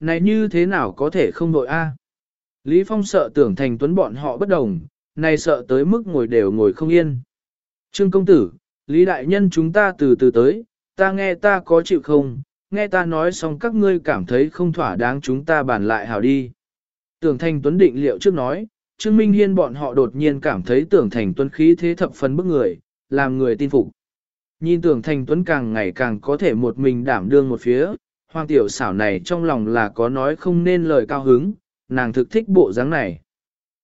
này như thế nào có thể không đội a? Lý Phong sợ tưởng thành tuấn bọn họ bất đồng, này sợ tới mức ngồi đều ngồi không yên. Trương công tử, Lý đại nhân chúng ta từ từ tới, ta nghe ta có chịu không, nghe ta nói xong các ngươi cảm thấy không thỏa đáng chúng ta bàn lại hảo đi. Tưởng thành tuấn định liệu trước nói, Trương Minh Hiên bọn họ đột nhiên cảm thấy tưởng thành tuấn khí thế thập phần bức người, làm người tin phục. Nhìn tưởng thành tuấn càng ngày càng có thể một mình đảm đương một phía, hoàng tiểu xảo này trong lòng là có nói không nên lời cao hứng, nàng thực thích bộ dáng này.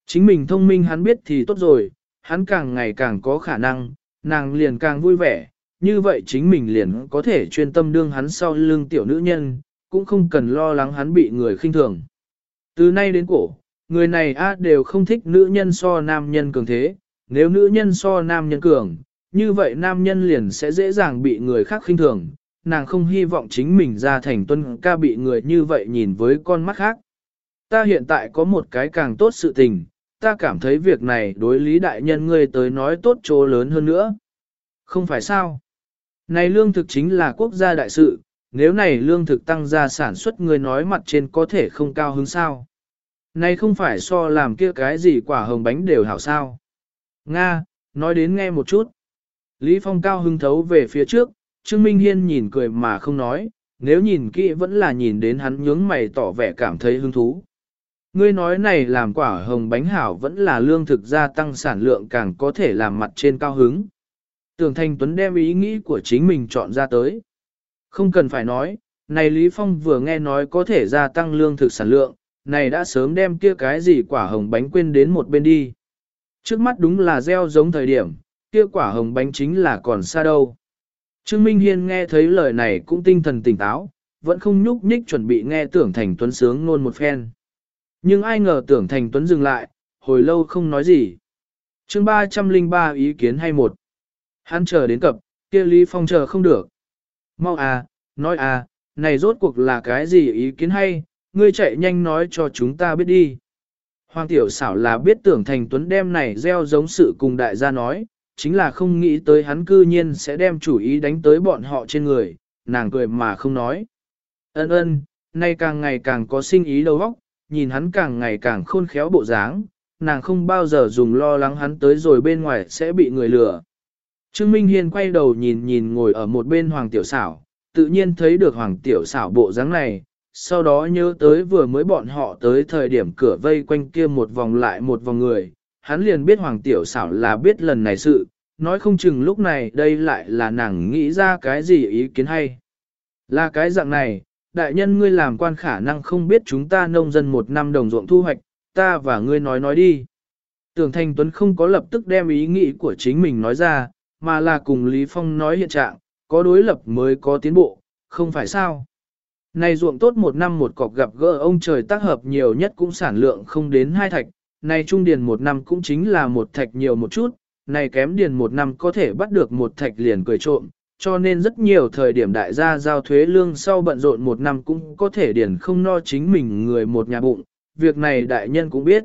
Chính mình thông minh hắn biết thì tốt rồi, hắn càng ngày càng có khả năng, nàng liền càng vui vẻ, như vậy chính mình liền có thể chuyên tâm đương hắn sau lưng tiểu nữ nhân, cũng không cần lo lắng hắn bị người khinh thường. Từ nay đến cổ, người này a đều không thích nữ nhân so nam nhân cường thế, nếu nữ nhân so nam nhân cường, như vậy nam nhân liền sẽ dễ dàng bị người khác khinh thường, nàng không hy vọng chính mình ra thành tuân ca bị người như vậy nhìn với con mắt khác. Ta hiện tại có một cái càng tốt sự tình, ta cảm thấy việc này đối lý đại nhân ngươi tới nói tốt chỗ lớn hơn nữa. Không phải sao? Này lương thực chính là quốc gia đại sự, nếu này lương thực tăng ra sản xuất ngươi nói mặt trên có thể không cao hứng sao. Này không phải so làm kia cái gì quả hồng bánh đều hảo sao. Nga, nói đến nghe một chút. Lý Phong cao hứng thấu về phía trước, Trương Minh Hiên nhìn cười mà không nói, nếu nhìn kỹ vẫn là nhìn đến hắn nhướng mày tỏ vẻ cảm thấy hứng thú. Ngươi nói này làm quả hồng bánh hảo vẫn là lương thực gia tăng sản lượng càng có thể làm mặt trên cao hứng. Tưởng Thanh Tuấn đem ý nghĩ của chính mình chọn ra tới. Không cần phải nói, này Lý Phong vừa nghe nói có thể gia tăng lương thực sản lượng, này đã sớm đem kia cái gì quả hồng bánh quên đến một bên đi. Trước mắt đúng là gieo giống thời điểm, kia quả hồng bánh chính là còn xa đâu. Trương Minh Hiên nghe thấy lời này cũng tinh thần tỉnh táo, vẫn không nhúc nhích chuẩn bị nghe tưởng thành tuấn sướng nôn một phen. Nhưng ai ngờ tưởng thành tuấn dừng lại, hồi lâu không nói gì. chương 303 ý kiến hay một. Hắn chờ đến cập, kia Lý Phong chờ không được. Mau à, nói à, này rốt cuộc là cái gì ý kiến hay, ngươi chạy nhanh nói cho chúng ta biết đi. Hoàng tiểu xảo là biết tưởng thành tuấn đem này gieo giống sự cùng đại gia nói, chính là không nghĩ tới hắn cư nhiên sẽ đem chủ ý đánh tới bọn họ trên người, nàng cười mà không nói. Ân ân, nay càng ngày càng có sinh ý đầu óc, nhìn hắn càng ngày càng khôn khéo bộ dáng, nàng không bao giờ dùng lo lắng hắn tới rồi bên ngoài sẽ bị người lừa. Trương Minh Hiên quay đầu nhìn nhìn ngồi ở một bên Hoàng Tiểu Xảo, tự nhiên thấy được Hoàng Tiểu Xảo bộ dáng này, sau đó nhớ tới vừa mới bọn họ tới thời điểm cửa vây quanh kia một vòng lại một vòng người, hắn liền biết Hoàng Tiểu Xảo là biết lần này sự, nói không chừng lúc này đây lại là nàng nghĩ ra cái gì ý kiến hay. Là cái dạng này, đại nhân ngươi làm quan khả năng không biết chúng ta nông dân một năm đồng ruộng thu hoạch, ta và ngươi nói nói đi. Tưởng Thanh Tuấn không có lập tức đem ý nghĩ của chính mình nói ra, mà là cùng Lý Phong nói hiện trạng, có đối lập mới có tiến bộ, không phải sao. Này ruộng tốt một năm một cọc gặp gỡ ông trời tác hợp nhiều nhất cũng sản lượng không đến hai thạch, này trung điền một năm cũng chính là một thạch nhiều một chút, này kém điền một năm có thể bắt được một thạch liền cười trộm, cho nên rất nhiều thời điểm đại gia giao thuế lương sau bận rộn một năm cũng có thể điền không no chính mình người một nhà bụng, việc này đại nhân cũng biết.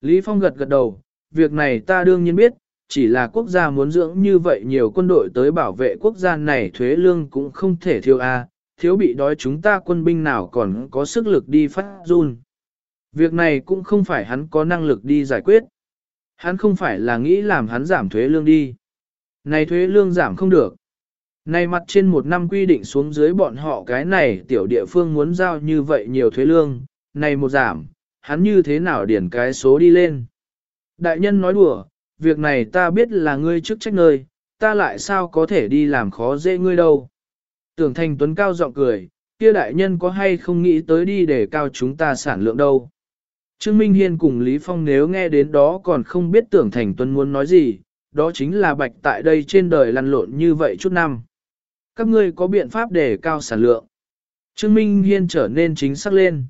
Lý Phong gật gật đầu, việc này ta đương nhiên biết, chỉ là quốc gia muốn dưỡng như vậy nhiều quân đội tới bảo vệ quốc gia này thuế lương cũng không thể thiếu a, thiếu bị đói chúng ta quân binh nào còn có sức lực đi phát run. Việc này cũng không phải hắn có năng lực đi giải quyết. Hắn không phải là nghĩ làm hắn giảm thuế lương đi. Này thuế lương giảm không được. Này mặt trên một năm quy định xuống dưới bọn họ cái này tiểu địa phương muốn giao như vậy nhiều thuế lương, này một giảm, hắn như thế nào điển cái số đi lên. Đại nhân nói đùa, việc này ta biết là ngươi chức trách nơi, ta lại sao có thể đi làm khó dễ ngươi đâu. Tưởng thành tuấn cao giọng cười, kia đại nhân có hay không nghĩ tới đi để cao chúng ta sản lượng đâu. Trương Minh Hiên cùng Lý Phong nếu nghe đến đó còn không biết tưởng thành tuấn muốn nói gì, đó chính là bạch tại đây trên đời lăn lộn như vậy chút năm. Các ngươi có biện pháp để cao sản lượng. Trương Minh Hiên trở nên chính xác lên.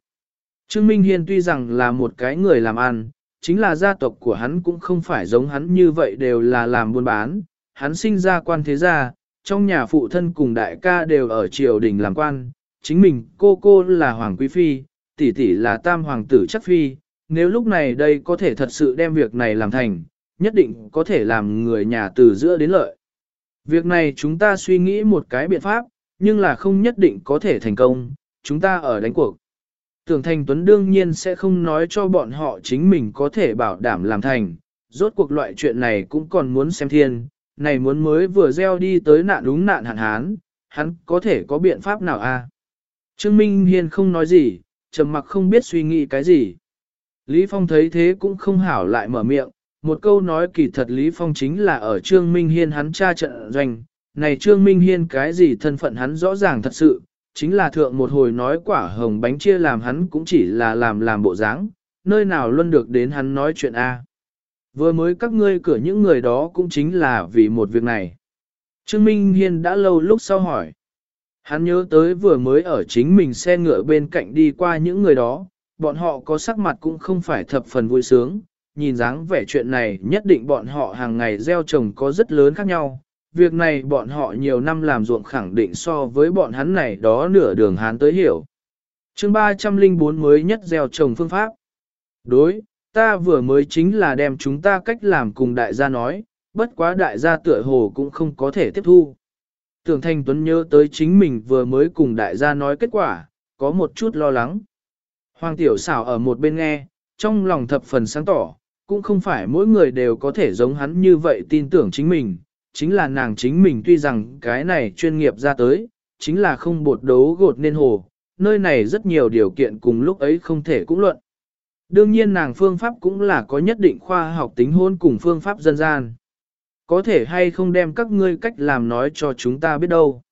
Trương Minh Hiên tuy rằng là một cái người làm ăn, chính là gia tộc của hắn cũng không phải giống hắn như vậy đều là làm buôn bán. Hắn sinh ra quan thế gia, trong nhà phụ thân cùng đại ca đều ở triều đình làm quan, chính mình cô cô là hoàng quý phi, tỷ tỷ là tam hoàng tử chắc phi, nếu lúc này đây có thể thật sự đem việc này làm thành, nhất định có thể làm người nhà từ giữa đến lợi. Việc này chúng ta suy nghĩ một cái biện pháp, nhưng là không nhất định có thể thành công, chúng ta ở đánh cuộc. Tưởng Thành Tuấn đương nhiên sẽ không nói cho bọn họ chính mình có thể bảo đảm làm thành, rốt cuộc loại chuyện này cũng còn muốn xem thiên, này muốn mới vừa gieo đi tới nạn đúng nạn hạn hán, hắn có thể có biện pháp nào a? Trương Minh Hiên không nói gì, trầm mặc không biết suy nghĩ cái gì. Lý Phong thấy thế cũng không hảo lại mở miệng, một câu nói kỳ thật Lý Phong chính là ở Trương Minh Hiên hắn cha trận doanh, này Trương Minh Hiên cái gì thân phận hắn rõ ràng thật sự, chính là thượng một hồi nói quả hồng bánh chia làm hắn cũng chỉ là làm làm bộ dáng, nơi nào luôn được đến hắn nói chuyện A. Vừa mới các ngươi cửa những người đó cũng chính là vì một việc này. Trương Minh Hiên đã lâu lúc sau hỏi. Hắn nhớ tới vừa mới ở chính mình xe ngựa bên cạnh đi qua những người đó, bọn họ có sắc mặt cũng không phải thập phần vui sướng, nhìn dáng vẻ chuyện này nhất định bọn họ hàng ngày gieo trồng có rất lớn khác nhau. Việc này bọn họ nhiều năm làm ruộng khẳng định so với bọn hắn này đó nửa đường hắn tới hiểu. chương 304 mới nhất gieo trồng phương pháp. Đối, ta vừa mới chính là đem chúng ta cách làm cùng đại gia nói, bất quá đại gia tựa hồ cũng không có thể tiếp thu. Tưởng Thanh Tuấn nhớ tới chính mình vừa mới cùng đại gia nói kết quả, có một chút lo lắng. Hoàng tiểu xảo ở một bên nghe, trong lòng thập phần sáng tỏ, cũng không phải mỗi người đều có thể giống hắn như vậy tin tưởng chính mình, chính là nàng chính mình tuy rằng cái này chuyên nghiệp ra tới, chính là không bột đấu gột nên hồ, nơi này rất nhiều điều kiện cùng lúc ấy không thể cũng luận. Đương nhiên nàng phương pháp cũng là có nhất định khoa học tính hôn cùng phương pháp dân gian. Có thể hay không đem các ngươi cách làm nói cho chúng ta biết đâu.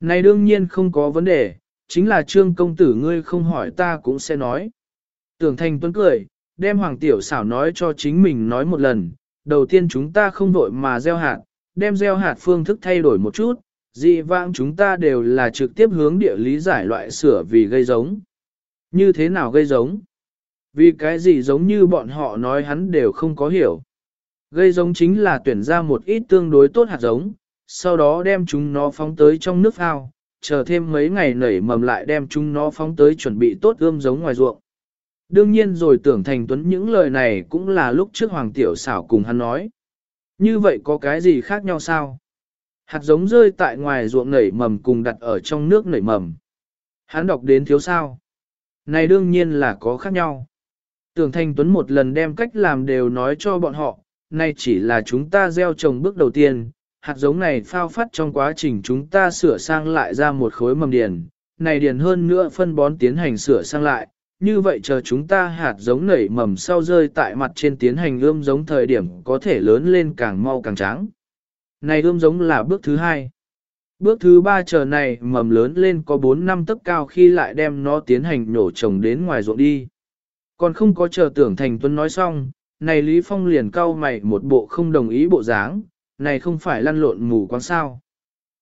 Này đương nhiên không có vấn đề, chính là trương công tử ngươi không hỏi ta cũng sẽ nói. Tưởng thành tuấn cười, đem hoàng tiểu xảo nói cho chính mình nói một lần, đầu tiên chúng ta không vội mà gieo hạt, đem gieo hạt phương thức thay đổi một chút, dị vãng chúng ta đều là trực tiếp hướng địa lý giải loại sửa vì gây giống. Như thế nào gây giống? Vì cái gì giống như bọn họ nói hắn đều không có hiểu. Gây giống chính là tuyển ra một ít tương đối tốt hạt giống, sau đó đem chúng nó phóng tới trong nước ao, chờ thêm mấy ngày nảy mầm lại đem chúng nó phóng tới chuẩn bị tốt ươm giống ngoài ruộng. Đương nhiên rồi tưởng thành tuấn những lời này cũng là lúc trước Hoàng Tiểu xảo cùng hắn nói. Như vậy có cái gì khác nhau sao? Hạt giống rơi tại ngoài ruộng nảy mầm cùng đặt ở trong nước nảy mầm. Hắn đọc đến thiếu sao? Này đương nhiên là có khác nhau. Tưởng Thành Tuấn một lần đem cách làm đều nói cho bọn họ, nay chỉ là chúng ta gieo trồng bước đầu tiên, hạt giống này phao phát trong quá trình chúng ta sửa sang lại ra một khối mầm điền, này điền hơn nữa phân bón tiến hành sửa sang lại, như vậy chờ chúng ta hạt giống nảy mầm sau rơi tại mặt trên tiến hành ươm giống thời điểm có thể lớn lên càng mau càng trắng. Này ươm giống là bước thứ hai. Bước thứ ba chờ này mầm lớn lên có 4 năm tấc cao khi lại đem nó tiến hành nổ trồng đến ngoài ruộng đi. Còn không có chờ tưởng thành tuấn nói xong, này Lý Phong liền cau mày một bộ không đồng ý bộ dáng, này không phải lăn lộn mù quáng sao.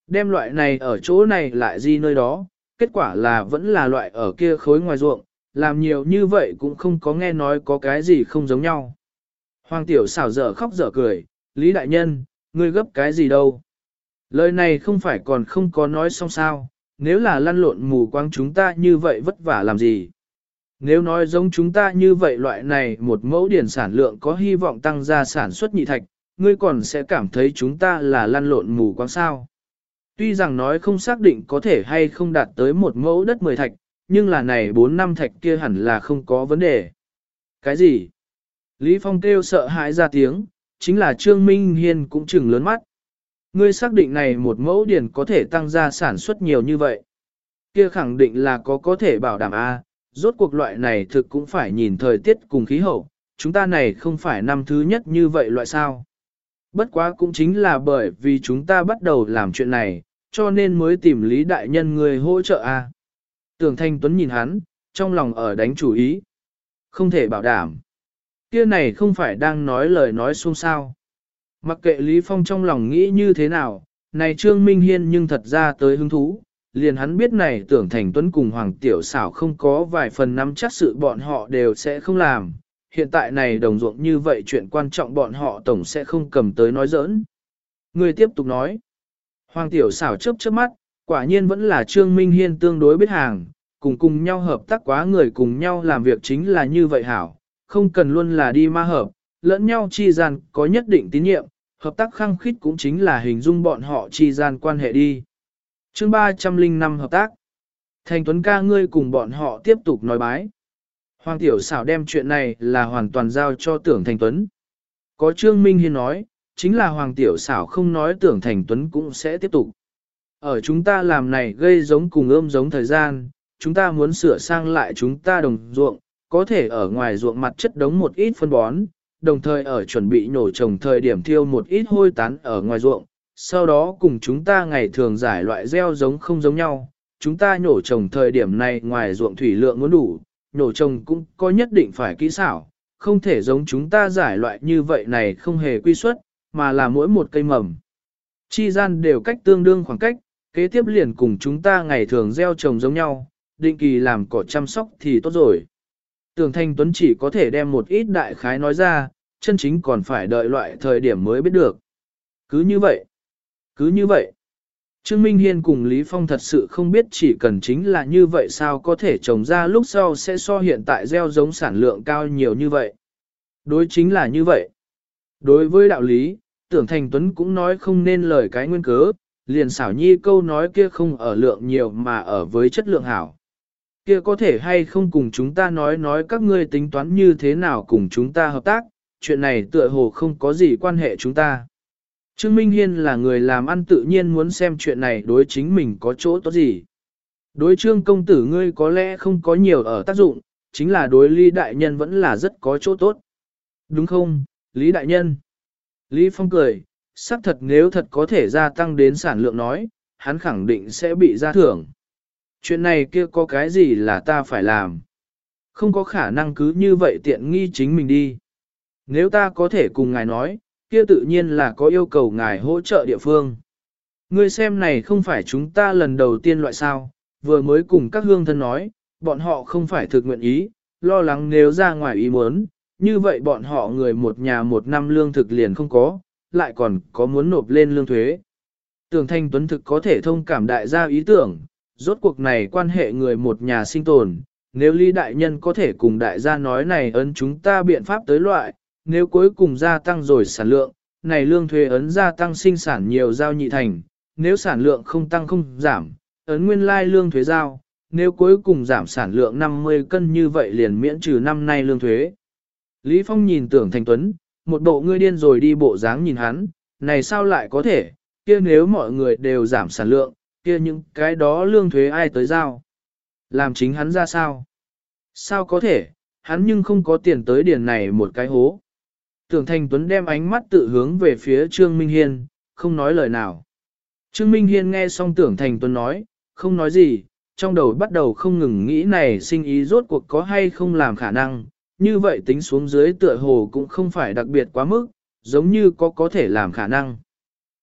Đem loại này ở chỗ này lại di nơi đó, kết quả là vẫn là loại ở kia khối ngoài ruộng, làm nhiều như vậy cũng không có nghe nói có cái gì không giống nhau. Hoàng tiểu xảo dở khóc dở cười, Lý Đại Nhân, ngươi gấp cái gì đâu. Lời này không phải còn không có nói xong sao, nếu là lăn lộn mù quáng chúng ta như vậy vất vả làm gì. Nếu nói giống chúng ta như vậy loại này một mẫu điển sản lượng có hy vọng tăng ra sản xuất nhị thạch, ngươi còn sẽ cảm thấy chúng ta là lăn lộn mù quáng sao. Tuy rằng nói không xác định có thể hay không đạt tới một mẫu đất mười thạch, nhưng là này bốn năm thạch kia hẳn là không có vấn đề. Cái gì? Lý Phong kêu sợ hãi ra tiếng, chính là Trương Minh Hiên cũng chừng lớn mắt. Ngươi xác định này một mẫu điển có thể tăng ra sản xuất nhiều như vậy. Kia khẳng định là có có thể bảo đảm A, rốt cuộc loại này thực cũng phải nhìn thời tiết cùng khí hậu, chúng ta này không phải năm thứ nhất như vậy loại sao. Bất quá cũng chính là bởi vì chúng ta bắt đầu làm chuyện này, cho nên mới tìm Lý Đại Nhân người hỗ trợ a. Tưởng Thanh Tuấn nhìn hắn, trong lòng ở đánh chủ ý. Không thể bảo đảm. Kia này không phải đang nói lời nói xuông sao. Mặc kệ Lý Phong trong lòng nghĩ như thế nào, này Trương Minh Hiên nhưng thật ra tới hứng thú, liền hắn biết này tưởng thành tuấn cùng Hoàng Tiểu xảo không có vài phần nắm chắc sự bọn họ đều sẽ không làm. Hiện tại này đồng ruộng như vậy chuyện quan trọng bọn họ tổng sẽ không cầm tới nói giỡn. Người tiếp tục nói. Hoàng Tiểu xảo chớp chớp mắt, quả nhiên vẫn là Trương Minh Hiên tương đối biết hàng, cùng cùng nhau hợp tác quá người cùng nhau làm việc chính là như vậy hảo, không cần luôn là đi ma hợp, lẫn nhau chi gian có nhất định tín nhiệm, hợp tác khăng khít cũng chính là hình dung bọn họ chi gian quan hệ đi chương 305 hợp tác. Thành Tuấn ca ngươi cùng bọn họ tiếp tục nói bái. Hoàng Tiểu xảo đem chuyện này là hoàn toàn giao cho tưởng Thành Tuấn. Có Trương Minh Hiên nói, chính là Hoàng Tiểu xảo không nói tưởng Thành Tuấn cũng sẽ tiếp tục. Ở chúng ta làm này gây giống cùng ươm giống thời gian, chúng ta muốn sửa sang lại chúng ta đồng ruộng, có thể ở ngoài ruộng mặt chất đống một ít phân bón, đồng thời ở chuẩn bị nổ trồng thời điểm thiêu một ít hôi tán ở ngoài ruộng, sau đó cùng chúng ta ngày thường giải loại gieo giống không giống nhau, chúng ta nhổ trồng thời điểm này ngoài ruộng thủy lượng muốn đủ, nhổ trồng cũng có nhất định phải kỹ xảo, không thể giống chúng ta giải loại như vậy này không hề quy suất, mà là mỗi một cây mầm. Chi gian đều cách tương đương khoảng cách, kế tiếp liền cùng chúng ta ngày thường gieo trồng giống nhau, định kỳ làm cỏ chăm sóc thì tốt rồi. tường Thanh Tuấn chỉ có thể đem một ít đại khái nói ra, chân chính còn phải đợi loại thời điểm mới biết được. Cứ như vậy, cứ như vậy. Trương Minh Hiên cùng Lý Phong thật sự không biết chỉ cần chính là như vậy sao có thể trồng ra lúc sau sẽ so hiện tại gieo giống sản lượng cao nhiều như vậy. Đối chính là như vậy. Đối với đạo lý, tưởng Thành Tuấn cũng nói không nên lời cái nguyên cớ, liền xảo nhi câu nói kia không ở lượng nhiều mà ở với chất lượng hảo. Kia có thể hay không cùng chúng ta nói nói các ngươi tính toán như thế nào cùng chúng ta hợp tác, chuyện này tựa hồ không có gì quan hệ chúng ta. Trương Minh Hiên là người làm ăn tự nhiên muốn xem chuyện này đối chính mình có chỗ tốt gì. Đối trương công tử ngươi có lẽ không có nhiều ở tác dụng, chính là đối Lý Đại Nhân vẫn là rất có chỗ tốt. Đúng không, Lý Đại Nhân? Lý Phong cười, xác thật nếu thật có thể gia tăng đến sản lượng nói, hắn khẳng định sẽ bị gia thưởng. Chuyện này kia có cái gì là ta phải làm? Không có khả năng cứ như vậy tiện nghi chính mình đi. Nếu ta có thể cùng ngài nói, kia tự nhiên là có yêu cầu ngài hỗ trợ địa phương. Ngươi xem này không phải chúng ta lần đầu tiên loại sao, vừa mới cùng các hương thân nói, bọn họ không phải thực nguyện ý, lo lắng nếu ra ngoài ý muốn, như vậy bọn họ người một nhà một năm lương thực liền không có, lại còn có muốn nộp lên lương thuế. Tưởng Thanh Tuấn thực có thể thông cảm đại gia ý tưởng, rốt cuộc này quan hệ người một nhà sinh tồn, nếu Lý Đại Nhân có thể cùng đại gia nói này ấn chúng ta biện pháp tới loại, nếu cuối cùng gia tăng rồi sản lượng, này lương thuế ấn gia tăng sinh sản nhiều giao nhị thành, nếu sản lượng không tăng không giảm, ấn nguyên lai lương thuế giao, nếu cuối cùng giảm sản lượng 50 cân như vậy liền miễn trừ năm nay lương thuế. Lý Phong nhìn tưởng thành tuấn, một bộ ngươi điên rồi đi bộ dáng nhìn hắn, này sao lại có thể, kia nếu mọi người đều giảm sản lượng, kia những cái đó lương thuế ai tới giao. Làm chính hắn ra sao? Sao có thể, hắn nhưng không có tiền tới điền này một cái hố. Tưởng Thành Tuấn đem ánh mắt tự hướng về phía Trương Minh Hiên, không nói lời nào. Trương Minh Hiên nghe xong Tưởng Thành Tuấn nói, không nói gì, trong đầu bắt đầu không ngừng nghĩ này sinh ý rốt cuộc có hay không làm khả năng, như vậy tính xuống dưới tựa hồ cũng không phải đặc biệt quá mức, giống như có có thể làm khả năng.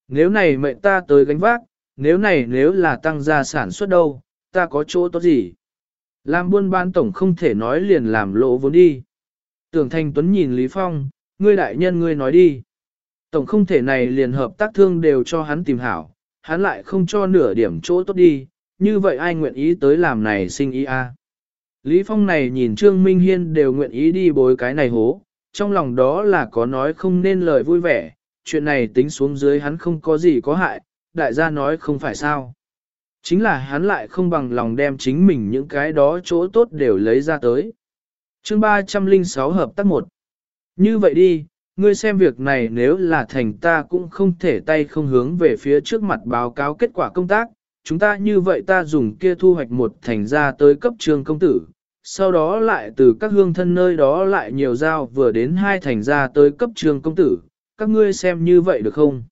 Nếu này mệnh ta tới gánh vác, nếu này nếu là tăng gia sản xuất đâu, ta có chỗ tốt gì? Làm buôn bán tổng không thể nói liền làm lỗ vốn đi. Tưởng Thành Tuấn nhìn Lý Phong, ngươi đại nhân ngươi nói đi. Tổng không thể này liền hợp tác thương đều cho hắn tìm hảo, hắn lại không cho nửa điểm chỗ tốt đi, như vậy ai nguyện ý tới làm này sinh ý a? Lý Phong này nhìn Trương Minh Hiên đều nguyện ý đi bối cái này hố, trong lòng đó là có nói không nên lời vui vẻ, chuyện này tính xuống dưới hắn không có gì có hại, đại gia nói không phải sao. Chính là hắn lại không bằng lòng đem chính mình những cái đó chỗ tốt đều lấy ra tới. chương 306 hợp tác 1 như vậy đi, ngươi xem việc này nếu là thành ta cũng không thể tay không hướng về phía trước mặt báo cáo kết quả công tác, chúng ta như vậy ta dùng kia thu hoạch một thành ra tới cấp trường công tử, sau đó lại từ các hương thân nơi đó lại nhiều giao vừa đến hai thành ra tới cấp trường công tử, các ngươi xem như vậy được không?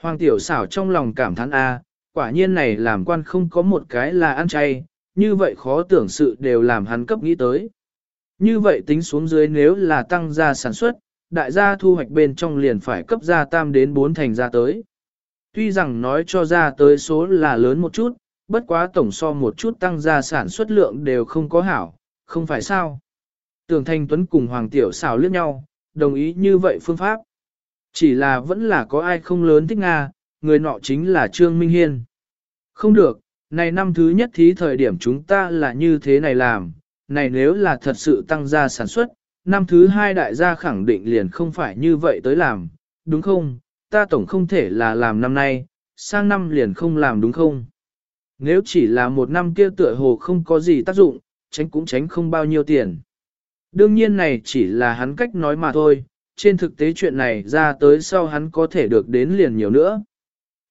Hoàng tiểu xảo trong lòng cảm thán A, quả nhiên này làm quan không có một cái là ăn chay, như vậy khó tưởng sự đều làm hắn cấp nghĩ tới. Như vậy tính xuống dưới nếu là tăng gia sản xuất, đại gia thu hoạch bên trong liền phải cấp gia tam đến bốn thành gia tới. Tuy rằng nói cho ra tới số là lớn một chút, bất quá tổng so một chút tăng gia sản xuất lượng đều không có hảo, không phải sao. Tưởng Thanh Tuấn cùng Hoàng Tiểu xào liếc nhau, đồng ý như vậy phương pháp. Chỉ là vẫn là có ai không lớn thích Nga, người nọ chính là Trương Minh Hiên. Không được, này năm thứ nhất thí thời điểm chúng ta là như thế này làm, này nếu là thật sự tăng gia sản xuất, năm thứ hai đại gia khẳng định liền không phải như vậy tới làm, đúng không? Ta tổng không thể là làm năm nay, sang năm liền không làm đúng không? nếu chỉ là một năm kia tựa hồ không có gì tác dụng, tránh cũng tránh không bao nhiêu tiền. Đương nhiên này chỉ là hắn cách nói mà thôi, trên thực tế chuyện này ra tới sau hắn có thể được đến liền nhiều nữa.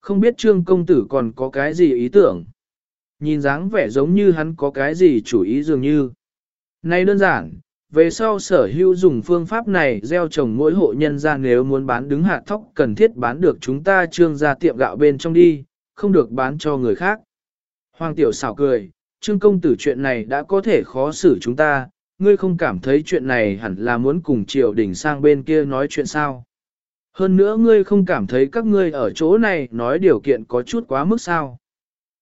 Không biết trương công tử còn có cái gì ý tưởng. Nhìn dáng vẻ giống như hắn có cái gì chủ ý dường như. Này đơn giản, về sau sở hữu dùng phương pháp này gieo trồng mỗi hộ nhân ra nếu muốn bán đứng hạt thóc cần thiết bán được chúng ta trương ra tiệm gạo bên trong đi, không được bán cho người khác. Hoàng tiểu xảo cười, trương công tử chuyện này đã có thể khó xử chúng ta, ngươi không cảm thấy chuyện này hẳn là muốn cùng triều đình sang bên kia nói chuyện sao. Hơn nữa ngươi không cảm thấy các ngươi ở chỗ này nói điều kiện có chút quá mức sao.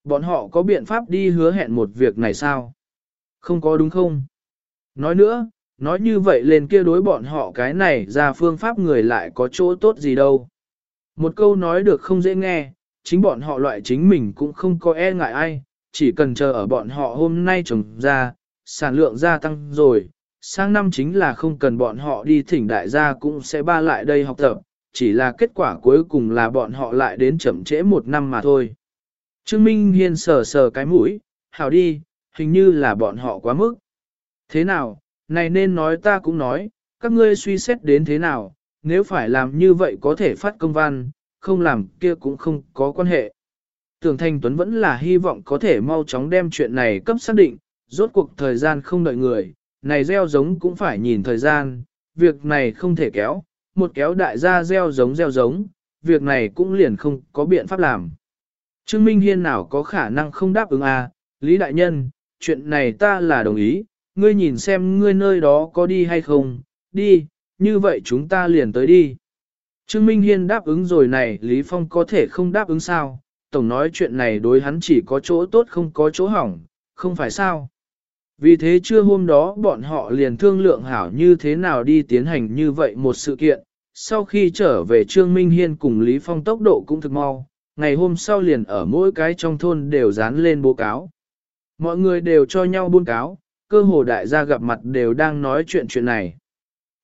Bọn họ có biện pháp đi hứa hẹn một việc này sao? Không có đúng không? Nói nữa, nói như vậy lên kia đối bọn họ cái này ra phương pháp người lại có chỗ tốt gì đâu. Một câu nói được không dễ nghe, chính bọn họ loại chính mình cũng không có e ngại ai, chỉ cần chờ ở bọn họ hôm nay trồng ra, sản lượng gia tăng rồi, sang năm chính là không cần bọn họ đi thỉnh đại gia cũng sẽ ba lại đây học tập, chỉ là kết quả cuối cùng là bọn họ lại đến chậm trễ một năm mà thôi. Trương Minh Hiên sờ sờ cái mũi, hảo đi, hình như là bọn họ quá mức. Thế nào, này nên nói ta cũng nói, các ngươi suy xét đến thế nào, nếu phải làm như vậy có thể phát công văn, không làm kia cũng không có quan hệ. Tưởng Thanh Tuấn vẫn là hy vọng có thể mau chóng đem chuyện này cấp xác định, rốt cuộc thời gian không đợi người, này gieo giống cũng phải nhìn thời gian, việc này không thể kéo, một kéo đại gia gieo giống gieo giống, việc này cũng liền không có biện pháp làm. Trương Minh Hiên nào có khả năng không đáp ứng à, Lý Đại Nhân, chuyện này ta là đồng ý, ngươi nhìn xem ngươi nơi đó có đi hay không, đi, như vậy chúng ta liền tới đi. Trương Minh Hiên đáp ứng rồi này Lý Phong có thể không đáp ứng sao, tổng nói chuyện này đối hắn chỉ có chỗ tốt không có chỗ hỏng, không phải sao. Vì thế trưa hôm đó bọn họ liền thương lượng hảo như thế nào đi tiến hành như vậy một sự kiện. Sau khi trở về Trương Minh Hiên cùng Lý Phong tốc độ cũng thực mau, ngày hôm sau liền ở mỗi cái trong thôn đều dán lên bố cáo. Mọi người đều cho nhau buôn cáo, cơ hồ đại gia gặp mặt đều đang nói chuyện chuyện này.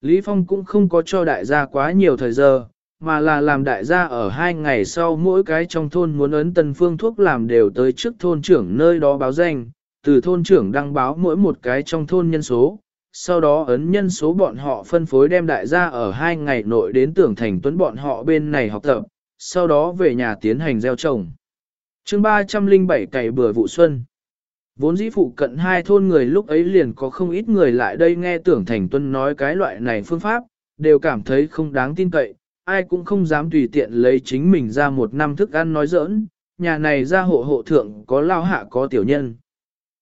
Lý Phong cũng không có cho đại gia quá nhiều thời giờ, mà là làm đại gia ở hai ngày sau mỗi cái trong thôn muốn ấn tân phương thuốc làm đều tới trước thôn trưởng nơi đó báo danh, từ thôn trưởng đăng báo mỗi một cái trong thôn nhân số, sau đó ấn nhân số bọn họ phân phối đem đại gia ở hai ngày nội đến tưởng thành tuấn bọn họ bên này học tập, sau đó về nhà tiến hành gieo trồng. chương 307 cày bừa vụ xuân. Vốn dĩ phụ cận hai thôn người lúc ấy liền có không ít người lại đây nghe tưởng thành tuân nói cái loại này phương pháp, đều cảm thấy không đáng tin cậy, ai cũng không dám tùy tiện lấy chính mình ra một năm thức ăn nói giỡn, nhà này ra hộ hộ thượng có lao hạ có tiểu nhân.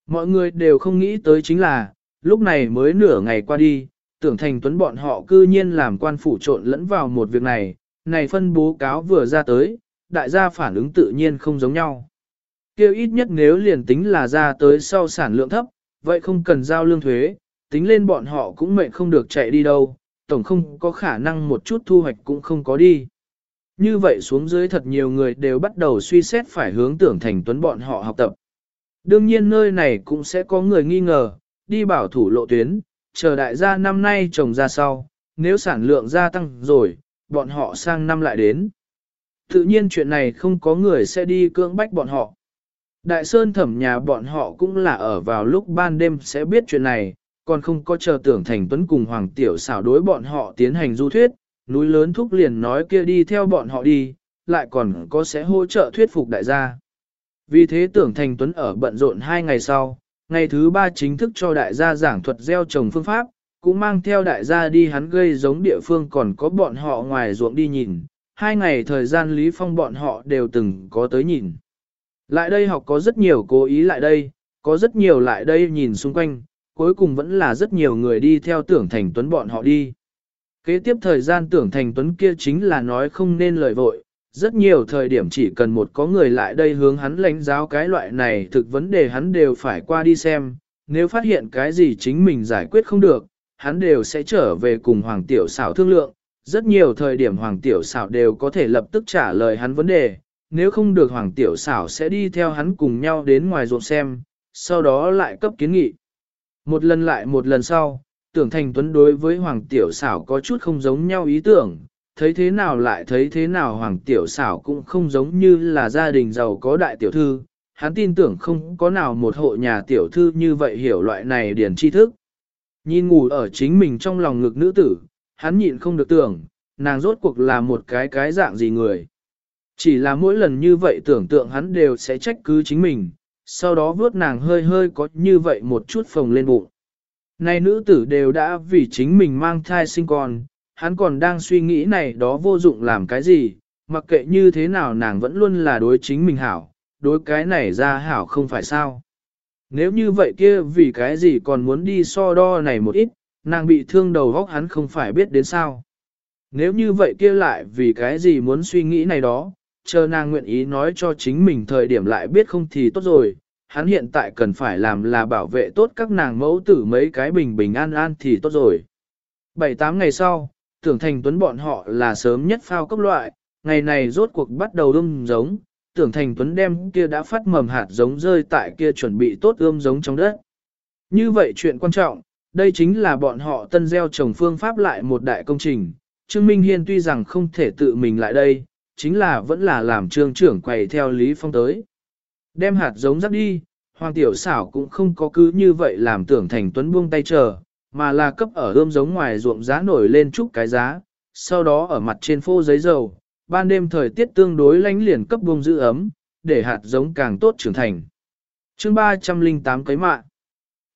Mọi người đều không nghĩ tới chính là, lúc này mới nửa ngày qua đi, tưởng thành tuấn bọn họ cư nhiên làm quan phủ trộn lẫn vào một việc này, này phân bố cáo vừa ra tới, đại gia phản ứng tự nhiên không giống nhau. Kêu ít nhất nếu liền tính là ra tới sau sản lượng thấp, vậy không cần giao lương thuế, tính lên bọn họ cũng mệnh không được chạy đi đâu, tổng không có khả năng một chút thu hoạch cũng không có đi. Như vậy xuống dưới thật nhiều người đều bắt đầu suy xét phải hướng tưởng thành tuấn bọn họ học tập. Đương nhiên nơi này cũng sẽ có người nghi ngờ, đi bảo thủ lộ tuyến, chờ đại gia năm nay trồng ra sau, nếu sản lượng gia tăng rồi, bọn họ sang năm lại đến. Tự nhiên chuyện này không có người sẽ đi cưỡng bách bọn họ. Đại Sơn thẩm nhà bọn họ cũng là ở vào lúc ban đêm sẽ biết chuyện này, còn không có chờ tưởng thành tuấn cùng Hoàng Tiểu xảo đối bọn họ tiến hành du thuyết, núi lớn thúc liền nói kia đi theo bọn họ đi, lại còn có sẽ hỗ trợ thuyết phục đại gia. Vì thế tưởng thành tuấn ở bận rộn hai ngày sau, ngày thứ ba chính thức cho đại gia giảng thuật gieo trồng phương pháp, cũng mang theo đại gia đi hắn gây giống địa phương còn có bọn họ ngoài ruộng đi nhìn. Hai ngày thời gian Lý Phong bọn họ đều từng có tới nhìn. Lại đây học có rất nhiều cố ý lại đây, có rất nhiều lại đây nhìn xung quanh, cuối cùng vẫn là rất nhiều người đi theo tưởng thành tuấn bọn họ đi. Kế tiếp thời gian tưởng thành tuấn kia chính là nói không nên lời vội, rất nhiều thời điểm chỉ cần một có người lại đây hướng hắn lãnh giáo cái loại này thực vấn đề hắn đều phải qua đi xem, nếu phát hiện cái gì chính mình giải quyết không được, hắn đều sẽ trở về cùng Hoàng Tiểu xảo thương lượng, rất nhiều thời điểm Hoàng Tiểu xảo đều có thể lập tức trả lời hắn vấn đề, nếu không được Hoàng Tiểu xảo sẽ đi theo hắn cùng nhau đến ngoài ruộng xem, sau đó lại cấp kiến nghị. Một lần lại một lần sau, tưởng thành tuấn đối với Hoàng Tiểu xảo có chút không giống nhau ý tưởng, thấy thế nào lại thấy thế nào Hoàng Tiểu xảo cũng không giống như là gia đình giàu có đại tiểu thư, hắn tin tưởng không có nào một hộ nhà tiểu thư như vậy hiểu loại này điển tri thức. Nhìn ngủ ở chính mình trong lòng ngực nữ tử, hắn nhịn không được tưởng, nàng rốt cuộc là một cái cái dạng gì người. Chỉ là mỗi lần như vậy tưởng tượng hắn đều sẽ trách cứ chính mình, sau đó vớt nàng hơi hơi có như vậy một chút phồng lên bụng. Này nữ tử đều đã vì chính mình mang thai sinh con, hắn còn đang suy nghĩ này đó vô dụng làm cái gì, mặc kệ như thế nào nàng vẫn luôn là đối chính mình hảo, đối cái này ra hảo không phải sao. Nếu như vậy kia vì cái gì còn muốn đi so đo này một ít, nàng bị thương đầu góc hắn không phải biết đến sao. Nếu như vậy kia lại vì cái gì muốn suy nghĩ này đó, chờ nàng nguyện ý nói cho chính mình thời điểm lại biết không thì tốt rồi, hắn hiện tại cần phải làm là bảo vệ tốt các nàng mẫu tử mấy cái bình bình an an thì tốt rồi. Bảy tám ngày sau, tưởng thành tuấn bọn họ là sớm nhất phao cấp loại, ngày này rốt cuộc bắt đầu ươm giống, tưởng thành tuấn đem kia đã phát mầm hạt giống rơi tại kia chuẩn bị tốt ươm giống trong đất. Như vậy chuyện quan trọng, đây chính là bọn họ tân gieo trồng phương pháp lại một đại công trình. Trương Minh Hiên tuy rằng không thể tự mình lại đây, chính là vẫn là làm trương trưởng quầy theo Lý Phong tới. Đem hạt giống rắc đi, Hoàng Tiểu xảo cũng không có cứ như vậy làm tưởng thành tuấn buông tay chờ, mà là cấp ở ươm giống ngoài ruộng giá nổi lên chút cái giá, sau đó ở mặt trên phô giấy dầu, ban đêm thời tiết tương đối lánh liền cấp buông giữ ấm, để hạt giống càng tốt trưởng thành. chương 308 cấy mạ.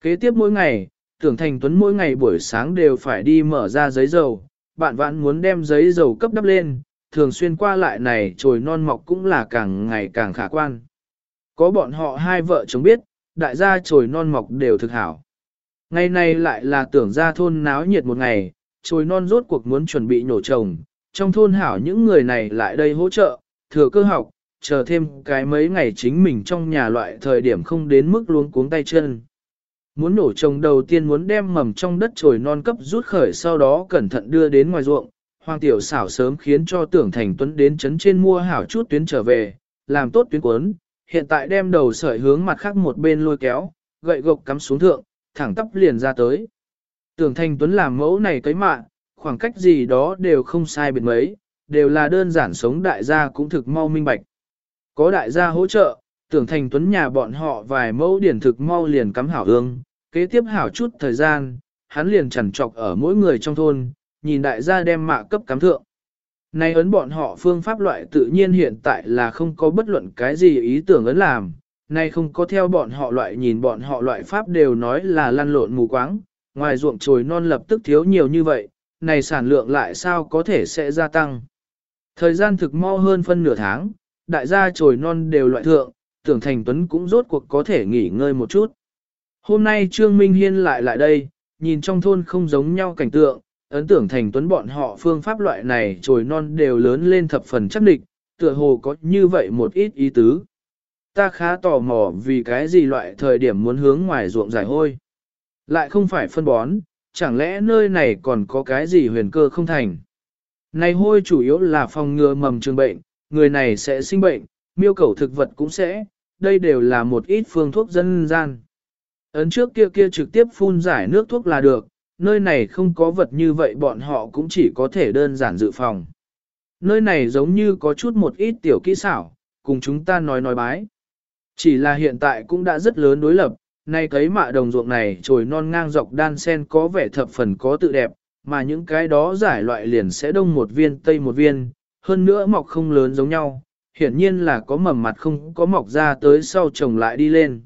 Kế tiếp mỗi ngày, tưởng thành tuấn mỗi ngày buổi sáng đều phải đi mở ra giấy dầu, bạn vãn muốn đem giấy dầu cấp đắp lên, thường xuyên qua lại này trồi non mọc cũng là càng ngày càng khả quan. Có bọn họ hai vợ chồng biết, đại gia trồi non mọc đều thực hảo. Ngày này lại là tưởng ra thôn náo nhiệt một ngày, trồi non rốt cuộc muốn chuẩn bị nhổ trồng, trong thôn hảo những người này lại đây hỗ trợ, thừa cơ học, chờ thêm cái mấy ngày chính mình trong nhà loại thời điểm không đến mức luống cuống tay chân. Muốn nổ trồng đầu tiên muốn đem mầm trong đất trồi non cấp rút khởi sau đó cẩn thận đưa đến ngoài ruộng. Hoàng tiểu xảo sớm khiến cho tưởng thành tuấn đến chấn trên mua hảo chút tuyến trở về, làm tốt tuyến cuốn, hiện tại đem đầu sợi hướng mặt khác một bên lôi kéo, gậy gộc cắm xuống thượng, thẳng tắp liền ra tới. Tưởng thành tuấn làm mẫu này cấy mạ, khoảng cách gì đó đều không sai biệt mấy, đều là đơn giản sống đại gia cũng thực mau minh bạch. Có đại gia hỗ trợ, tưởng thành tuấn nhà bọn họ vài mẫu điển thực mau liền cắm hảo ương, kế tiếp hảo chút thời gian, hắn liền chẳng trọc ở mỗi người trong thôn, nhìn đại gia đem mạ cấp cắm thượng. Này ấn bọn họ phương pháp loại tự nhiên hiện tại là không có bất luận cái gì ý tưởng ấn làm, nay không có theo bọn họ loại nhìn bọn họ loại pháp đều nói là lăn lộn mù quáng, ngoài ruộng trồi non lập tức thiếu nhiều như vậy, này sản lượng lại sao có thể sẽ gia tăng. Thời gian thực mau hơn phân nửa tháng, đại gia trồi non đều loại thượng, tưởng thành tuấn cũng rốt cuộc có thể nghỉ ngơi một chút. Hôm nay Trương Minh Hiên lại lại đây, nhìn trong thôn không giống nhau cảnh tượng, ấn tưởng thành tuấn bọn họ phương pháp loại này trồi non đều lớn lên thập phần chắc địch, tựa hồ có như vậy một ít ý tứ. Ta khá tò mò vì cái gì loại thời điểm muốn hướng ngoài ruộng giải hôi. Lại không phải phân bón, chẳng lẽ nơi này còn có cái gì huyền cơ không thành. Này hôi chủ yếu là phòng ngừa mầm trường bệnh, người này sẽ sinh bệnh, miêu cầu thực vật cũng sẽ, đây đều là một ít phương thuốc dân gian. Ấn trước kia kia trực tiếp phun giải nước thuốc là được, nơi này không có vật như vậy bọn họ cũng chỉ có thể đơn giản dự phòng. Nơi này giống như có chút một ít tiểu kỹ xảo, cùng chúng ta nói nói bái. Chỉ là hiện tại cũng đã rất lớn đối lập, nay thấy mạ đồng ruộng này trồi non ngang dọc đan sen có vẻ thập phần có tự đẹp, mà những cái đó giải loại liền sẽ đông một viên tây một viên, hơn nữa mọc không lớn giống nhau, hiển nhiên là có mầm mặt không có mọc ra tới sau trồng lại đi lên.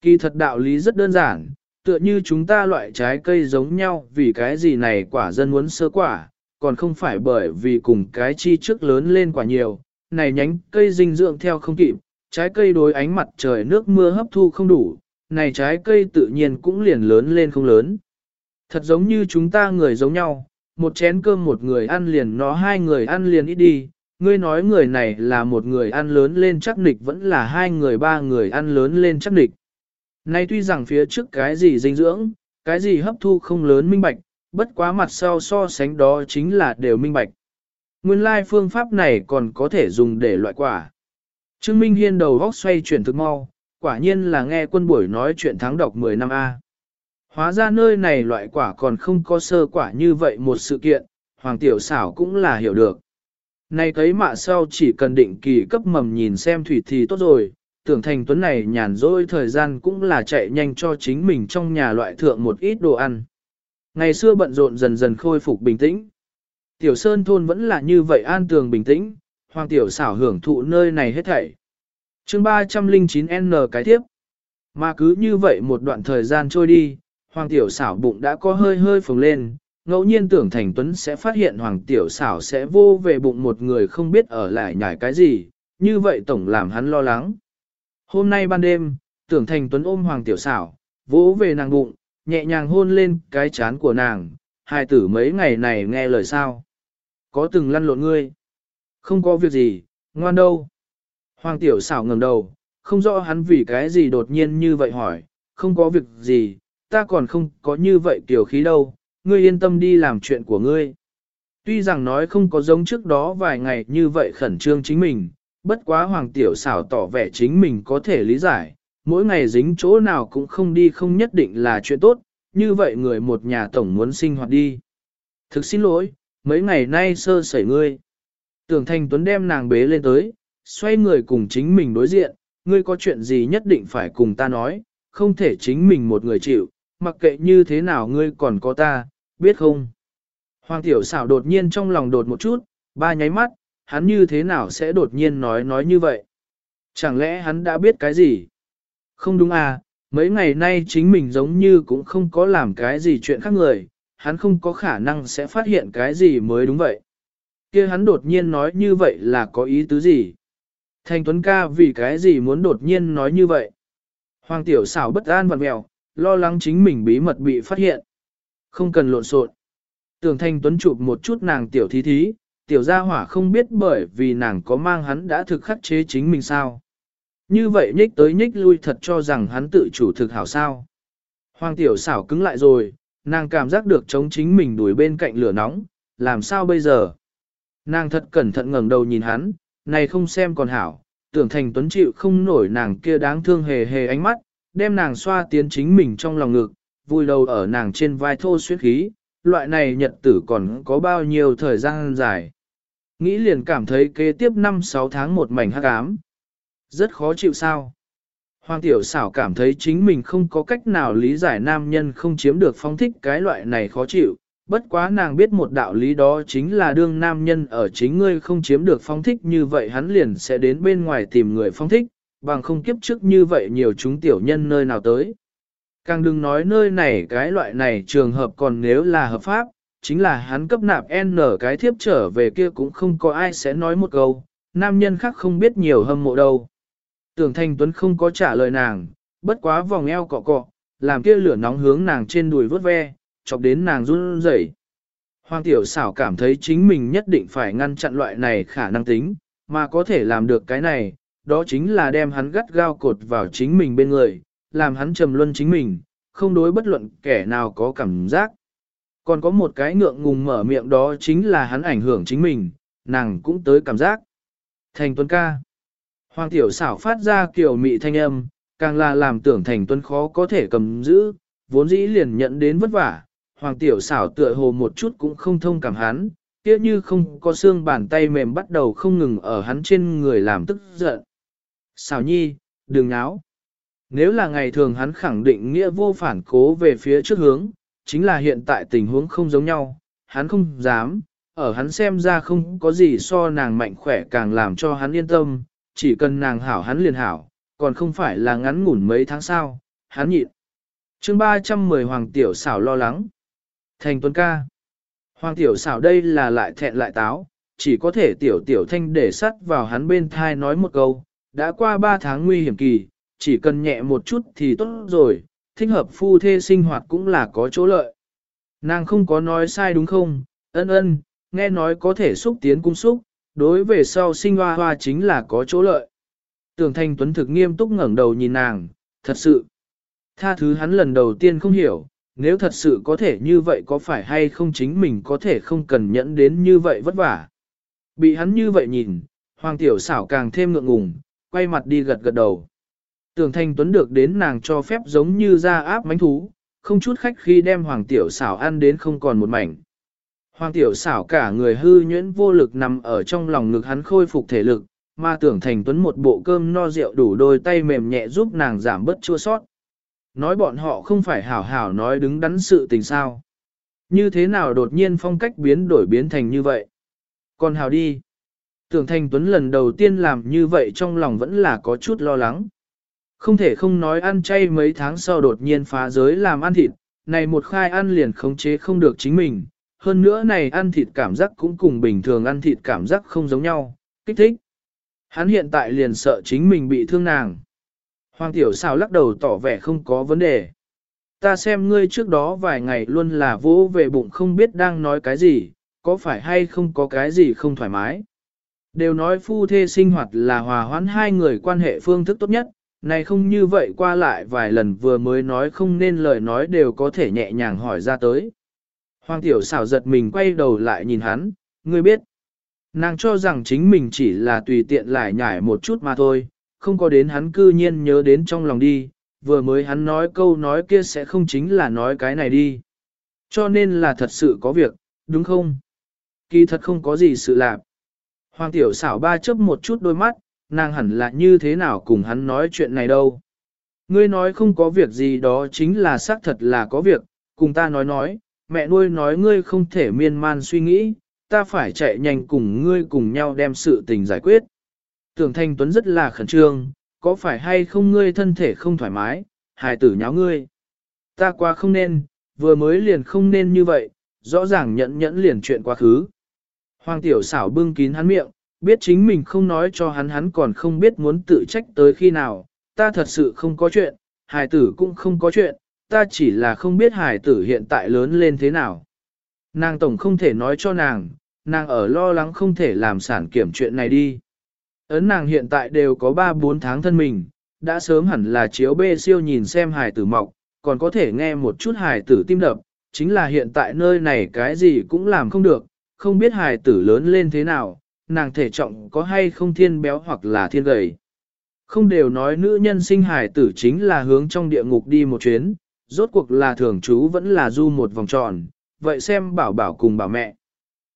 Kỳ thật đạo lý rất đơn giản, tựa như chúng ta loại trái cây giống nhau vì cái gì này quả dân muốn sơ quả, còn không phải bởi vì cùng cái chi trước lớn lên quả nhiều, này nhánh cây dinh dưỡng theo không kịp, trái cây đối ánh mặt trời nước mưa hấp thu không đủ, này trái cây tự nhiên cũng liền lớn lên không lớn. Thật giống như chúng ta người giống nhau, một chén cơm một người ăn liền nó hai người ăn liền ít đi, ngươi nói người này là một người ăn lớn lên chắc nịch vẫn là hai người ba người ăn lớn lên chắc nịch. Nay tuy rằng phía trước cái gì dinh dưỡng, cái gì hấp thu không lớn minh bạch, bất quá mặt sau so sánh đó chính là đều minh bạch. Nguyên lai phương pháp này còn có thể dùng để loại quả. Trương Minh Hiên đầu góc xoay chuyển thực mau, quả nhiên là nghe quân buổi nói chuyện tháng đọc 10 năm A. Hóa ra nơi này loại quả còn không có sơ quả như vậy một sự kiện, Hoàng Tiểu xảo cũng là hiểu được. Này thấy mạ sau chỉ cần định kỳ cấp mầm nhìn xem thủy thì tốt rồi, tưởng thành tuấn này nhàn rỗi thời gian cũng là chạy nhanh cho chính mình trong nhà loại thượng một ít đồ ăn. Ngày xưa bận rộn dần dần khôi phục bình tĩnh. Tiểu Sơn thôn vẫn là như vậy an tường bình tĩnh, Hoàng Tiểu xảo hưởng thụ nơi này hết thảy. chương 309N cái tiếp. Mà cứ như vậy một đoạn thời gian trôi đi, Hoàng Tiểu xảo bụng đã có hơi hơi phồng lên, ngẫu nhiên tưởng Thành Tuấn sẽ phát hiện Hoàng Tiểu xảo sẽ vô về bụng một người không biết ở lại nhảy cái gì, như vậy tổng làm hắn lo lắng. Hôm nay ban đêm, tưởng Thành Tuấn ôm Hoàng Tiểu xảo, vỗ về nàng bụng, nhẹ nhàng hôn lên cái chán của nàng, hai tử mấy ngày này nghe lời sao. Có từng lăn lộn ngươi? Không có việc gì, ngoan đâu. Hoàng Tiểu xảo ngẩng đầu, không rõ hắn vì cái gì đột nhiên như vậy hỏi, không có việc gì, ta còn không có như vậy tiểu khí đâu, ngươi yên tâm đi làm chuyện của ngươi. Tuy rằng nói không có giống trước đó vài ngày như vậy khẩn trương chính mình, bất quá Hoàng Tiểu xảo tỏ vẻ chính mình có thể lý giải, mỗi ngày dính chỗ nào cũng không đi không nhất định là chuyện tốt, như vậy người một nhà tổng muốn sinh hoạt đi. Thực xin lỗi, mấy ngày nay sơ sẩy ngươi. Tưởng Thành Tuấn đem nàng bế lên tới, xoay người cùng chính mình đối diện, ngươi có chuyện gì nhất định phải cùng ta nói, không thể chính mình một người chịu, mặc kệ như thế nào ngươi còn có ta, biết không? Hoàng tiểu xảo đột nhiên trong lòng đột một chút, ba nháy mắt, hắn như thế nào sẽ đột nhiên nói nói như vậy? Chẳng lẽ hắn đã biết cái gì? Không đúng à, mấy ngày nay chính mình giống như cũng không có làm cái gì chuyện khác người, hắn không có khả năng sẽ phát hiện cái gì mới đúng vậy. kia hắn đột nhiên nói như vậy là có ý tứ gì? Thành Tuấn ca vì cái gì muốn đột nhiên nói như vậy? Hoàng tiểu xảo bất an vặn mèo, lo lắng chính mình bí mật bị phát hiện. Không cần lộn xộn. Tưởng Thanh Tuấn chụp một chút nàng tiểu thí thí, tiểu gia hỏa không biết bởi vì nàng có mang hắn đã thực khắc chế chính mình sao. Như vậy nhích tới nhích lui thật cho rằng hắn tự chủ thực hảo sao. Hoàng tiểu xảo cứng lại rồi, nàng cảm giác được chống chính mình đuổi bên cạnh lửa nóng, làm sao bây giờ? Nàng thật cẩn thận ngẩng đầu nhìn hắn, này không xem còn hảo, tưởng thành tuấn chịu không nổi nàng kia đáng thương hề hề ánh mắt, đem nàng xoa tiến chính mình trong lòng ngực, vui đầu ở nàng trên vai thô suyết khí, loại này nhật tử còn có bao nhiêu thời gian dài. Nghĩ liền cảm thấy kế tiếp 5-6 tháng một mảnh hắc ám. Rất khó chịu sao. Hoàng tiểu xảo cảm thấy chính mình không có cách nào lý giải nam nhân không chiếm được phong thích cái loại này khó chịu, bất quá nàng biết một đạo lý đó chính là đương nam nhân ở chính ngươi không chiếm được phong thích như vậy hắn liền sẽ đến bên ngoài tìm người phong thích, bằng không kiếp trước như vậy nhiều chúng tiểu nhân nơi nào tới. Càng đừng nói nơi này cái loại này trường hợp còn nếu là hợp pháp, chính là hắn cấp nạp N cái thiếp trở về kia cũng không có ai sẽ nói một câu, nam nhân khác không biết nhiều hâm mộ đâu. Tưởng Thanh Tuấn không có trả lời nàng, bất quá vòng eo cọ cọ, làm kia lửa nóng hướng nàng trên đùi vớt ve, chọc đến nàng run rẩy. Hoàng tiểu xảo cảm thấy chính mình nhất định phải ngăn chặn loại này khả năng tính, mà có thể làm được cái này, đó chính là đem hắn gắt gao cột vào chính mình bên người, làm hắn trầm luân chính mình, không đối bất luận kẻ nào có cảm giác. Còn có một cái ngượng ngùng mở miệng đó chính là hắn ảnh hưởng chính mình, nàng cũng tới cảm giác. Thành tuấn ca. Hoàng tiểu xảo phát ra kiểu mị thanh âm, càng là làm tưởng thành tuấn khó có thể cầm giữ, vốn dĩ liền nhận đến vất vả. Hoàng tiểu xảo tựa hồ một chút cũng không thông cảm hắn, kia như không có xương bàn tay mềm bắt đầu không ngừng ở hắn trên người làm tức giận. Xảo nhi, đừng náo. Nếu là ngày thường hắn khẳng định nghĩa vô phản cố về phía trước hướng, chính là hiện tại tình huống không giống nhau, hắn không dám, ở hắn xem ra không có gì so nàng mạnh khỏe càng làm cho hắn yên tâm, chỉ cần nàng hảo hắn liền hảo, còn không phải là ngắn ngủn mấy tháng sau, hắn nhịn. chương 310 Hoàng Tiểu xảo lo lắng. Thành Tuấn ca. Hoàng Tiểu xảo đây là lại thẹn lại táo, chỉ có thể Tiểu Tiểu Thanh để sắt vào hắn bên thai nói một câu, đã qua 3 tháng nguy hiểm kỳ, chỉ cần nhẹ một chút thì tốt rồi, thích hợp phu thê sinh hoạt cũng là có chỗ lợi. Nàng không có nói sai đúng không, ân ân, nghe nói có thể xúc tiến cung xúc, đối về sau sinh hoa hoa chính là có chỗ lợi. Tưởng thanh tuấn thực nghiêm túc ngẩng đầu nhìn nàng, thật sự. Tha thứ hắn lần đầu tiên không hiểu, nếu thật sự có thể như vậy có phải hay không chính mình có thể không cần nhẫn đến như vậy vất vả. Bị hắn như vậy nhìn, hoàng tiểu xảo càng thêm ngượng ngùng, quay mặt đi gật gật đầu. Tưởng thanh tuấn được đến nàng cho phép giống như ra áp mánh thú, không chút khách khi đem hoàng tiểu xảo ăn đến không còn một mảnh. Hoàng tiểu xảo cả người hư nhuyễn vô lực nằm ở trong lòng ngực hắn khôi phục thể lực, mà tưởng thành tuấn một bộ cơm no rượu đủ đôi tay mềm nhẹ giúp nàng giảm bớt chua sót. Nói bọn họ không phải hảo hảo nói đứng đắn sự tình sao. Như thế nào đột nhiên phong cách biến đổi biến thành như vậy? Còn hào đi. Tưởng thành tuấn lần đầu tiên làm như vậy trong lòng vẫn là có chút lo lắng. Không thể không nói ăn chay mấy tháng sau đột nhiên phá giới làm ăn thịt, này một khai ăn liền khống chế không được chính mình. Hơn nữa này ăn thịt cảm giác cũng cùng bình thường ăn thịt cảm giác không giống nhau, kích thích. Hắn hiện tại liền sợ chính mình bị thương nàng. Hoàng tiểu xào lắc đầu tỏ vẻ không có vấn đề. Ta xem ngươi trước đó vài ngày luôn là vỗ về bụng không biết đang nói cái gì, có phải hay không có cái gì không thoải mái. Đều nói phu thê sinh hoạt là hòa hoãn hai người quan hệ phương thức tốt nhất, này không như vậy qua lại vài lần vừa mới nói không nên lời nói đều có thể nhẹ nhàng hỏi ra tới. Hoàng tiểu xảo giật mình quay đầu lại nhìn hắn, ngươi biết. Nàng cho rằng chính mình chỉ là tùy tiện lại nhải một chút mà thôi, không có đến hắn cư nhiên nhớ đến trong lòng đi, vừa mới hắn nói câu nói kia sẽ không chính là nói cái này đi. Cho nên là thật sự có việc, đúng không? Kỳ thật không có gì sự lạc. Hoàng tiểu xảo ba chấp một chút đôi mắt, nàng hẳn là như thế nào cùng hắn nói chuyện này đâu. Ngươi nói không có việc gì đó chính là xác thật là có việc, cùng ta nói nói, mẹ nuôi nói ngươi không thể miên man suy nghĩ, ta phải chạy nhanh cùng ngươi cùng nhau đem sự tình giải quyết. Tưởng Thanh Tuấn rất là khẩn trương, có phải hay không ngươi thân thể không thoải mái, hài tử nháo ngươi. Ta qua không nên, vừa mới liền không nên như vậy, rõ ràng nhẫn nhẫn liền chuyện quá khứ. Hoàng tiểu xảo bưng kín hắn miệng, biết chính mình không nói cho hắn hắn còn không biết muốn tự trách tới khi nào, ta thật sự không có chuyện, hài tử cũng không có chuyện, ta chỉ là không biết hài tử hiện tại lớn lên thế nào. Nàng tổng không thể nói cho nàng, nàng ở lo lắng không thể làm sản kiểm chuyện này đi. Ấn nàng hiện tại đều có 3-4 tháng thân mình, đã sớm hẳn là chiếu bê siêu nhìn xem hài tử mọc, còn có thể nghe một chút hài tử tim đập, chính là hiện tại nơi này cái gì cũng làm không được, không biết hài tử lớn lên thế nào, nàng thể trọng có hay không thiên béo hoặc là thiên gầy. Không đều nói nữ nhân sinh hài tử chính là hướng trong địa ngục đi một chuyến, rốt cuộc là thường chú vẫn là du một vòng tròn, vậy xem bảo bảo cùng bảo mẹ.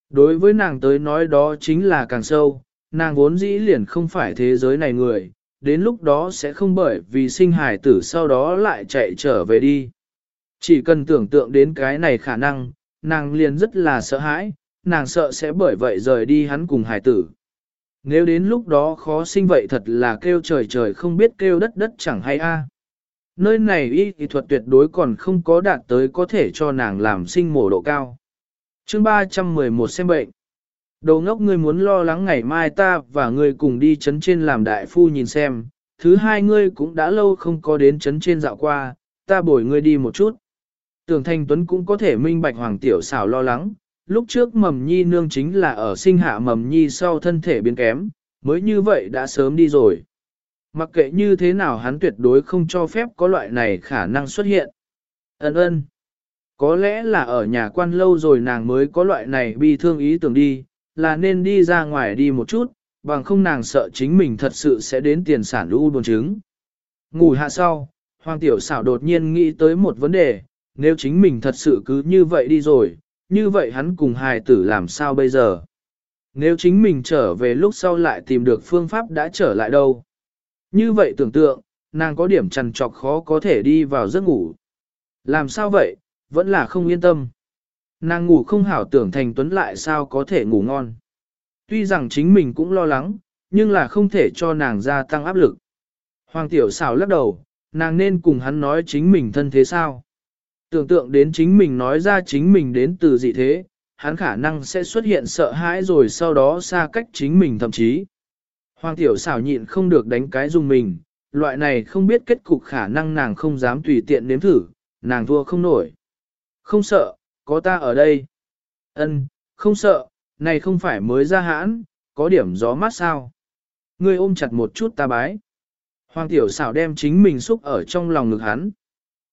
Đối với nàng tới nói đó chính là càng sâu, nàng vốn dĩ liền không phải thế giới này người, đến lúc đó sẽ không bởi vì sinh hài tử sau đó lại chạy trở về đi. Chỉ cần tưởng tượng đến cái này khả năng, nàng liền rất là sợ hãi, nàng sợ sẽ bởi vậy rời đi hắn cùng hải tử. Nếu đến lúc đó khó sinh vậy thật là kêu trời trời không biết kêu đất đất chẳng hay a. Nơi này y kỹ thuật tuyệt đối còn không có đạt tới có thể cho nàng làm sinh mổ độ cao. chương 311 xem bệnh. Đồ ngốc ngươi muốn lo lắng ngày mai ta và ngươi cùng đi chấn trên làm đại phu nhìn xem, thứ hai ngươi cũng đã lâu không có đến chấn trên dạo qua, ta bồi ngươi đi một chút. Tưởng Thanh Tuấn cũng có thể minh bạch Hoàng Tiểu xảo lo lắng, lúc trước mầm nhi nương chính là ở sinh hạ mầm nhi sau thân thể biến kém, mới như vậy đã sớm đi rồi. Mặc kệ như thế nào hắn tuyệt đối không cho phép có loại này khả năng xuất hiện. Ấn ơn. Có lẽ là ở nhà quan lâu rồi nàng mới có loại này bi thương ý tưởng đi, là nên đi ra ngoài đi một chút, bằng không nàng sợ chính mình thật sự sẽ đến tiền sản u buồn chứng. Ngủ hạ sau, Hoàng Tiểu xảo đột nhiên nghĩ tới một vấn đề, nếu chính mình thật sự cứ như vậy đi rồi, như vậy hắn cùng hài tử làm sao bây giờ? Nếu chính mình trở về lúc sau lại tìm được phương pháp đã trở lại đâu? Như vậy tưởng tượng, nàng có điểm trằn trọc khó có thể đi vào giấc ngủ. Làm sao vậy, vẫn là không yên tâm. Nàng ngủ không hảo tưởng thành tuấn lại sao có thể ngủ ngon. Tuy rằng chính mình cũng lo lắng, nhưng là không thể cho nàng gia tăng áp lực. Hoàng tiểu xảo lắc đầu, nàng nên cùng hắn nói chính mình thân thế sao. Tưởng tượng đến chính mình nói ra chính mình đến từ dị thế, hắn khả năng sẽ xuất hiện sợ hãi rồi sau đó xa cách chính mình thậm chí. Hoàng tiểu xảo nhịn không được đánh cái dùng mình, loại này không biết kết cục khả năng nàng không dám tùy tiện nếm thử, nàng thua không nổi. Không sợ, có ta ở đây. Ân, không sợ, này không phải mới ra hãn, có điểm gió mát sao. Ngươi ôm chặt một chút ta bái. Hoàng tiểu xảo đem chính mình xúc ở trong lòng ngực hắn.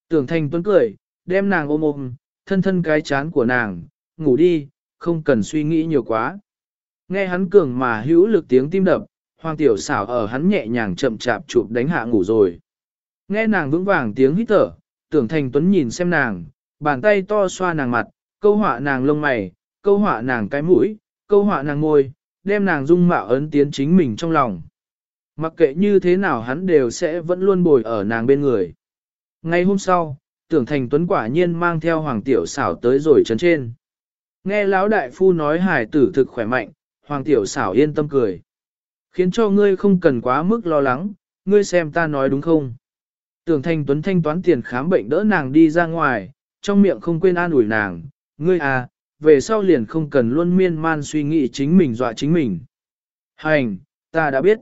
Tưởng thành tuấn cười, đem nàng ôm ôm, thân thân cái chán của nàng, ngủ đi, không cần suy nghĩ nhiều quá. Nghe hắn cường mà hữu lực tiếng tim đập, hoàng tiểu xảo ở hắn nhẹ nhàng chậm chạp chụp đánh hạ ngủ rồi. Nghe nàng vững vàng tiếng hít thở, tưởng thành tuấn nhìn xem nàng, bàn tay to xoa nàng mặt, câu họa nàng lông mày, câu họa nàng cái mũi, câu họa nàng môi, đem nàng dung mạo ấn tiến chính mình trong lòng. Mặc kệ như thế nào hắn đều sẽ vẫn luôn bồi ở nàng bên người. Ngay hôm sau, tưởng thành tuấn quả nhiên mang theo hoàng tiểu xảo tới rồi chấn trên. Nghe lão đại phu nói hải tử thực khỏe mạnh, hoàng tiểu xảo yên tâm cười. Khiến cho ngươi không cần quá mức lo lắng, ngươi xem ta nói đúng không? Tưởng thành tuấn thanh toán tiền khám bệnh đỡ nàng đi ra ngoài, trong miệng không quên an ủi nàng, ngươi à, về sau liền không cần luôn miên man suy nghĩ chính mình dọa chính mình. Hành, ta đã biết.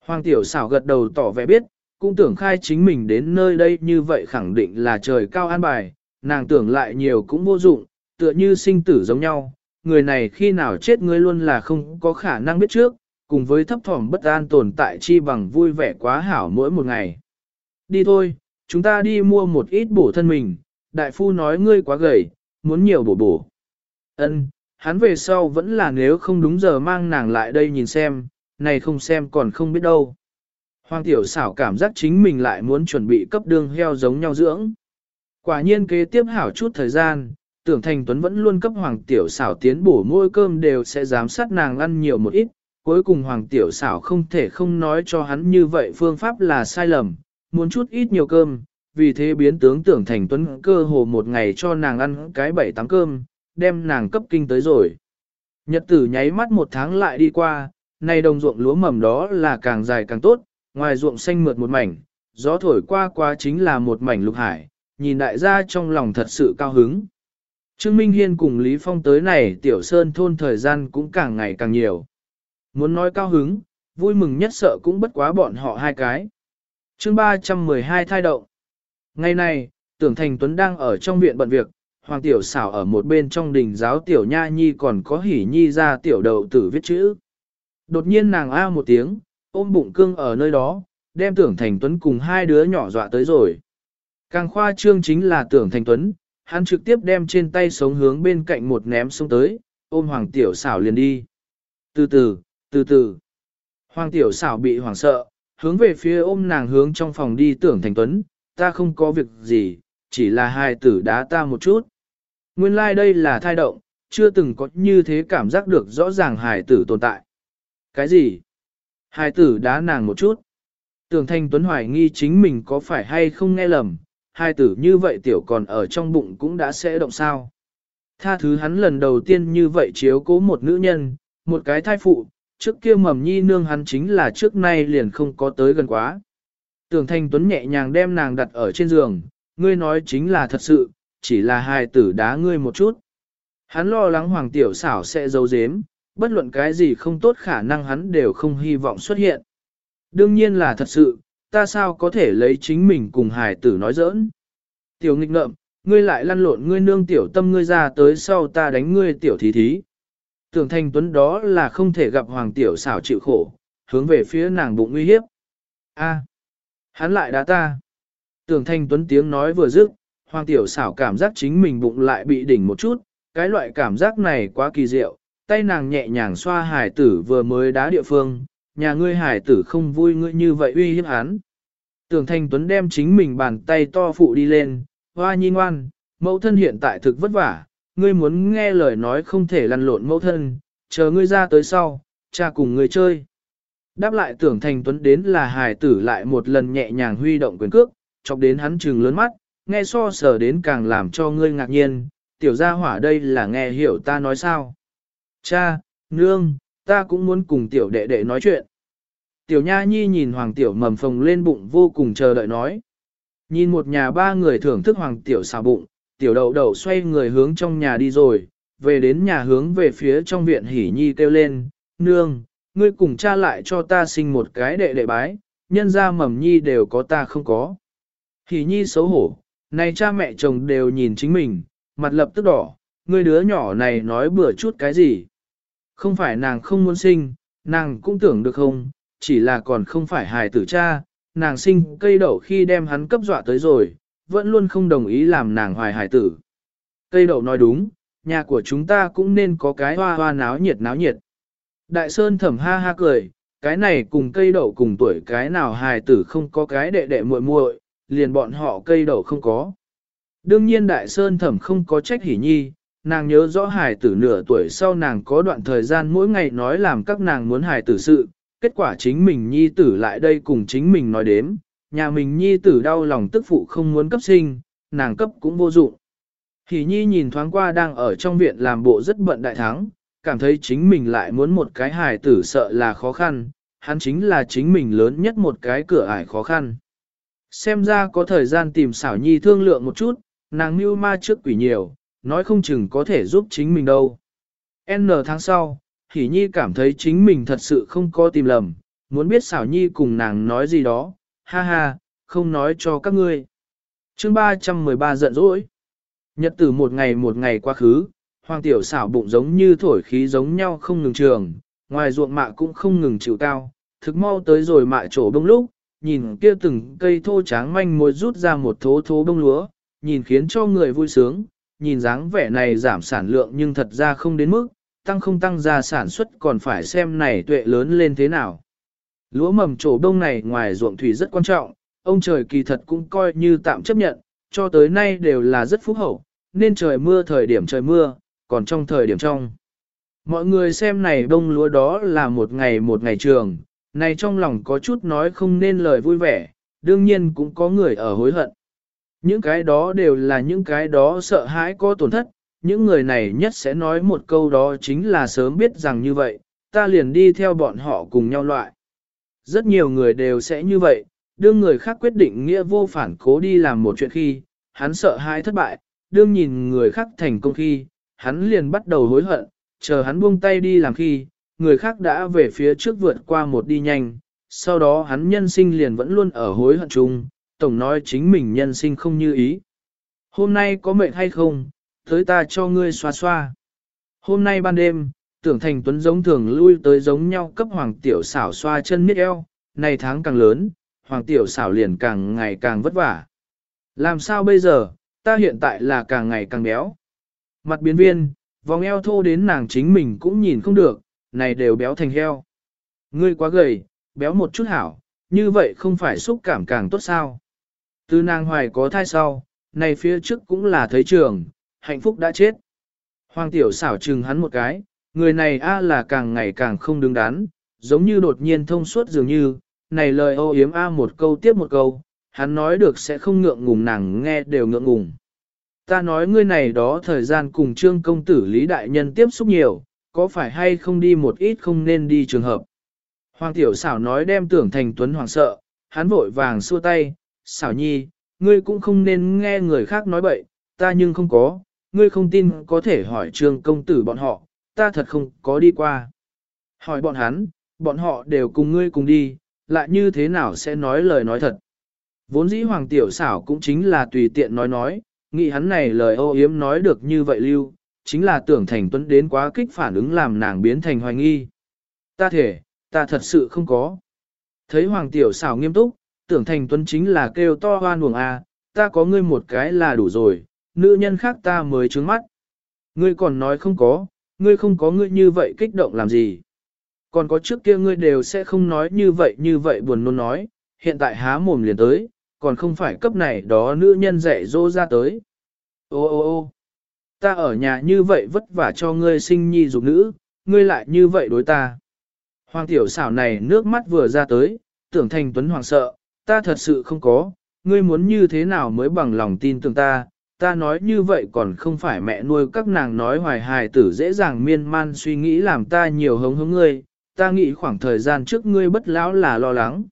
Hoàng tiểu xảo gật đầu tỏ vẻ biết, cũng tưởng khai chính mình đến nơi đây như vậy khẳng định là trời cao an bài, nàng tưởng lại nhiều cũng vô dụng, tựa như sinh tử giống nhau, người này khi nào chết ngươi luôn là không có khả năng biết trước, cùng với thấp thỏm bất an tồn tại chi bằng vui vẻ quá hảo mỗi một ngày. Đi thôi, chúng ta đi mua một ít bổ thân mình, đại phu nói ngươi quá gầy, muốn nhiều bổ bổ. Ân, hắn về sau vẫn là nếu không đúng giờ mang nàng lại đây nhìn xem, này không xem còn không biết đâu. Hoàng tiểu xảo cảm giác chính mình lại muốn chuẩn bị cấp đường heo giống nhau dưỡng. Quả nhiên kế tiếp hảo chút thời gian, tưởng thành tuấn vẫn luôn cấp hoàng tiểu xảo tiến bổ môi cơm đều sẽ giám sát nàng ăn nhiều một ít. Cuối cùng hoàng tiểu xảo không thể không nói cho hắn như vậy phương pháp là sai lầm, muốn chút ít nhiều cơm, vì thế biến tướng tưởng thành tuấn cơ hồ một ngày cho nàng ăn cái bảy tám cơm, đem nàng cấp kinh tới rồi. Nhật tử nháy mắt một tháng lại đi qua, nay đồng ruộng lúa mầm đó là càng dài càng tốt, ngoài ruộng xanh mượt một mảnh, gió thổi qua qua chính là một mảnh lục hải, nhìn đại gia trong lòng thật sự cao hứng. Trương Minh Hiên cùng Lý Phong tới này tiểu sơn thôn thời gian cũng càng ngày càng nhiều. Muốn nói cao hứng, vui mừng nhất sợ cũng bất quá bọn họ hai cái. chương 312 thai động. Ngày này, tưởng thành Tuấn đang ở trong viện bận việc, Hoàng Tiểu xảo ở một bên trong đình giáo Tiểu Nha Nhi còn có hỉ nhi ra Tiểu Đậu tử viết chữ. Đột nhiên nàng a một tiếng, ôm bụng cưng ở nơi đó, đem tưởng thành Tuấn cùng hai đứa nhỏ dọa tới rồi. Càng khoa trương chính là tưởng thành Tuấn, hắn trực tiếp đem trên tay sống hướng bên cạnh một ném xuống tới, ôm Hoàng Tiểu xảo liền đi. Từ từ, từ từ. Hoàng Tiểu xảo bị hoảng sợ, hướng về phía ôm nàng hướng trong phòng đi tưởng thành Tuấn, ta không có việc gì, chỉ là hai tử đá ta một chút. Nguyên lai like đây là thai động, chưa từng có như thế cảm giác được rõ ràng hài tử tồn tại. Cái gì? Hai tử đá nàng một chút. Tưởng thanh tuấn hoài nghi chính mình có phải hay không nghe lầm, hai tử như vậy tiểu còn ở trong bụng cũng đã sẽ động sao. Tha thứ hắn lần đầu tiên như vậy chiếu cố một nữ nhân, một cái thai phụ, trước kia mầm nhi nương hắn chính là trước nay liền không có tới gần quá. Tưởng thanh tuấn nhẹ nhàng đem nàng đặt ở trên giường, ngươi nói chính là thật sự, chỉ là hài tử đá ngươi một chút. Hắn lo lắng hoàng tiểu xảo sẽ giấu giếm, bất luận cái gì không tốt khả năng hắn đều không hy vọng xuất hiện. Đương nhiên là thật sự, ta sao có thể lấy chính mình cùng hài tử nói giỡn. Tiểu nghịch ngợm, ngươi lại lăn lộn ngươi nương tiểu tâm ngươi ra tới sau ta đánh ngươi tiểu thí thí. Tưởng thanh tuấn đó là không thể gặp hoàng tiểu xảo chịu khổ, hướng về phía nàng bụng nguy hiếp. A, hắn lại đá ta. Tưởng thanh tuấn tiếng nói vừa dứt, hoàng tiểu xảo cảm giác chính mình bụng lại bị đỉnh một chút, cái loại cảm giác này quá kỳ diệu, tay nàng nhẹ nhàng xoa hải tử vừa mới đá địa phương, nhà ngươi hải tử không vui ngươi như vậy uy hiếp hắn. Tưởng thanh tuấn đem chính mình bàn tay to phụ đi lên, hoa nhi ngoan, mẫu thân hiện tại thực vất vả, ngươi muốn nghe lời nói không thể lăn lộn mẫu thân, chờ ngươi ra tới sau, cha cùng ngươi chơi. Đáp lại tưởng thành tuấn đến là hài tử lại một lần nhẹ nhàng huy động quyền cước, chọc đến hắn trừng lớn mắt, nghe so sở đến càng làm cho ngươi ngạc nhiên, tiểu gia hỏa đây là nghe hiểu ta nói sao. Cha, nương, ta cũng muốn cùng tiểu đệ đệ nói chuyện. Tiểu nha nhi nhìn hoàng tiểu mầm phồng lên bụng vô cùng chờ đợi nói. Nhìn một nhà ba người thưởng thức hoàng tiểu xào bụng, tiểu đậu đậu xoay người hướng trong nhà đi rồi, về đến nhà hướng về phía trong viện hỉ nhi kêu lên, nương, ngươi cùng cha lại cho ta sinh một cái đệ đệ bái, nhân ra mầm nhi đều có ta không có. Hỉ nhi xấu hổ, này cha mẹ chồng đều nhìn chính mình, mặt lập tức đỏ, ngươi đứa nhỏ này nói bừa chút cái gì. Không phải nàng không muốn sinh, nàng cũng tưởng được không, chỉ là còn không phải hài tử cha, nàng sinh cây đậu khi đem hắn cấp dọa tới rồi, vẫn luôn không đồng ý làm nàng hoài hài tử. Cây đậu nói đúng, nhà của chúng ta cũng nên có cái hoa hoa náo nhiệt náo nhiệt. Đại Sơn thẩm ha ha cười, cái này cùng cây đậu cùng tuổi cái nào hài tử không có cái đệ đệ muội muội, liền bọn họ cây đậu không có. Đương nhiên Đại Sơn thẩm không có trách hỉ nhi, nàng nhớ rõ hài tử nửa tuổi sau nàng có đoạn thời gian mỗi ngày nói làm các nàng muốn hài tử sự, kết quả chính mình nhi tử lại đây cùng chính mình nói đếm, nhà mình nhi tử đau lòng tức phụ không muốn cấp sinh, nàng cấp cũng vô dụng. Hỷ nhi nhìn thoáng qua đang ở trong viện làm bộ rất bận đại thắng, cảm thấy chính mình lại muốn một cái hài tử sợ là khó khăn, hắn chính là chính mình lớn nhất một cái cửa ải khó khăn. Xem ra có thời gian tìm xảo nhi thương lượng một chút, nàng mưu ma trước quỷ nhiều, nói không chừng có thể giúp chính mình đâu. N tháng sau, Hỷ Nhi cảm thấy chính mình thật sự không có tìm lầm, muốn biết xảo Nhi cùng nàng nói gì đó, ha ha, không nói cho các ngươi. chương 313 giận dỗi. Nhật tử một ngày một ngày quá khứ, hoàng tiểu xảo bụng giống như thổi khí giống nhau không ngừng trường, ngoài ruộng mạ cũng không ngừng chịu cao, thực mau tới rồi mạ trổ bông lúc, nhìn kia từng cây thô tráng manh môi rút ra một thố thố bông lúa, nhìn khiến cho người vui sướng, nhìn dáng vẻ này giảm sản lượng nhưng thật ra không đến mức, tăng không tăng ra sản xuất còn phải xem này tuệ lớn lên thế nào. Lúa mầm trổ đông này ngoài ruộng thủy rất quan trọng, ông trời kỳ thật cũng coi như tạm chấp nhận, cho tới nay đều là rất phúc hậu, nên trời mưa thời điểm trời mưa, còn trong thời điểm trong. Mọi người xem này đông lúa đó là một ngày một ngày trường, này trong lòng có chút nói không nên lời vui vẻ, đương nhiên cũng có người ở hối hận. Những cái đó đều là những cái đó sợ hãi có tổn thất, những người này nhất sẽ nói một câu đó chính là sớm biết rằng như vậy, ta liền đi theo bọn họ cùng nhau loại. Rất nhiều người đều sẽ như vậy, đương người khác quyết định nghĩa vô phản cố đi làm một chuyện khi, hắn sợ hãi thất bại, đương nhìn người khác thành công khi, hắn liền bắt đầu hối hận, chờ hắn buông tay đi làm khi, người khác đã về phía trước vượt qua một đi nhanh, sau đó hắn nhân sinh liền vẫn luôn ở hối hận chung, tổng nói chính mình nhân sinh không như ý. Hôm nay có mệt hay không, tới ta cho ngươi xoa xoa. Hôm nay ban đêm, tưởng thành tuấn giống thường lui tới giống nhau cấp hoàng tiểu xảo xoa chân miết eo, này tháng càng lớn, hoàng tiểu xảo liền càng ngày càng vất vả. Làm sao bây giờ, ta hiện tại là càng ngày càng béo. Mặt biến viên, vòng eo thô đến nàng chính mình cũng nhìn không được, này đều béo thành heo. Ngươi quá gầy, béo một chút hảo, như vậy không phải xúc cảm càng tốt sao. Từ nàng hoài có thai sau, này phía trước cũng là thấy trường, hạnh phúc đã chết. Hoàng tiểu xảo trừng hắn một cái, người này a là càng ngày càng không đứng đắn, giống như đột nhiên thông suốt dường như, này lời ô yếm a một câu tiếp một câu, hắn nói được sẽ không ngượng ngùng nàng nghe đều ngượng ngùng. Ta nói ngươi này đó thời gian cùng trương công tử Lý Đại Nhân tiếp xúc nhiều, có phải hay không đi một ít không nên đi trường hợp. Hoàng tiểu xảo nói đem tưởng thành tuấn hoàng sợ, hắn vội vàng xua tay, xảo nhi, ngươi cũng không nên nghe người khác nói bậy, ta nhưng không có, ngươi không tin có thể hỏi trương công tử bọn họ, ta thật không có đi qua. Hỏi bọn hắn, bọn họ đều cùng ngươi cùng đi, lại như thế nào sẽ nói lời nói thật. Vốn dĩ hoàng tiểu xảo cũng chính là tùy tiện nói nói, nghĩ hắn này lời ô yếm nói được như vậy lưu, chính là tưởng thành tuấn đến quá kích phản ứng làm nàng biến thành hoài nghi. Ta thể, ta thật sự không có. Thấy hoàng tiểu xảo nghiêm túc, tưởng thành tuấn chính là kêu to hoan buồng à, ta có ngươi một cái là đủ rồi, nữ nhân khác ta mới trướng mắt. Ngươi còn nói không có, ngươi không có ngươi như vậy kích động làm gì. Còn có trước kia ngươi đều sẽ không nói như vậy như vậy buồn nôn nói, hiện tại há mồm liền tới, còn không phải cấp này đó nữ nhân dạy dỗ ra tới. Ô ô ô ta ở nhà như vậy vất vả cho ngươi sinh nhi dục nữ, ngươi lại như vậy đối ta. Hoàng tiểu xảo này nước mắt vừa ra tới, tưởng thành tuấn hoàng sợ, ta thật sự không có, ngươi muốn như thế nào mới bằng lòng tin tưởng ta, ta nói như vậy còn không phải mẹ nuôi các nàng nói hoài hài tử dễ dàng miên man suy nghĩ làm ta nhiều hống hống ngươi, ta nghĩ khoảng thời gian trước ngươi bất lão là lo lắng.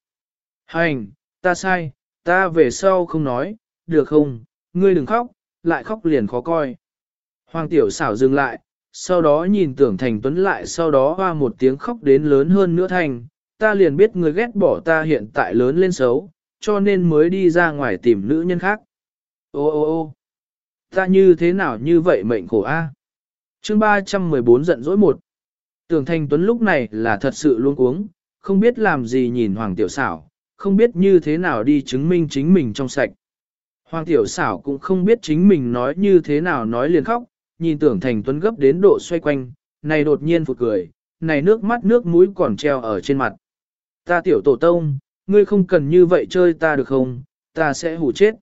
Hành, ta sai, ta về sau không nói, được không, ngươi đừng khóc, lại khóc liền khó coi. Hoàng tiểu xảo dừng lại, sau đó nhìn tưởng thành tuấn lại sau đó hoa một tiếng khóc đến lớn hơn nữa thành, ta liền biết người ghét bỏ ta hiện tại lớn lên xấu, cho nên mới đi ra ngoài tìm nữ nhân khác. Ô ô ô ta như thế nào như vậy mệnh khổ a? À? Chương 314 giận dỗi một. Tưởng Thành Tuấn lúc này là thật sự luôn uống, không biết làm gì nhìn Hoàng Tiểu Xảo, không biết như thế nào đi chứng minh chính mình trong sạch. Hoàng Tiểu Xảo cũng không biết chính mình nói như thế nào nói liền khóc, nhìn Tưởng Thành Tuấn gấp đến độ xoay quanh, này đột nhiên phụt cười, này nước mắt nước mũi còn treo ở trên mặt. Ta Tiểu Tổ Tông, ngươi không cần như vậy chơi ta được không, ta sẽ hủ chết.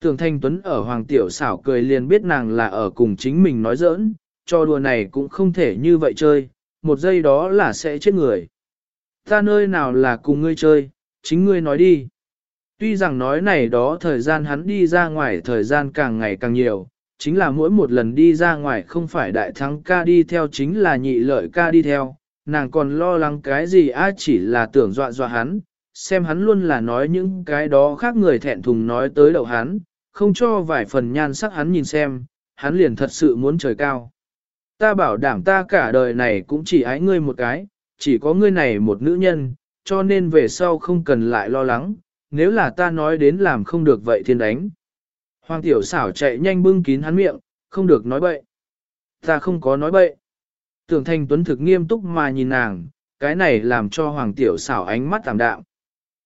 Tưởng Thanh Tuấn ở Hoàng Tiểu xảo cười liền biết nàng là ở cùng chính mình nói giỡn, cho đùa này cũng không thể như vậy chơi, một giây đó là sẽ chết người. Ta nơi nào là cùng ngươi chơi, chính ngươi nói đi. Tuy rằng nói này đó thời gian hắn đi ra ngoài thời gian càng ngày càng nhiều, chính là mỗi một lần đi ra ngoài không phải đại thắng ca đi theo chính là nhị lợi ca đi theo, nàng còn lo lắng cái gì á chỉ là tưởng dọa dọa hắn, xem hắn luôn là nói những cái đó khác người thẹn thùng nói tới đầu hắn, không cho vài phần nhan sắc hắn nhìn xem, hắn liền thật sự muốn trời cao. Ta bảo đảm ta cả đời này cũng chỉ ái ngươi một cái, chỉ có ngươi này một nữ nhân, cho nên về sau không cần lại lo lắng, nếu là ta nói đến làm không được vậy thiên đánh. Hoàng tiểu xảo chạy nhanh bưng kín hắn miệng, không được nói bậy. Ta không có nói bậy. Tưởng thanh tuấn thực nghiêm túc mà nhìn nàng, cái này làm cho hoàng tiểu xảo ánh mắt tạm đạm.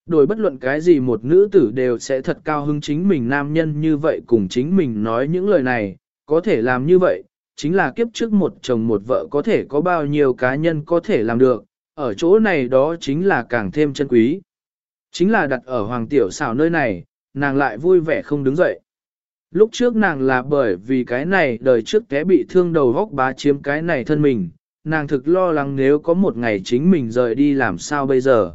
Đổi bất luận cái gì một nữ tử đều sẽ thật cao hứng chính mình nam nhân như vậy cùng chính mình nói những lời này, có thể làm như vậy, chính là kiếp trước một chồng một vợ có thể có bao nhiêu cá nhân có thể làm được, ở chỗ này đó chính là càng thêm chân quý. Chính là đặt ở hoàng tiểu xảo nơi này, nàng lại vui vẻ không đứng dậy. Lúc trước nàng là bởi vì cái này đời trước té bị thương đầu góc bá chiếm cái này thân mình, nàng thực lo lắng nếu có một ngày chính mình rời đi làm sao bây giờ.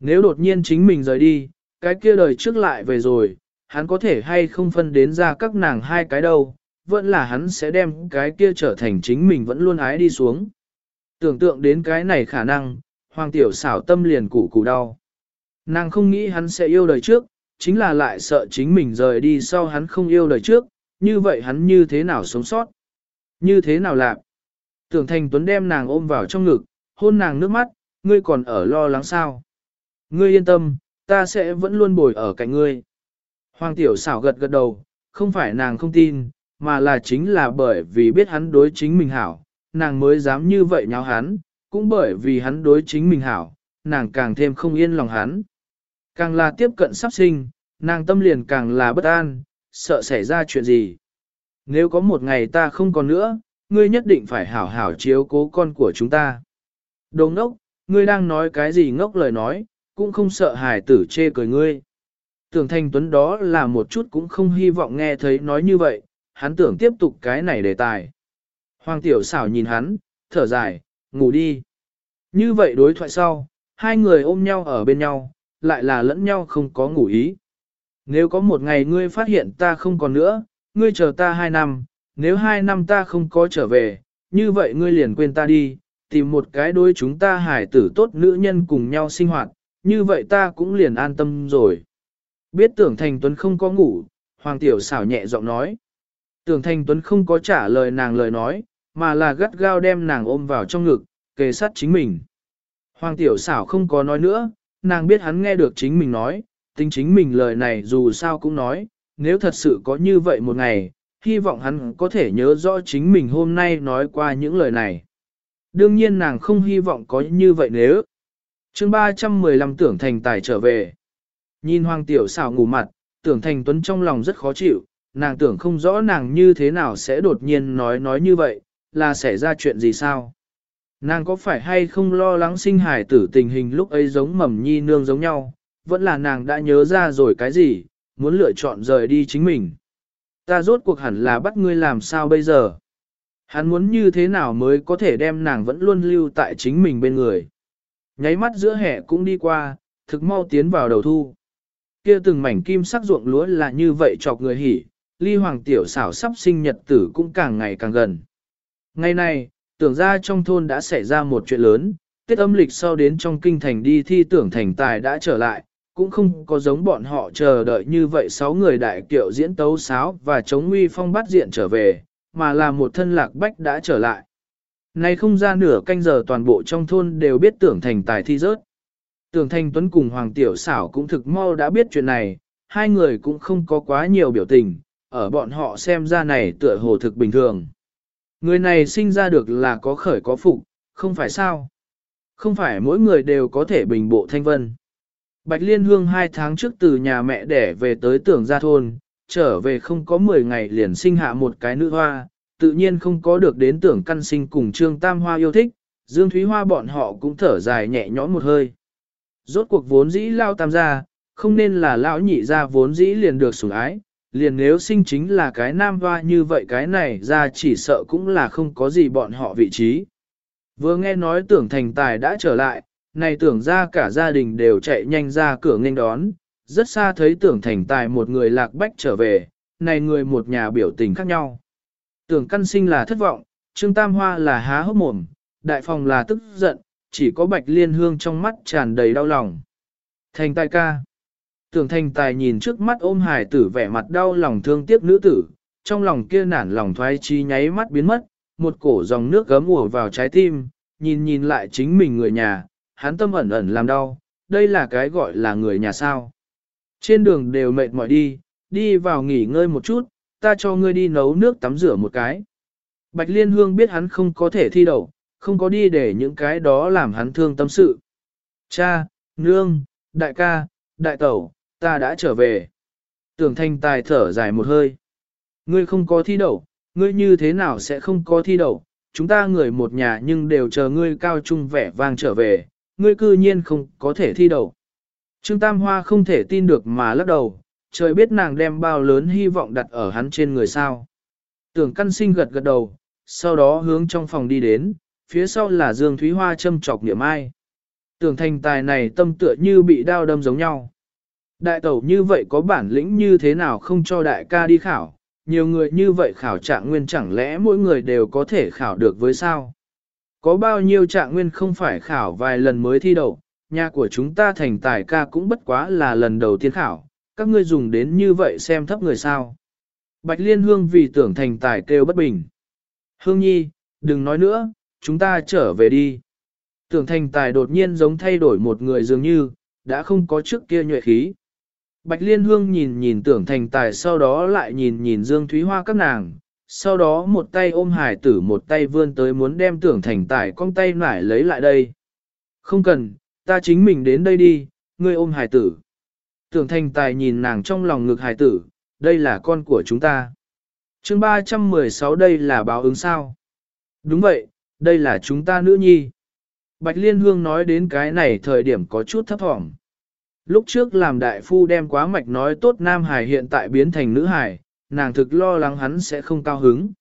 Nếu đột nhiên chính mình rời đi, cái kia đời trước lại về rồi, hắn có thể hay không phân đến ra các nàng hai cái đâu, vẫn là hắn sẽ đem cái kia trở thành chính mình vẫn luôn ái đi xuống. Tưởng tượng đến cái này khả năng, hoàng tiểu xảo tâm liền củ củ đau. Nàng không nghĩ hắn sẽ yêu đời trước, chính là lại sợ chính mình rời đi sau hắn không yêu đời trước, như vậy hắn như thế nào sống sót? Như thế nào làm? Tưởng thành tuấn đem nàng ôm vào trong ngực, hôn nàng nước mắt, ngươi còn ở lo lắng sao? Ngươi yên tâm, ta sẽ vẫn luôn bồi ở cạnh ngươi. Hoàng tiểu xảo gật gật đầu, không phải nàng không tin, mà là chính là bởi vì biết hắn đối chính mình hảo, nàng mới dám như vậy nháo hắn, cũng bởi vì hắn đối chính mình hảo, nàng càng thêm không yên lòng hắn. Càng là tiếp cận sắp sinh, nàng tâm liền càng là bất an, sợ xảy ra chuyện gì. Nếu có một ngày ta không còn nữa, ngươi nhất định phải hảo hảo chiếu cố con của chúng ta. Đồ ngốc, ngươi đang nói cái gì ngốc lời nói, cũng không sợ hài tử chê cười ngươi. Tưởng thanh tuấn đó là một chút cũng không hy vọng nghe thấy nói như vậy, hắn tưởng tiếp tục cái này đề tài. Hoàng tiểu xảo nhìn hắn, thở dài, ngủ đi. Như vậy đối thoại sau, hai người ôm nhau ở bên nhau, lại là lẫn nhau không có ngủ ý. Nếu có một ngày ngươi phát hiện ta không còn nữa, ngươi chờ ta hai năm, nếu hai năm ta không có trở về, như vậy ngươi liền quên ta đi, tìm một cái đôi chúng ta hải tử tốt nữ nhân cùng nhau sinh hoạt, như vậy ta cũng liền an tâm rồi. Biết tưởng thành tuấn không có ngủ, hoàng tiểu xảo nhẹ giọng nói. Tưởng thành tuấn không có trả lời nàng lời nói, mà là gắt gao đem nàng ôm vào trong ngực, kề sát chính mình. Hoàng tiểu xảo không có nói nữa, nàng biết hắn nghe được chính mình nói, tính chính mình lời này dù sao cũng nói, nếu thật sự có như vậy một ngày, hy vọng hắn có thể nhớ rõ chính mình hôm nay nói qua những lời này. Đương nhiên nàng không hy vọng có như vậy nếu. chương 315 tưởng thành tài trở về. Nhìn hoàng tiểu xảo ngủ mặt, tưởng thành tuấn trong lòng rất khó chịu, nàng tưởng không rõ nàng như thế nào sẽ đột nhiên nói nói như vậy, là xảy ra chuyện gì sao. Nàng có phải hay không lo lắng sinh hải tử tình hình lúc ấy giống mầm nhi nương giống nhau, vẫn là nàng đã nhớ ra rồi cái gì, muốn lựa chọn rời đi chính mình. Ta rốt cuộc hẳn là bắt ngươi làm sao bây giờ? Hắn muốn như thế nào mới có thể đem nàng vẫn luôn lưu tại chính mình bên người. Nháy mắt giữa hè cũng đi qua, thực mau tiến vào đầu thu. Kia từng mảnh kim sắc ruộng lúa là như vậy chọc người hỉ, ly hoàng tiểu xảo sắp sinh nhật tử cũng càng ngày càng gần. Ngày nay tưởng ra trong thôn đã xảy ra một chuyện lớn, Tết âm lịch sau đến trong kinh thành đi thi tưởng thành tài đã trở lại, cũng không có giống bọn họ chờ đợi như vậy sáu người đại kiệu diễn tấu sáo và chống nguy phong bắt diện trở về, mà là một thân lạc bách đã trở lại. Nay không ra nửa canh giờ toàn bộ trong thôn đều biết tưởng thành tài thi rớt. Tưởng thành tuấn cùng Hoàng Tiểu xảo cũng thực mau đã biết chuyện này, hai người cũng không có quá nhiều biểu tình, ở bọn họ xem ra này tựa hồ thực bình thường. Người này sinh ra được là có khởi có phục, không phải sao? Không phải mỗi người đều có thể bình bộ thanh vân. Bạch Liên Hương hai tháng trước từ nhà mẹ đẻ về tới tưởng gia thôn, trở về không có 10 ngày liền sinh hạ một cái nữ hoa, tự nhiên không có được đến tưởng căn sinh cùng Trương Tam Hoa yêu thích, Dương Thúy Hoa bọn họ cũng thở dài nhẹ nhõm một hơi. Rốt cuộc vốn dĩ lao tam gia, không nên là lão nhị gia vốn dĩ liền được sủng ái, liền nếu sinh chính là cái nam hoa như vậy cái này ra chỉ sợ cũng là không có gì bọn họ vị trí. Vừa nghe nói tưởng thành tài đã trở lại, này tưởng ra cả gia đình đều chạy nhanh ra cửa nghênh đón, rất xa thấy tưởng thành tài một người lạc bách trở về, này người một nhà biểu tình khác nhau. Tưởng căn sinh là thất vọng, Trương Tam Hoa là há hốc mồm, đại phòng là tức giận, chỉ có bạch liên hương trong mắt tràn đầy đau lòng. Thành tài ca. Tưởng thành tài nhìn trước mắt ôm hải tử vẻ mặt đau lòng thương tiếc nữ tử, trong lòng kia nản lòng thoái chi nháy mắt biến mất, một cổ dòng nước gấm ùa vào trái tim, nhìn nhìn lại chính mình người nhà, hắn tâm ẩn ẩn làm đau, đây là cái gọi là người nhà sao. Trên đường đều mệt mỏi đi, đi vào nghỉ ngơi một chút, ta cho ngươi đi nấu nước tắm rửa một cái. Bạch Liên Hương biết hắn không có thể thi đậu, không có đi để những cái đó làm hắn thương tâm sự. Cha, nương, đại ca, đại tẩu, ta đã trở về. Tưởng thanh tài thở dài một hơi. Ngươi không có thi đậu, ngươi như thế nào sẽ không có thi đậu, chúng ta người một nhà nhưng đều chờ ngươi cao trung vẻ vang trở về, ngươi cư nhiên không có thể thi đậu. Trương Tam Hoa không thể tin được mà lắc đầu, trời biết nàng đem bao lớn hy vọng đặt ở hắn trên người sao. Tưởng căn sinh gật gật đầu, sau đó hướng trong phòng đi đến, phía sau là Dương Thúy Hoa châm chọc niệm ai. Tưởng thành tài này tâm tựa như bị đao đâm giống nhau. Đại tẩu như vậy có bản lĩnh như thế nào không cho đại ca đi khảo, nhiều người như vậy khảo trạng nguyên chẳng lẽ mỗi người đều có thể khảo được với sao? Có bao nhiêu trạng nguyên không phải khảo vài lần mới thi đậu, nhà của chúng ta thành tài ca cũng bất quá là lần đầu tiên khảo, các ngươi dùng đến như vậy xem thấp người sao. Bạch Liên Hương vì tưởng thành tài kêu bất bình. Hương Nhi, đừng nói nữa, chúng ta trở về đi. Tưởng thành tài đột nhiên giống thay đổi một người dường như, đã không có trước kia nhuệ khí. Bạch Liên Hương nhìn nhìn tưởng thành tài sau đó lại nhìn nhìn Dương Thúy Hoa các nàng, sau đó một tay ôm hải tử một tay vươn tới muốn đem tưởng thành tài con tay nải lấy lại đây. Không cần, ta chính mình đến đây đi, ngươi ôm hải tử. Tưởng thành tài nhìn nàng trong lòng ngực hải tử, đây là con của chúng ta. chương 316 đây là báo ứng sao? Đúng vậy, đây là chúng ta nữ nhi. Bạch Liên Hương nói đến cái này thời điểm có chút thấp thỏm. Lúc trước làm đại phu đem quá mạch nói tốt nam hải hiện tại biến thành nữ hải, nàng thực lo lắng hắn sẽ không cao hứng.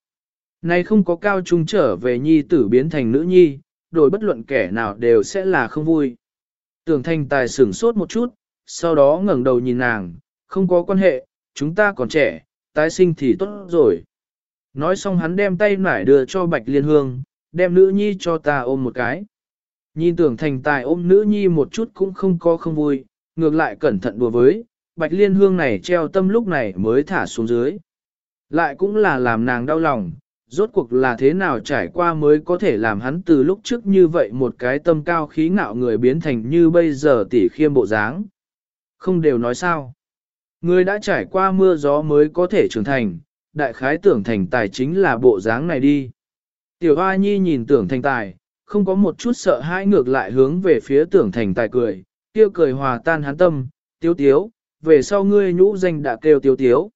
Nay không có cao trung trở về nhi tử biến thành nữ nhi, đổi bất luận kẻ nào đều sẽ là không vui. Tưởng thanh tài sửng sốt một chút, sau đó ngẩng đầu nhìn nàng, không có quan hệ, chúng ta còn trẻ, tái sinh thì tốt rồi. Nói xong hắn đem tay nải đưa cho Bạch Liên Hương, đem nữ nhi cho ta ôm một cái. Nhìn tưởng thành tài ôm nữ nhi một chút cũng không có không vui, ngược lại cẩn thận đùa với, Bạch Liên Hương này treo tâm lúc này mới thả xuống dưới. Lại cũng là làm nàng đau lòng, rốt cuộc là thế nào trải qua mới có thể làm hắn từ lúc trước như vậy một cái tâm cao khí ngạo người biến thành như bây giờ tỉ khiêm bộ dáng. Không đều nói sao. Người đã trải qua mưa gió mới có thể trưởng thành, đại khái tưởng thành tài chính là bộ dáng này đi. Tiểu Hoa Nhi nhìn tưởng thành tài, không có một chút sợ hãi ngược lại hướng về phía tưởng thành tài cười, kia cười hòa tan hắn tâm, tiếu tiếu, về sau ngươi nhũ danh đã kêu tiếu tiếu.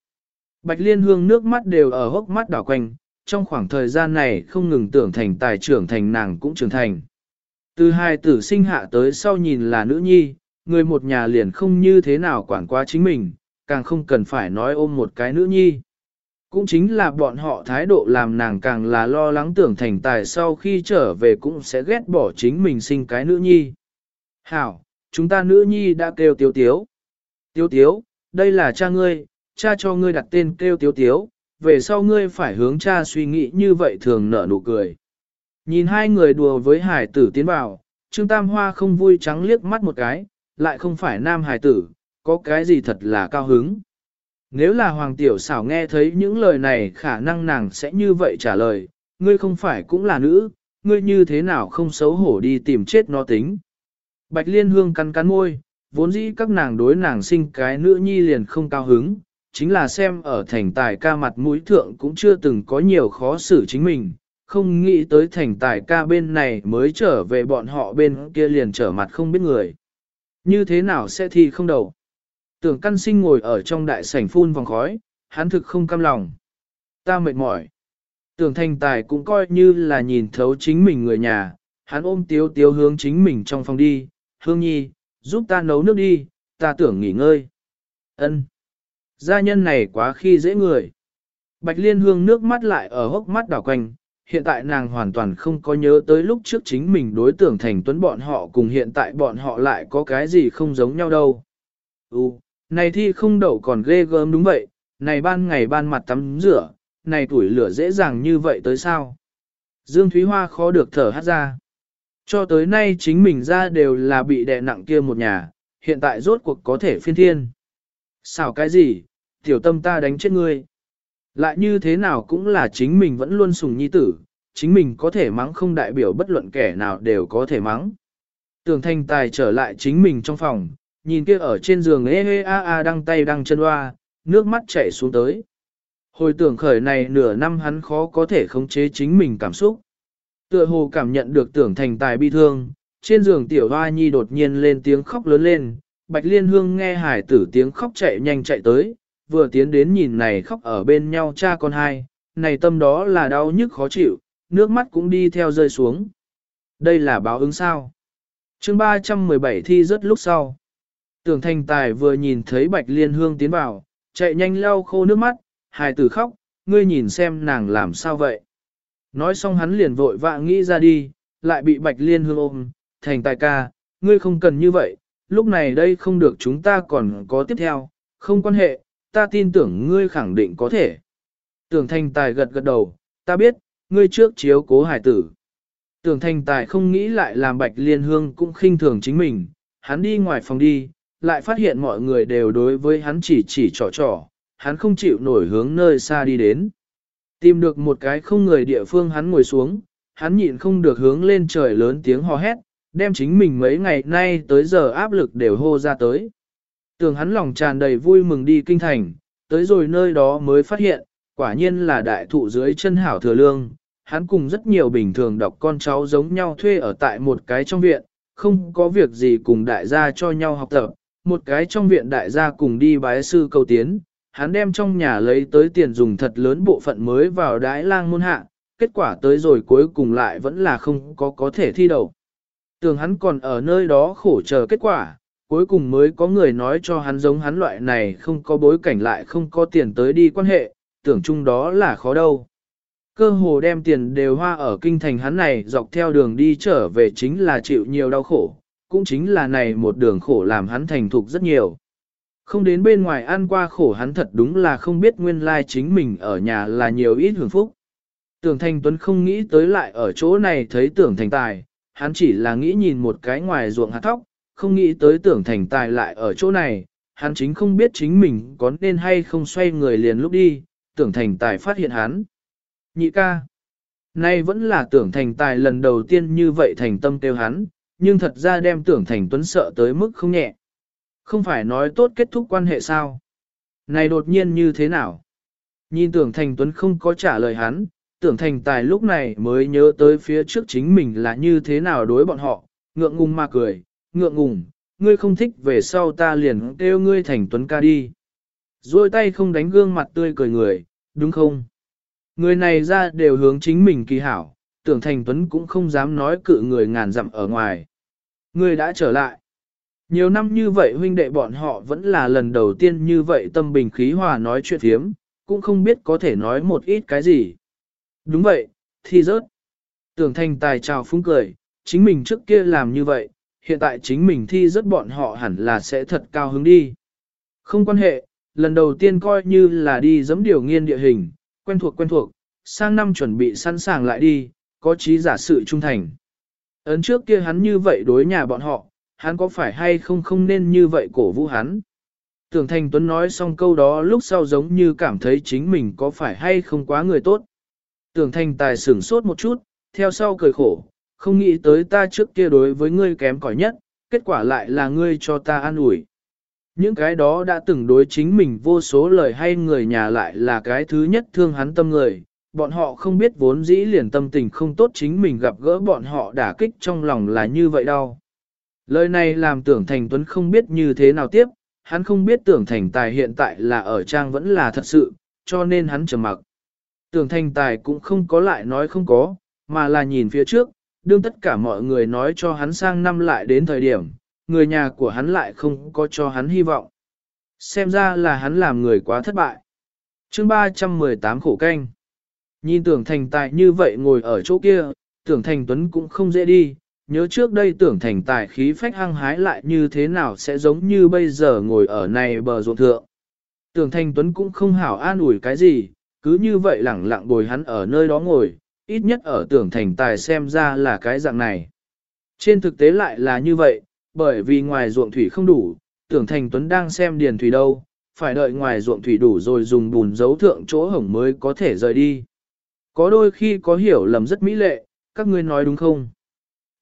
Bạch Liên Hương nước mắt đều ở hốc mắt đảo quanh, trong khoảng thời gian này không ngừng tưởng thành tài trưởng thành nàng cũng trưởng thành. Từ hai tử sinh hạ tới sau nhìn là nữ nhi, người một nhà liền không như thế nào quản quá chính mình, càng không cần phải nói ôm một cái nữ nhi. Cũng chính là bọn họ thái độ làm nàng càng là lo lắng tưởng thành tài sau khi trở về cũng sẽ ghét bỏ chính mình sinh cái nữ nhi. Hảo, chúng ta nữ nhi đã kêu tiếu tiếu. Tiếu tiếu, đây là cha ngươi, cha cho ngươi đặt tên kêu tiếu tiếu, về sau ngươi phải hướng cha suy nghĩ như vậy thường nở nụ cười. Nhìn hai người đùa với hải tử tiến vào, Trương Tam Hoa không vui trắng liếc mắt một cái, lại không phải nam hải tử, có cái gì thật là cao hứng. Nếu là Hoàng Tiểu xảo nghe thấy những lời này khả năng nàng sẽ như vậy trả lời, ngươi không phải cũng là nữ, ngươi như thế nào không xấu hổ đi tìm chết nó tính. Bạch Liên Hương cắn cắn môi, vốn dĩ các nàng đối nàng sinh cái nữ nhi liền không cao hứng, chính là xem ở thành tài ca mặt mũi thượng cũng chưa từng có nhiều khó xử chính mình, không nghĩ tới thành tài ca bên này mới trở về bọn họ bên kia liền trở mặt không biết người. Như thế nào sẽ thi không đầu? Tưởng căn sinh ngồi ở trong đại sảnh phun vòng khói, hắn thực không cam lòng. Ta mệt mỏi. Tưởng thành tài cũng coi như là nhìn thấu chính mình người nhà, hắn ôm tiếu tiếu hướng chính mình trong phòng đi, hương nhi, giúp ta nấu nước đi, ta tưởng nghỉ ngơi. Ân. Gia nhân này quá khi dễ người. Bạch Liên Hương nước mắt lại ở hốc mắt đảo quanh, hiện tại nàng hoàn toàn không có nhớ tới lúc trước chính mình đối tưởng thành tuấn bọn họ cùng hiện tại bọn họ lại có cái gì không giống nhau đâu. Ừ, này thi không đậu còn ghê gớm đúng vậy, này ban ngày ban mặt tắm rửa, này tuổi lửa dễ dàng như vậy tới sao. Dương Thúy Hoa khó được thở hát ra. Cho tới nay chính mình ra đều là bị đè nặng kia một nhà, hiện tại rốt cuộc có thể phiên thiên. Xảo cái gì, tiểu tâm ta đánh chết ngươi. Lại như thế nào cũng là chính mình vẫn luôn sùng nhi tử, chính mình có thể mắng không đại biểu bất luận kẻ nào đều có thể mắng. Tưởng thanh tài trở lại chính mình trong phòng, nhìn kia ở trên giường ê ê a a đăng tay đăng chân hoa, nước mắt chảy xuống tới. Hồi tưởng khởi này nửa năm hắn khó có thể khống chế chính mình cảm xúc. Tựa hồ cảm nhận được tưởng thành tài bi thương, trên giường tiểu hoa nhi đột nhiên lên tiếng khóc lớn lên, bạch liên hương nghe hải tử tiếng khóc chạy nhanh chạy tới, vừa tiến đến nhìn này khóc ở bên nhau cha con hai, này tâm đó là đau nhức khó chịu, nước mắt cũng đi theo rơi xuống. Đây là báo ứng sao? chương 317 thi rất lúc sau. Tưởng thành tài vừa nhìn thấy bạch liên hương tiến vào, chạy nhanh lau khô nước mắt, hài tử khóc, ngươi nhìn xem nàng làm sao vậy. Nói xong hắn liền vội vã nghĩ ra đi, lại bị bạch liên hương ôm, thành tài ca, ngươi không cần như vậy, lúc này đây không được chúng ta còn có tiếp theo, không quan hệ, ta tin tưởng ngươi khẳng định có thể. Tưởng thành tài gật gật đầu, ta biết, ngươi trước chiếu cố hải tử. Tưởng thành tài không nghĩ lại làm bạch liên hương cũng khinh thường chính mình, hắn đi ngoài phòng đi, lại phát hiện mọi người đều đối với hắn chỉ chỉ trò trò, hắn không chịu nổi hướng nơi xa đi đến. Tìm được một cái không người địa phương hắn ngồi xuống, hắn nhịn không được hướng lên trời lớn tiếng hò hét, đem chính mình mấy ngày nay tới giờ áp lực đều hô ra tới. Tưởng hắn lòng tràn đầy vui mừng đi kinh thành, tới rồi nơi đó mới phát hiện, quả nhiên là đại thụ dưới chân hảo thừa lương. Hắn cùng rất nhiều bình thường đọc con cháu giống nhau thuê ở tại một cái trong viện, không có việc gì cùng đại gia cho nhau học tập, một cái trong viện đại gia cùng đi bái sư cầu tiến, hắn đem trong nhà lấy tới tiền dùng thật lớn bộ phận mới vào đái lang môn hạ, kết quả tới rồi cuối cùng lại vẫn là không có có thể thi đậu. Tưởng hắn còn ở nơi đó khổ chờ kết quả, cuối cùng mới có người nói cho hắn giống hắn loại này không có bối cảnh lại không có tiền tới đi quan hệ, tưởng chung đó là khó đâu. Cơ hồ đem tiền đều hoa ở kinh thành hắn này dọc theo đường đi trở về chính là chịu nhiều đau khổ, cũng chính là này một đường khổ làm hắn thành thục rất nhiều. Không đến bên ngoài ăn qua khổ hắn thật đúng là không biết nguyên lai chính mình ở nhà là nhiều ít hưởng phúc. Tưởng Thành Tuấn không nghĩ tới lại ở chỗ này thấy tưởng thành tài, hắn chỉ là nghĩ nhìn một cái ngoài ruộng hạt thóc, không nghĩ tới tưởng thành tài lại ở chỗ này, hắn chính không biết chính mình có nên hay không xoay người liền lúc đi, tưởng thành tài phát hiện hắn. Nhị ca, nay vẫn là tưởng thành tài lần đầu tiên như vậy thành tâm tiêu hắn, nhưng thật ra đem tưởng thành tuấn sợ tới mức không nhẹ. Không phải nói tốt kết thúc quan hệ sao? Này đột nhiên như thế nào? Nhìn tưởng thành tuấn không có trả lời hắn, tưởng thành tài lúc này mới nhớ tới phía trước chính mình là như thế nào đối bọn họ, ngượng ngùng mà cười, ngượng ngùng, ngươi không thích về sau ta liền kêu ngươi thành tuấn ca đi. Rồi tay không đánh gương mặt tươi cười người, đúng không? Người này ra đều hướng chính mình kỳ hảo, tưởng thành tuấn cũng không dám nói cự người ngàn dặm ở ngoài. Ngươi đã trở lại. Nhiều năm như vậy huynh đệ bọn họ vẫn là lần đầu tiên như vậy tâm bình khí hòa nói chuyện thiếm, cũng không biết có thể nói một ít cái gì. Đúng vậy, thi rớt. Tưởng thành tài chào phúng cười, chính mình trước kia làm như vậy, hiện tại chính mình thi rớt bọn họ hẳn là sẽ thật cao hứng đi. Không quan hệ, lần đầu tiên coi như là đi giấm điều nghiên địa hình, quen thuộc quen thuộc, sang năm chuẩn bị sẵn sàng lại đi, có trí giả sự trung thành. Ấn trước kia hắn như vậy đối nhà bọn họ, hắn có phải hay không không nên như vậy cổ vũ hắn. Tưởng Thành Tuấn nói xong câu đó lúc sau giống như cảm thấy chính mình có phải hay không quá người tốt. Tưởng Thành Tài sửng sốt một chút, theo sau cười khổ, không nghĩ tới ta trước kia đối với ngươi kém cỏi nhất, kết quả lại là ngươi cho ta an ủi. Những cái đó đã từng đối chính mình vô số lời hay người nhà lại là cái thứ nhất thương hắn tâm người, bọn họ không biết vốn dĩ liền tâm tình không tốt chính mình gặp gỡ bọn họ đả kích trong lòng là như vậy đâu. Lời này làm tưởng thành tuấn không biết như thế nào tiếp, hắn không biết tưởng thành tài hiện tại là ở trang vẫn là thật sự, cho nên hắn trầm mặc. Tưởng thành tài cũng không có lại nói không có, mà là nhìn phía trước, đương tất cả mọi người nói cho hắn sang năm lại đến thời điểm, người nhà của hắn lại không có cho hắn hy vọng. xem ra là hắn làm người quá thất bại. chương 318 khổ canh. Nhìn tưởng thành tài như vậy ngồi ở chỗ kia, tưởng thành tuấn cũng không dễ đi, nhớ trước đây tưởng thành tài khí phách hăng hái lại như thế nào sẽ giống như bây giờ ngồi ở này bờ ruộng thượng. Tưởng thành tuấn cũng không hảo an ủi cái gì, cứ như vậy lẳng lặng bồi hắn ở nơi đó ngồi, ít nhất ở tưởng thành tài xem ra là cái dạng này. Trên thực tế lại là như vậy, bởi vì ngoài ruộng thủy không đủ, tưởng thành tuấn đang xem điền thủy đâu, phải đợi ngoài ruộng thủy đủ rồi dùng bùn dấu thượng chỗ hổng mới có thể rời đi. Có đôi khi có hiểu lầm rất mỹ lệ, các ngươi nói đúng không?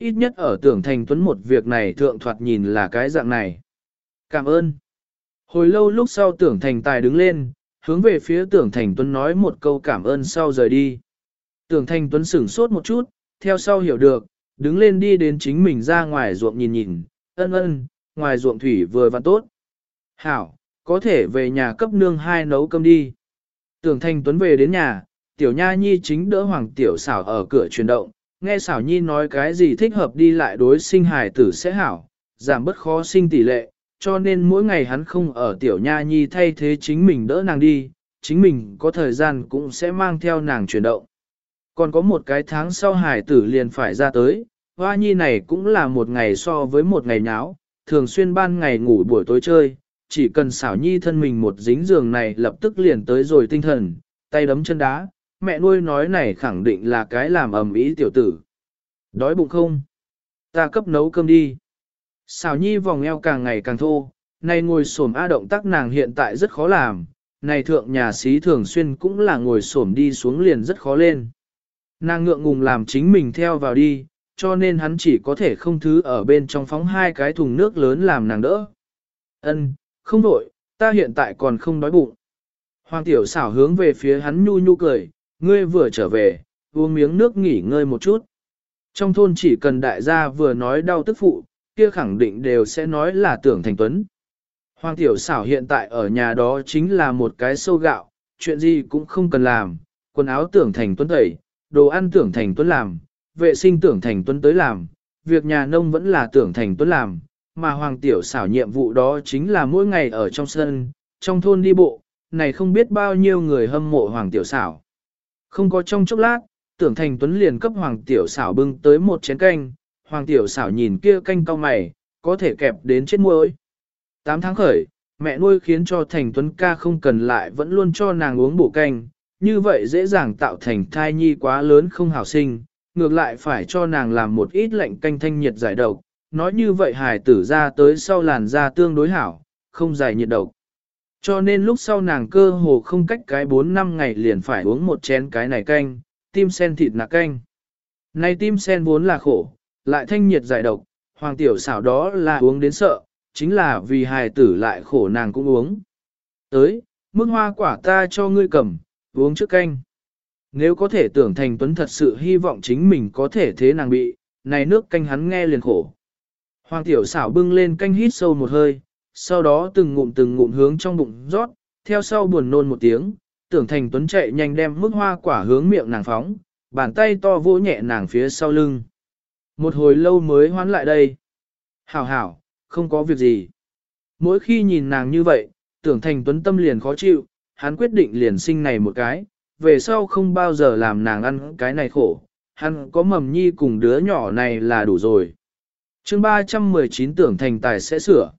Ít nhất ở tưởng thành tuấn một việc này thượng thoạt nhìn là cái dạng này. Cảm ơn. Hồi lâu lúc sau tưởng thành tài đứng lên, hướng về phía tưởng thành tuấn nói một câu cảm ơn sau rời đi. Tưởng thành tuấn sửng sốt một chút, theo sau hiểu được, đứng lên đi đến chính mình ra ngoài ruộng nhìn nhìn, ân ân, ngoài ruộng thủy vừa và tốt. Hảo, có thể về nhà cấp nương hai nấu cơm đi. Tưởng thành tuấn về đến nhà, tiểu nha nhi chính đỡ hoàng tiểu xảo ở cửa chuyển động, nghe xảo nhi nói cái gì thích hợp đi lại đối sinh hài tử sẽ hảo, giảm bất khó sinh tỷ lệ, cho nên mỗi ngày hắn không ở tiểu nha nhi thay thế chính mình đỡ nàng đi, chính mình có thời gian cũng sẽ mang theo nàng chuyển động. Còn có một cái tháng sau hài tử liền phải ra tới, hoa nhi này cũng là một ngày so với một ngày nháo, thường xuyên ban ngày ngủ buổi tối chơi, chỉ cần xảo nhi thân mình một dính giường này lập tức liền tới rồi tinh thần, tay đấm chân đá, mẹ nuôi nói này khẳng định là cái làm ầm ý tiểu tử. Đói bụng không? Ta cấp nấu cơm đi. Xảo nhi vòng eo càng ngày càng thô, này ngồi xổm A động tác nàng hiện tại rất khó làm, này thượng nhà sĩ thường xuyên cũng là ngồi xổm đi xuống liền rất khó lên. Nàng ngượng ngùng làm chính mình theo vào đi, cho nên hắn chỉ có thể không thứ ở bên trong phóng hai cái thùng nước lớn làm nàng đỡ. Ân, không đổi, ta hiện tại còn không đói bụng. Hoàng tiểu xảo hướng về phía hắn nhu nhu cười, ngươi vừa trở về, uống miếng nước nghỉ ngơi một chút. Trong thôn chỉ cần đại gia vừa nói đau tức phụ, kia khẳng định đều sẽ nói là tưởng thành tuấn. Hoàng tiểu xảo hiện tại ở nhà đó chính là một cái sâu gạo, chuyện gì cũng không cần làm, quần áo tưởng thành tuấn tẩy, đồ ăn tưởng thành tuấn làm, vệ sinh tưởng thành tuấn tới làm, việc nhà nông vẫn là tưởng thành tuấn làm, mà hoàng tiểu xảo nhiệm vụ đó chính là mỗi ngày ở trong sân, trong thôn đi bộ, này không biết bao nhiêu người hâm mộ hoàng tiểu xảo. Không có trong chốc lát, tưởng thành tuấn liền cấp hoàng tiểu xảo bưng tới một chén canh, hoàng tiểu xảo nhìn kia canh cao mày, có thể kẹp đến chết muối. Tám tháng khởi, mẹ nuôi khiến cho thành tuấn ca không cần lại vẫn luôn cho nàng uống bổ canh, như vậy dễ dàng tạo thành thai nhi quá lớn không hảo sinh, ngược lại phải cho nàng làm một ít lạnh canh thanh nhiệt giải độc, nói như vậy hài tử ra tới sau làn da tương đối hảo, không giải nhiệt độc. Cho nên lúc sau nàng cơ hồ không cách cái 4 năm ngày liền phải uống một chén cái này canh, tim sen thịt nạc canh. Này tim sen vốn là khổ, lại thanh nhiệt giải độc, hoàng tiểu xảo đó là uống đến sợ, chính là vì hài tử lại khổ nàng cũng uống. Tới, mức hoa quả ta cho ngươi cầm, uống trước canh. Nếu có thể tưởng thành tuấn thật sự hy vọng chính mình có thể thế nàng bị, này nước canh hắn nghe liền khổ. Hoàng tiểu xảo bưng lên canh hít sâu một hơi, sau đó từng ngụm từng ngụm hướng trong bụng rót, theo sau buồn nôn một tiếng, tưởng thành tuấn chạy nhanh đem mức hoa quả hướng miệng nàng phóng, bàn tay to vỗ nhẹ nàng phía sau lưng. Một hồi lâu mới hoán lại đây. Hảo hảo, không có việc gì. Mỗi khi nhìn nàng như vậy, tưởng thành tuấn tâm liền khó chịu, hắn quyết định liền sinh này một cái, về sau không bao giờ làm nàng ăn cái này khổ, hắn có mầm nhi cùng đứa nhỏ này là đủ rồi. chương 319 tưởng thành tài sẽ sửa.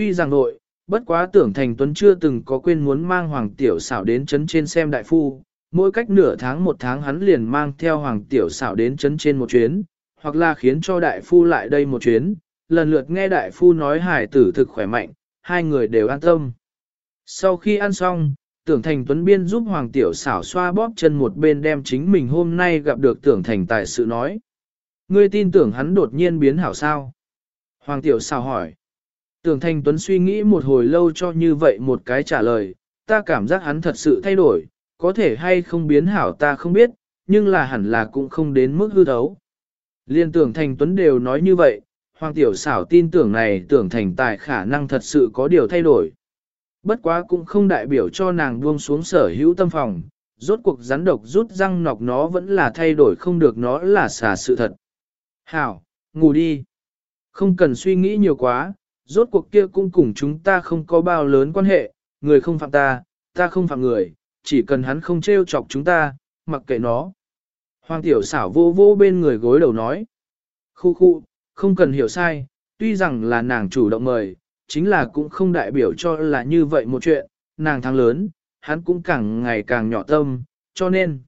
Tuy rằng nội, bất quá tưởng thành tuấn chưa từng có quên muốn mang hoàng tiểu xảo đến chấn trên xem đại phu, mỗi cách nửa tháng một tháng hắn liền mang theo hoàng tiểu xảo đến chấn trên một chuyến, hoặc là khiến cho đại phu lại đây một chuyến, lần lượt nghe đại phu nói hải tử thực khỏe mạnh, hai người đều an tâm. Sau khi ăn xong, tưởng thành tuấn biên giúp hoàng tiểu xảo xoa bóp chân một bên đem chính mình hôm nay gặp được tưởng thành tài sự nói. Ngươi tin tưởng hắn đột nhiên biến hảo sao? Hoàng tiểu xảo hỏi. Tưởng thành tuấn suy nghĩ một hồi lâu cho như vậy một cái trả lời, ta cảm giác hắn thật sự thay đổi, có thể hay không biến hảo ta không biết, nhưng là hẳn là cũng không đến mức hư thấu. Liên tưởng thành tuấn đều nói như vậy, hoàng tiểu xảo tin tưởng này tưởng thành tài khả năng thật sự có điều thay đổi. Bất quá cũng không đại biểu cho nàng buông xuống sở hữu tâm phòng, rốt cuộc rắn độc rút răng nọc nó vẫn là thay đổi không được nó là xả sự thật. Hảo, ngủ đi. Không cần suy nghĩ nhiều quá, rốt cuộc kia cũng cùng chúng ta không có bao lớn quan hệ, người không phạm ta, ta không phạm người, chỉ cần hắn không trêu chọc chúng ta, mặc kệ nó. Hoàng tiểu xảo vô vô bên người gối đầu nói. Khu khu, không cần hiểu sai, tuy rằng là nàng chủ động mời, chính là cũng không đại biểu cho là như vậy một chuyện, nàng thắng lớn, hắn cũng càng ngày càng nhỏ tâm, cho nên.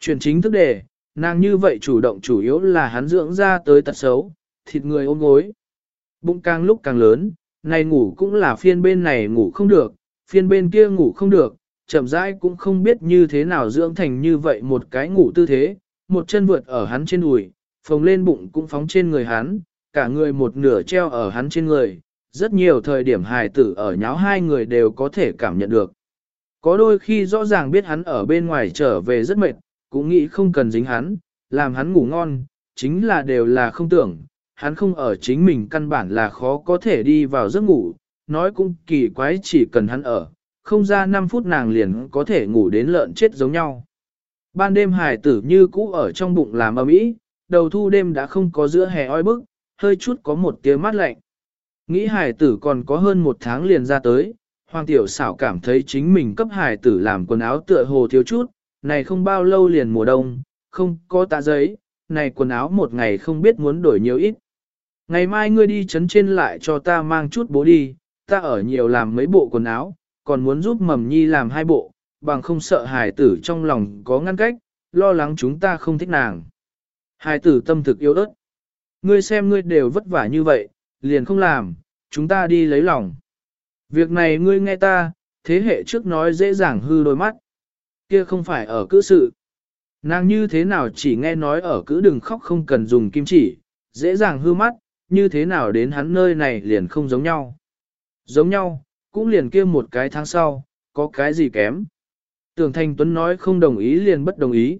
Chuyện chính thức đề, nàng như vậy chủ động chủ yếu là hắn dưỡng ra tới tật xấu, thịt người ôm gối. Bụng càng lúc càng lớn, này ngủ cũng là phiên bên này ngủ không được, phiên bên kia ngủ không được, chậm rãi cũng không biết như thế nào dưỡng thành như vậy một cái ngủ tư thế, một chân vượt ở hắn trên đùi, phồng lên bụng cũng phóng trên người hắn, cả người một nửa treo ở hắn trên người, rất nhiều thời điểm hài tử ở nháo hai người đều có thể cảm nhận được. Có đôi khi rõ ràng biết hắn ở bên ngoài trở về rất mệt, cũng nghĩ không cần dính hắn, làm hắn ngủ ngon, chính là đều là không tưởng, hắn không ở chính mình căn bản là khó có thể đi vào giấc ngủ, nói cũng kỳ quái chỉ cần hắn ở, không ra 5 phút nàng liền có thể ngủ đến lợn chết giống nhau. Ban đêm Hải tử như cũ ở trong bụng làm ấm ý, đầu thu đêm đã không có giữa hè oi bức, hơi chút có một tiếng mát lạnh. Nghĩ Hải tử còn có hơn một tháng liền ra tới, hoàng tiểu xảo cảm thấy chính mình cấp Hải tử làm quần áo tựa hồ thiếu chút, này không bao lâu liền mùa đông, không có tạ giấy, này quần áo một ngày không biết muốn đổi nhiều ít. Ngày mai ngươi đi chấn trên lại cho ta mang chút bố đi, ta ở nhiều làm mấy bộ quần áo, còn muốn giúp mầm nhi làm hai bộ, bằng không sợ hài tử trong lòng có ngăn cách, lo lắng chúng ta không thích nàng. Hài tử tâm thực yếu ớt. Ngươi xem ngươi đều vất vả như vậy, liền không làm, chúng ta đi lấy lòng. Việc này ngươi nghe ta, thế hệ trước nói dễ dàng hư đôi mắt. Kia không phải ở cữ sự. Nàng như thế nào chỉ nghe nói ở cữ đừng khóc không cần dùng kim chỉ, dễ dàng hư mắt, như thế nào đến hắn nơi này liền không giống nhau. Giống nhau, cũng liền kia một cái tháng sau, có cái gì kém. Tưởng Thanh Tuấn nói không đồng ý liền bất đồng ý.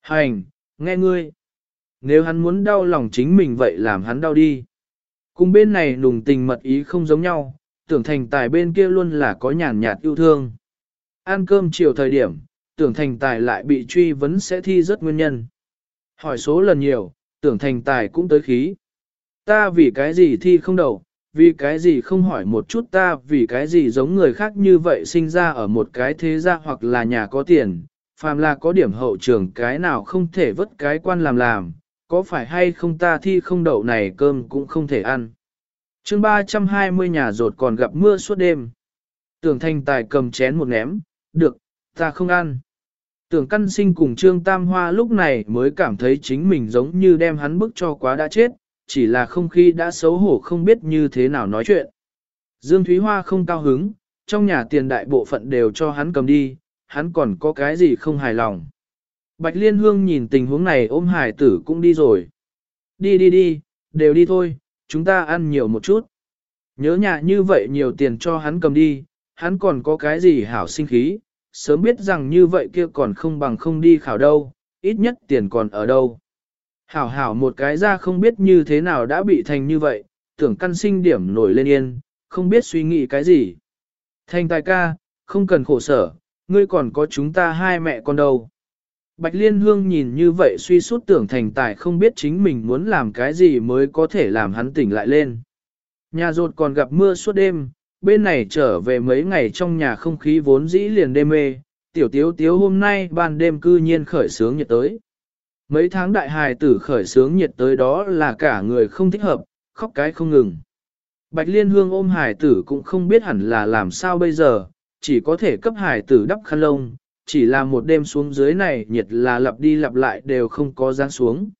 Hành, nghe ngươi. Nếu hắn muốn đau lòng chính mình vậy làm hắn đau đi. Cùng bên này nùng tình mật ý không giống nhau, tưởng thành tài bên kia luôn là có nhàn nhạt yêu thương. Ăn cơm chiều thời điểm, tưởng thành tài lại bị truy vấn sẽ thi rất nguyên nhân. Hỏi số lần nhiều, tưởng thành tài cũng tới khí. Ta vì cái gì thi không đầu, vì cái gì không hỏi một chút ta vì cái gì giống người khác như vậy sinh ra ở một cái thế gia hoặc là nhà có tiền, phàm là có điểm hậu trường cái nào không thể vất cái quan làm làm, có phải hay không ta thi không đậu này cơm cũng không thể ăn. chương 320 nhà rột còn gặp mưa suốt đêm. Tưởng thanh tài cầm chén một ném, được, ta không ăn. Tưởng căn sinh cùng Trương Tam Hoa lúc này mới cảm thấy chính mình giống như đem hắn bức cho quá đã chết, chỉ là không khí đã xấu hổ không biết như thế nào nói chuyện. Dương Thúy Hoa không cao hứng, trong nhà tiền đại bộ phận đều cho hắn cầm đi, hắn còn có cái gì không hài lòng. Bạch Liên Hương nhìn tình huống này ôm hải tử cũng đi rồi. Đi đi đi, đều đi thôi, chúng ta ăn nhiều một chút. Nhớ nhà như vậy nhiều tiền cho hắn cầm đi, hắn còn có cái gì hảo sinh khí, sớm biết rằng như vậy kia còn không bằng không đi khảo đâu, ít nhất tiền còn ở đâu. Hảo hảo một cái ra không biết như thế nào đã bị thành như vậy, tưởng căn sinh điểm nổi lên yên, không biết suy nghĩ cái gì. Thành tài ca, không cần khổ sở, ngươi còn có chúng ta hai mẹ con đâu. Bạch Liên Hương nhìn như vậy suy sút tưởng thành tài không biết chính mình muốn làm cái gì mới có thể làm hắn tỉnh lại lên. Nhà rột còn gặp mưa suốt đêm, bên này trở về mấy ngày trong nhà không khí vốn dĩ liền đêm mê, tiểu tiếu tiếu hôm nay ban đêm cư nhiên khởi sướng nhiệt tới. Mấy tháng đại hài tử khởi sướng nhiệt tới đó là cả người không thích hợp, khóc cái không ngừng. Bạch Liên Hương ôm hài tử cũng không biết hẳn là làm sao bây giờ, chỉ có thể cấp hài tử đắp khăn lông, chỉ là một đêm xuống dưới này nhiệt là lặp đi lặp lại đều không có giáng xuống.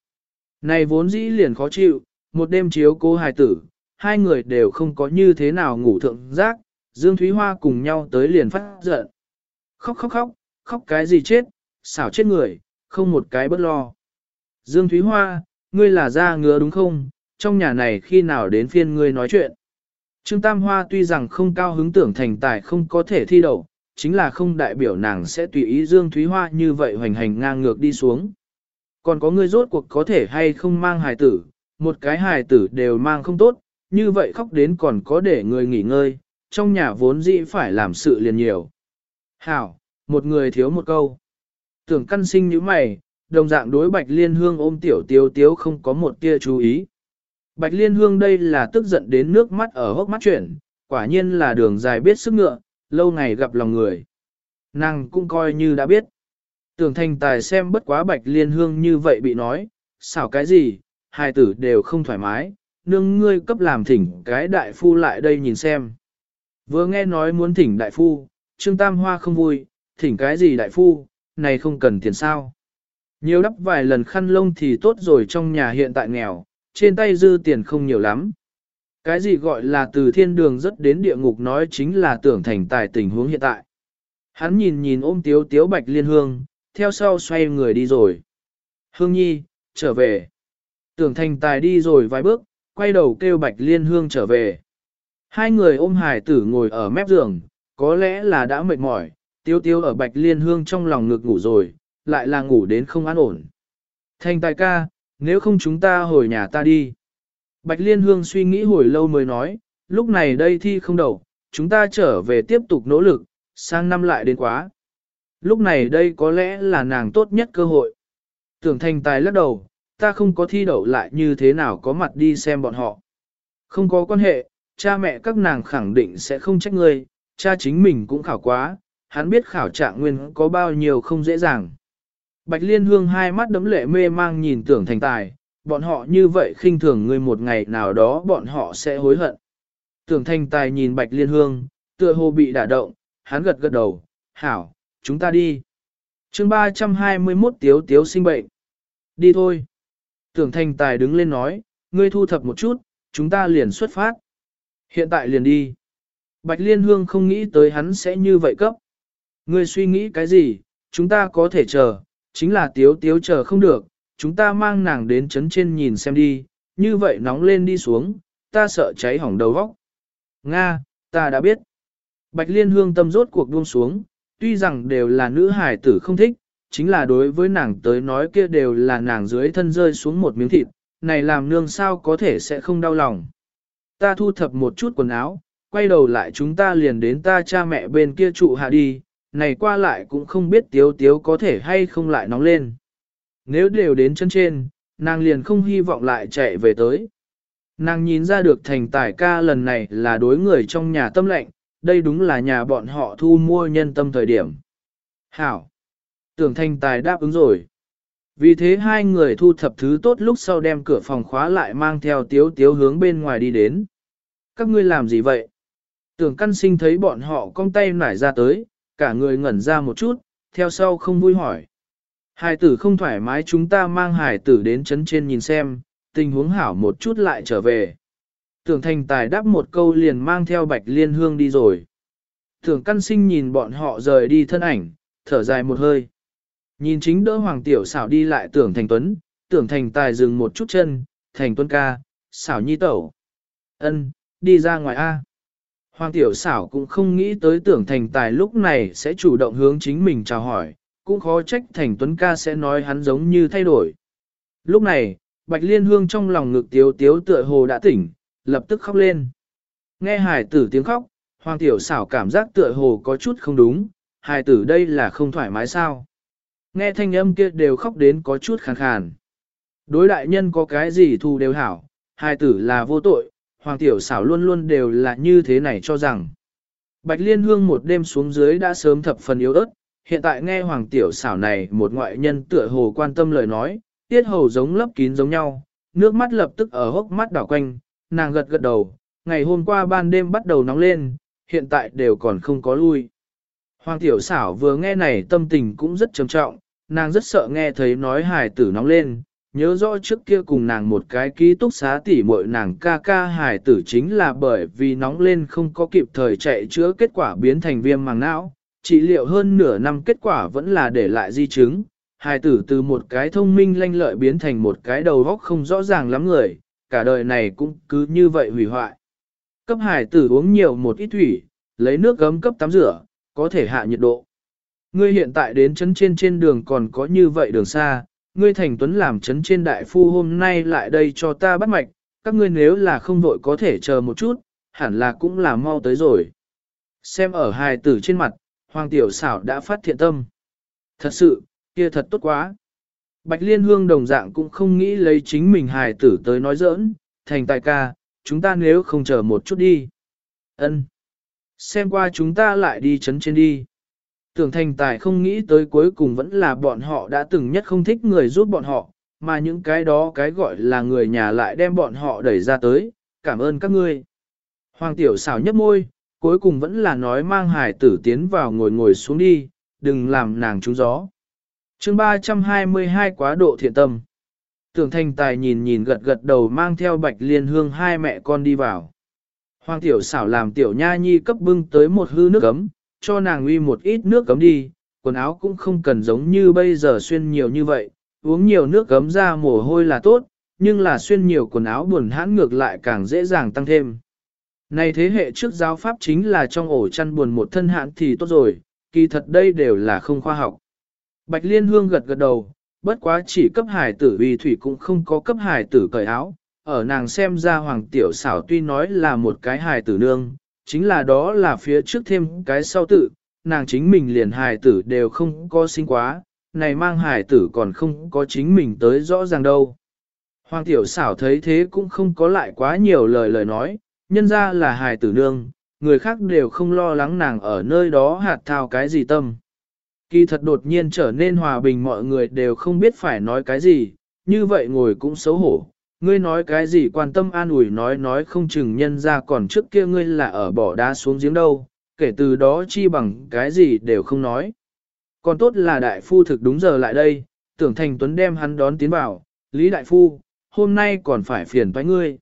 Này vốn dĩ liền khó chịu, một đêm chiếu cố hài tử, hai người đều không có như thế nào ngủ thượng giác, Dương Thúy Hoa cùng nhau tới liền phát giận. Khóc khóc khóc, khóc cái gì chết, xảo chết người, không một cái bất lo. Dương Thúy Hoa, ngươi là da ngứa đúng không, trong nhà này khi nào đến phiên ngươi nói chuyện. Trương Tam Hoa tuy rằng không cao hứng tưởng thành tài không có thể thi đậu, chính là không đại biểu nàng sẽ tùy ý Dương Thúy Hoa như vậy hoành hành ngang ngược đi xuống. Còn có ngươi rốt cuộc có thể hay không mang hài tử, một cái hài tử đều mang không tốt, như vậy khóc đến còn có để người nghỉ ngơi, trong nhà vốn dĩ phải làm sự liền nhiều. Hảo, một người thiếu một câu. Tưởng căn sinh như mày, đồng dạng đối bạch liên hương ôm tiểu tiếu tiếu không có một tia chú ý. Bạch Liên Hương đây là tức giận đến nước mắt ở hốc mắt chuyển, quả nhiên là đường dài biết sức ngựa, lâu ngày gặp lòng người. Nàng cũng coi như đã biết. Tưởng thành tài xem bất quá Bạch Liên Hương như vậy bị nói, xảo cái gì, hai tử đều không thoải mái, nương ngươi cấp làm thỉnh cái đại phu lại đây nhìn xem. Vừa nghe nói muốn thỉnh đại phu, Trương Tam Hoa không vui, thỉnh cái gì đại phu, này không cần tiền sao. Nhiều đắp vài lần khăn lông thì tốt rồi trong nhà hiện tại nghèo, trên tay dư tiền không nhiều lắm. Cái gì gọi là từ thiên đường rất đến địa ngục nói chính là tưởng thành tài tình huống hiện tại. Hắn nhìn nhìn ôm tiếu tiếu bạch liên hương, theo sau xoay người đi rồi. Hương nhi, trở về. Tưởng thành tài đi rồi vài bước, quay đầu kêu bạch liên hương trở về. Hai người ôm hải tử ngồi ở mép giường, có lẽ là đã mệt mỏi, tiếu tiếu ở bạch liên hương trong lòng ngực ngủ rồi, lại là ngủ đến không an ổn. Thanh tài ca, nếu không chúng ta hồi nhà ta đi. Bạch liên hương suy nghĩ hồi lâu mới nói, lúc này đây thi không đầu, chúng ta trở về tiếp tục nỗ lực, sang năm lại đến quá. Lúc này đây có lẽ là nàng tốt nhất cơ hội. Tưởng thành tài lắc đầu, ta không có thi đậu lại như thế nào có mặt đi xem bọn họ. Không có quan hệ, cha mẹ các nàng khẳng định sẽ không trách ngươi, cha chính mình cũng khảo quá, hắn biết khảo trạng nguyên có bao nhiêu không dễ dàng. Bạch Liên Hương hai mắt đấm lệ mê mang nhìn tưởng thành tài, bọn họ như vậy khinh thường ngươi một ngày nào đó bọn họ sẽ hối hận. Tưởng thành tài nhìn Bạch Liên Hương, tựa hồ bị đả động, hắn gật gật đầu, hảo, chúng ta đi. chương 321 tiếu tiếu sinh bệnh. Đi thôi. Tưởng thành tài đứng lên nói, ngươi thu thập một chút, chúng ta liền xuất phát. Hiện tại liền đi. Bạch Liên Hương không nghĩ tới hắn sẽ như vậy cấp. Ngươi suy nghĩ cái gì, chúng ta có thể chờ, chính là tiếu tiếu chờ không được, chúng ta mang nàng đến chấn trên nhìn xem đi, như vậy nóng lên đi xuống, ta sợ cháy hỏng đầu vóc. Nga, ta đã biết. Bạch Liên Hương tâm rốt cuộc buông xuống, tuy rằng đều là nữ hài tử không thích, chính là đối với nàng tới nói kia đều là nàng dưới thân rơi xuống một miếng thịt, này làm nương sao có thể sẽ không đau lòng. Ta thu thập một chút quần áo, quay đầu lại chúng ta liền đến ta cha mẹ bên kia trụ hạ đi, này qua lại cũng không biết tiếu tiếu có thể hay không lại nóng lên. Nếu đều đến chân trên, nàng liền không hy vọng lại chạy về tới. Nàng nhìn ra được thành tài ca lần này là đối người trong nhà tâm lệnh, đây đúng là nhà bọn họ thu mua nhân tâm thời điểm. Hảo! Tưởng thành tài đáp ứng rồi. Vì thế hai người thu thập thứ tốt lúc sau đem cửa phòng khóa lại mang theo tiếu tiếu hướng bên ngoài đi đến. Các ngươi làm gì vậy? Tưởng căn sinh thấy bọn họ cong tay nải ra tới, cả người ngẩn ra một chút, theo sau không vui hỏi. Hải tử không thoải mái chúng ta mang hải tử đến chấn trên nhìn xem, tình huống hảo một chút lại trở về. Tưởng thành tài đáp một câu liền mang theo bạch liên hương đi rồi. Tưởng căn sinh nhìn bọn họ rời đi thân ảnh, thở dài một hơi. Nhìn chính đỡ hoàng tiểu xảo đi lại tưởng thành tuấn, tưởng thành tài dừng một chút chân, thành tuấn ca, xảo nhi tẩu. ân đi ra ngoài A. Hoàng tiểu xảo cũng không nghĩ tới tưởng thành tài lúc này sẽ chủ động hướng chính mình chào hỏi, cũng khó trách thành tuấn ca sẽ nói hắn giống như thay đổi. Lúc này, Bạch Liên Hương trong lòng ngực tiếu tiếu tựa hồ đã tỉnh, lập tức khóc lên. Nghe hài tử tiếng khóc, Hoàng tiểu xảo cảm giác tựa hồ có chút không đúng, hài tử đây là không thoải mái sao. Nghe thanh âm kia đều khóc đến có chút khàn khàn. Đối đại nhân có cái gì thù đều hảo, hài tử là vô tội, Hoàng tiểu xảo luôn luôn đều là như thế này cho rằng. Bạch Liên Hương một đêm xuống dưới đã sớm thập phần yếu ớt, hiện tại nghe Hoàng tiểu xảo này một ngoại nhân tựa hồ quan tâm lời nói, tiết hầu giống lấp kín giống nhau, nước mắt lập tức ở hốc mắt đảo quanh, nàng gật gật đầu, ngày hôm qua ban đêm bắt đầu nóng lên, hiện tại đều còn không có lui. Hoàng tiểu xảo vừa nghe này tâm tình cũng rất trầm trọng, nàng rất sợ nghe thấy nói hài tử nóng lên, nhớ rõ trước kia cùng nàng một cái ký túc xá tỉ muội nàng ca ca hài tử chính là bởi vì nóng lên không có kịp thời chạy chữa kết quả biến thành viêm màng não, trị liệu hơn nửa năm kết quả vẫn là để lại di chứng. Hài tử từ một cái thông minh lanh lợi biến thành một cái đầu óc không rõ ràng lắm người, cả đời này cũng cứ như vậy hủy hoại. Cấp hài tử uống nhiều một ít thủy, lấy nước gấm cấp tắm rửa, có thể hạ nhiệt độ. Ngươi hiện tại đến chấn trên trên đường còn có như vậy đường xa, ngươi thành tuấn làm chấn trên đại phu hôm nay lại đây cho ta bắt mạch, các ngươi nếu là không vội có thể chờ một chút, hẳn là cũng là mau tới rồi. Xem ở hài tử trên mặt, hoàng tiểu xảo đã phát thiện tâm. Thật sự, kia thật tốt quá. Bạch Liên Hương đồng dạng cũng không nghĩ lấy chính mình hài tử tới nói giỡn, thành tài ca, chúng ta nếu không chờ một chút đi. ân Xem qua chúng ta lại đi chấn trên đi. Tưởng thành tài không nghĩ tới cuối cùng vẫn là bọn họ đã từng nhất không thích người giúp bọn họ, mà những cái đó cái gọi là người nhà lại đem bọn họ đẩy ra tới, cảm ơn các ngươi. Hoàng tiểu xảo nhấp môi, cuối cùng vẫn là nói mang hải tử tiến vào ngồi ngồi xuống đi, đừng làm nàng trúng gió. chương 322 quá độ thiện tâm. Tưởng thành tài nhìn nhìn gật gật đầu mang theo bạch liên hương hai mẹ con đi vào. Hoàng tiểu xảo làm tiểu nha nhi cấp bưng tới một hư nước cấm, cho nàng uy một ít nước cấm đi, quần áo cũng không cần giống như bây giờ xuyên nhiều như vậy, uống nhiều nước cấm ra mồ hôi là tốt, nhưng là xuyên nhiều quần áo buồn hãn ngược lại càng dễ dàng tăng thêm. Này thế hệ trước giáo pháp chính là trong ổ chăn buồn một thân hãn thì tốt rồi, kỳ thật đây đều là không khoa học. Bạch Liên Hương gật gật đầu, bất quá chỉ cấp hải tử vì thủy cũng không có cấp hải tử cởi áo, ở nàng xem ra hoàng tiểu xảo tuy nói là một cái hài tử nương, chính là đó là phía trước thêm cái sau tự, nàng chính mình liền hài tử đều không có sinh quá, này mang hài tử còn không có chính mình tới rõ ràng đâu. Hoàng tiểu xảo thấy thế cũng không có lại quá nhiều lời lời nói, nhân ra là hài tử nương, người khác đều không lo lắng nàng ở nơi đó hạt thao cái gì tâm. Kỳ thật đột nhiên trở nên hòa bình mọi người đều không biết phải nói cái gì, như vậy ngồi cũng xấu hổ, Ngươi nói cái gì quan tâm an ủi nói nói không chừng nhân ra còn trước kia ngươi là ở bỏ đá xuống giếng đâu, kể từ đó chi bằng cái gì đều không nói. Còn tốt là đại phu thực đúng giờ lại đây, tưởng thành tuấn đem hắn đón tiến vào, Lý đại phu, hôm nay còn phải phiền toái ngươi.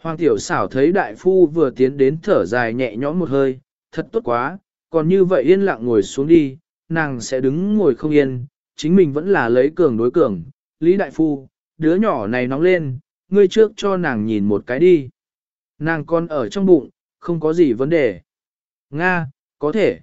Hoàng tiểu xảo thấy đại phu vừa tiến đến thở dài nhẹ nhõm một hơi, thật tốt quá, còn như vậy yên lặng ngồi xuống đi, nàng sẽ đứng ngồi không yên, chính mình vẫn là lấy cường đối cường, Lý đại phu, đứa nhỏ này nóng lên, ngươi trước cho nàng nhìn một cái đi. Nàng còn ở trong bụng, không có gì vấn đề. Nga, có thể.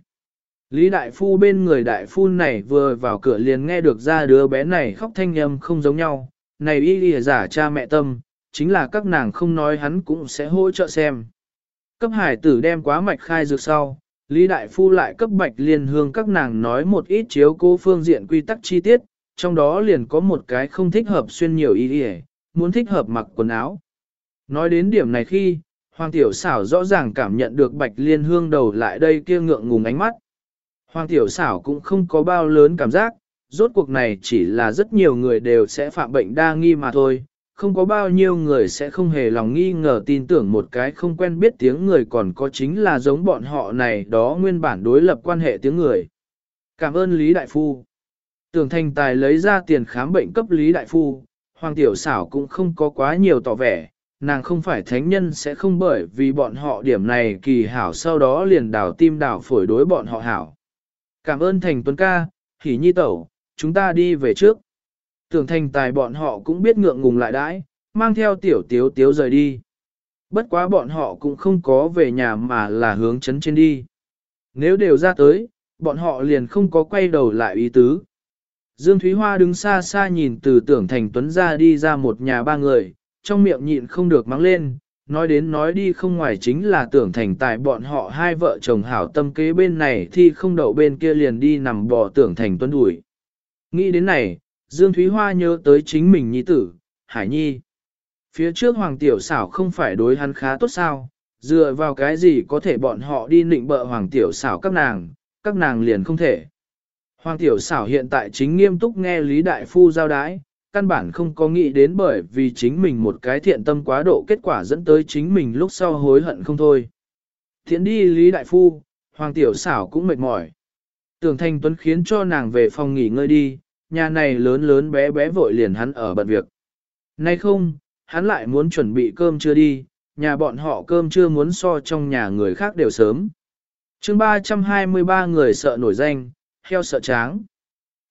Lý đại phu bên người đại phu này vừa vào cửa liền nghe được ra đứa bé này khóc thanh âm không giống nhau. Này y y giả cha mẹ tâm, chính là các nàng không nói hắn cũng sẽ hỗ trợ xem. Cấp hải tử đem quá mạch khai dược sau, Lý đại phu lại cấp bạch liên hương các nàng nói một ít chiếu cố phương diện quy tắc chi tiết, trong đó liền có một cái không thích hợp xuyên nhiều y y, muốn thích hợp mặc quần áo. Nói đến điểm này khi, Hoàng Tiểu Xảo rõ ràng cảm nhận được Bạch Liên Hương đầu lại đây kia ngượng ngùng ánh mắt. Hoàng Tiểu Xảo cũng không có bao lớn cảm giác, rốt cuộc này chỉ là rất nhiều người đều sẽ phạm bệnh đa nghi mà thôi, không có bao nhiêu người sẽ không hề lòng nghi ngờ tin tưởng một cái không quen biết tiếng người còn có chính là giống bọn họ này đó nguyên bản đối lập quan hệ tiếng người. Cảm ơn Lý Đại Phu. Tưởng thành tài lấy ra tiền khám bệnh cấp Lý Đại Phu, Hoàng Tiểu Xảo cũng không có quá nhiều tỏ vẻ, nàng không phải thánh nhân sẽ không bởi vì bọn họ điểm này kỳ hảo sau đó liền đảo tim đảo phổi đối bọn họ hảo. Cảm ơn Thành Tuấn ca, hỉ nhi tẩu, chúng ta đi về trước. Tưởng thành tài bọn họ cũng biết ngượng ngùng lại đãi, mang theo tiểu tiếu tiếu rời đi. Bất quá bọn họ cũng không có về nhà mà là hướng chấn trên đi. Nếu đều ra tới, bọn họ liền không có quay đầu lại ý tứ. Dương Thúy Hoa đứng xa xa nhìn từ tưởng thành tuấn ra đi ra một nhà ba người, trong miệng nhịn không được mắng lên, nói đến nói đi không ngoài chính là tưởng thành tại bọn họ hai vợ chồng hảo tâm kế bên này thì không đậu bên kia liền đi nằm bò tưởng thành tuấn đuổi. Nghĩ đến này, Dương Thúy Hoa nhớ tới chính mình nhi tử, Hải Nhi. Phía trước Hoàng Tiểu xảo không phải đối hắn khá tốt sao, dựa vào cái gì có thể bọn họ đi nịnh bợ Hoàng Tiểu xảo các nàng, các nàng liền không thể. Hoàng tiểu xảo hiện tại chính nghiêm túc nghe Lý Đại Phu giao đái, căn bản không có nghĩ đến bởi vì chính mình một cái thiện tâm quá độ kết quả dẫn tới chính mình lúc sau hối hận không thôi. Thiện đi Lý Đại Phu, Hoàng tiểu xảo cũng mệt mỏi. Tưởng Thanh Tuấn khiến cho nàng về phòng nghỉ ngơi đi, nhà này lớn lớn bé bé vội liền hắn ở bận việc. Nay không, hắn lại muốn chuẩn bị cơm trưa đi, nhà bọn họ cơm trưa muốn so trong nhà người khác đều sớm. chương 323 người sợ nổi danh, heo sợ tráng.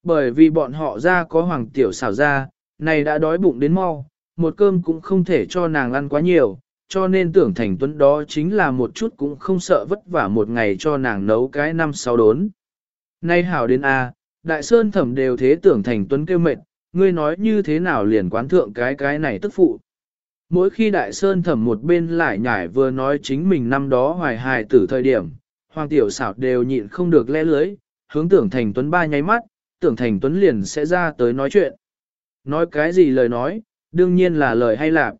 Bởi vì bọn họ ra có hoàng tiểu xảo ra, này đã đói bụng đến mau, một cơm cũng không thể cho nàng ăn quá nhiều, cho nên tưởng thành tuấn đó chính là một chút cũng không sợ vất vả một ngày cho nàng nấu cái năm sáu đốn. Nay hảo đến A, đại sơn thẩm đều thế tưởng thành tuấn kêu mệt, ngươi nói như thế nào liền quán thượng cái cái này tức phụ. Mỗi khi đại sơn thẩm một bên lại nhải vừa nói chính mình năm đó hoài hài tử thời điểm, hoàng tiểu xảo đều nhịn không được le lưới, hướng tưởng thành tuấn ba nháy mắt, tưởng thành tuấn liền sẽ ra tới nói chuyện. Nói cái gì lời nói, đương nhiên là lời hay lạc.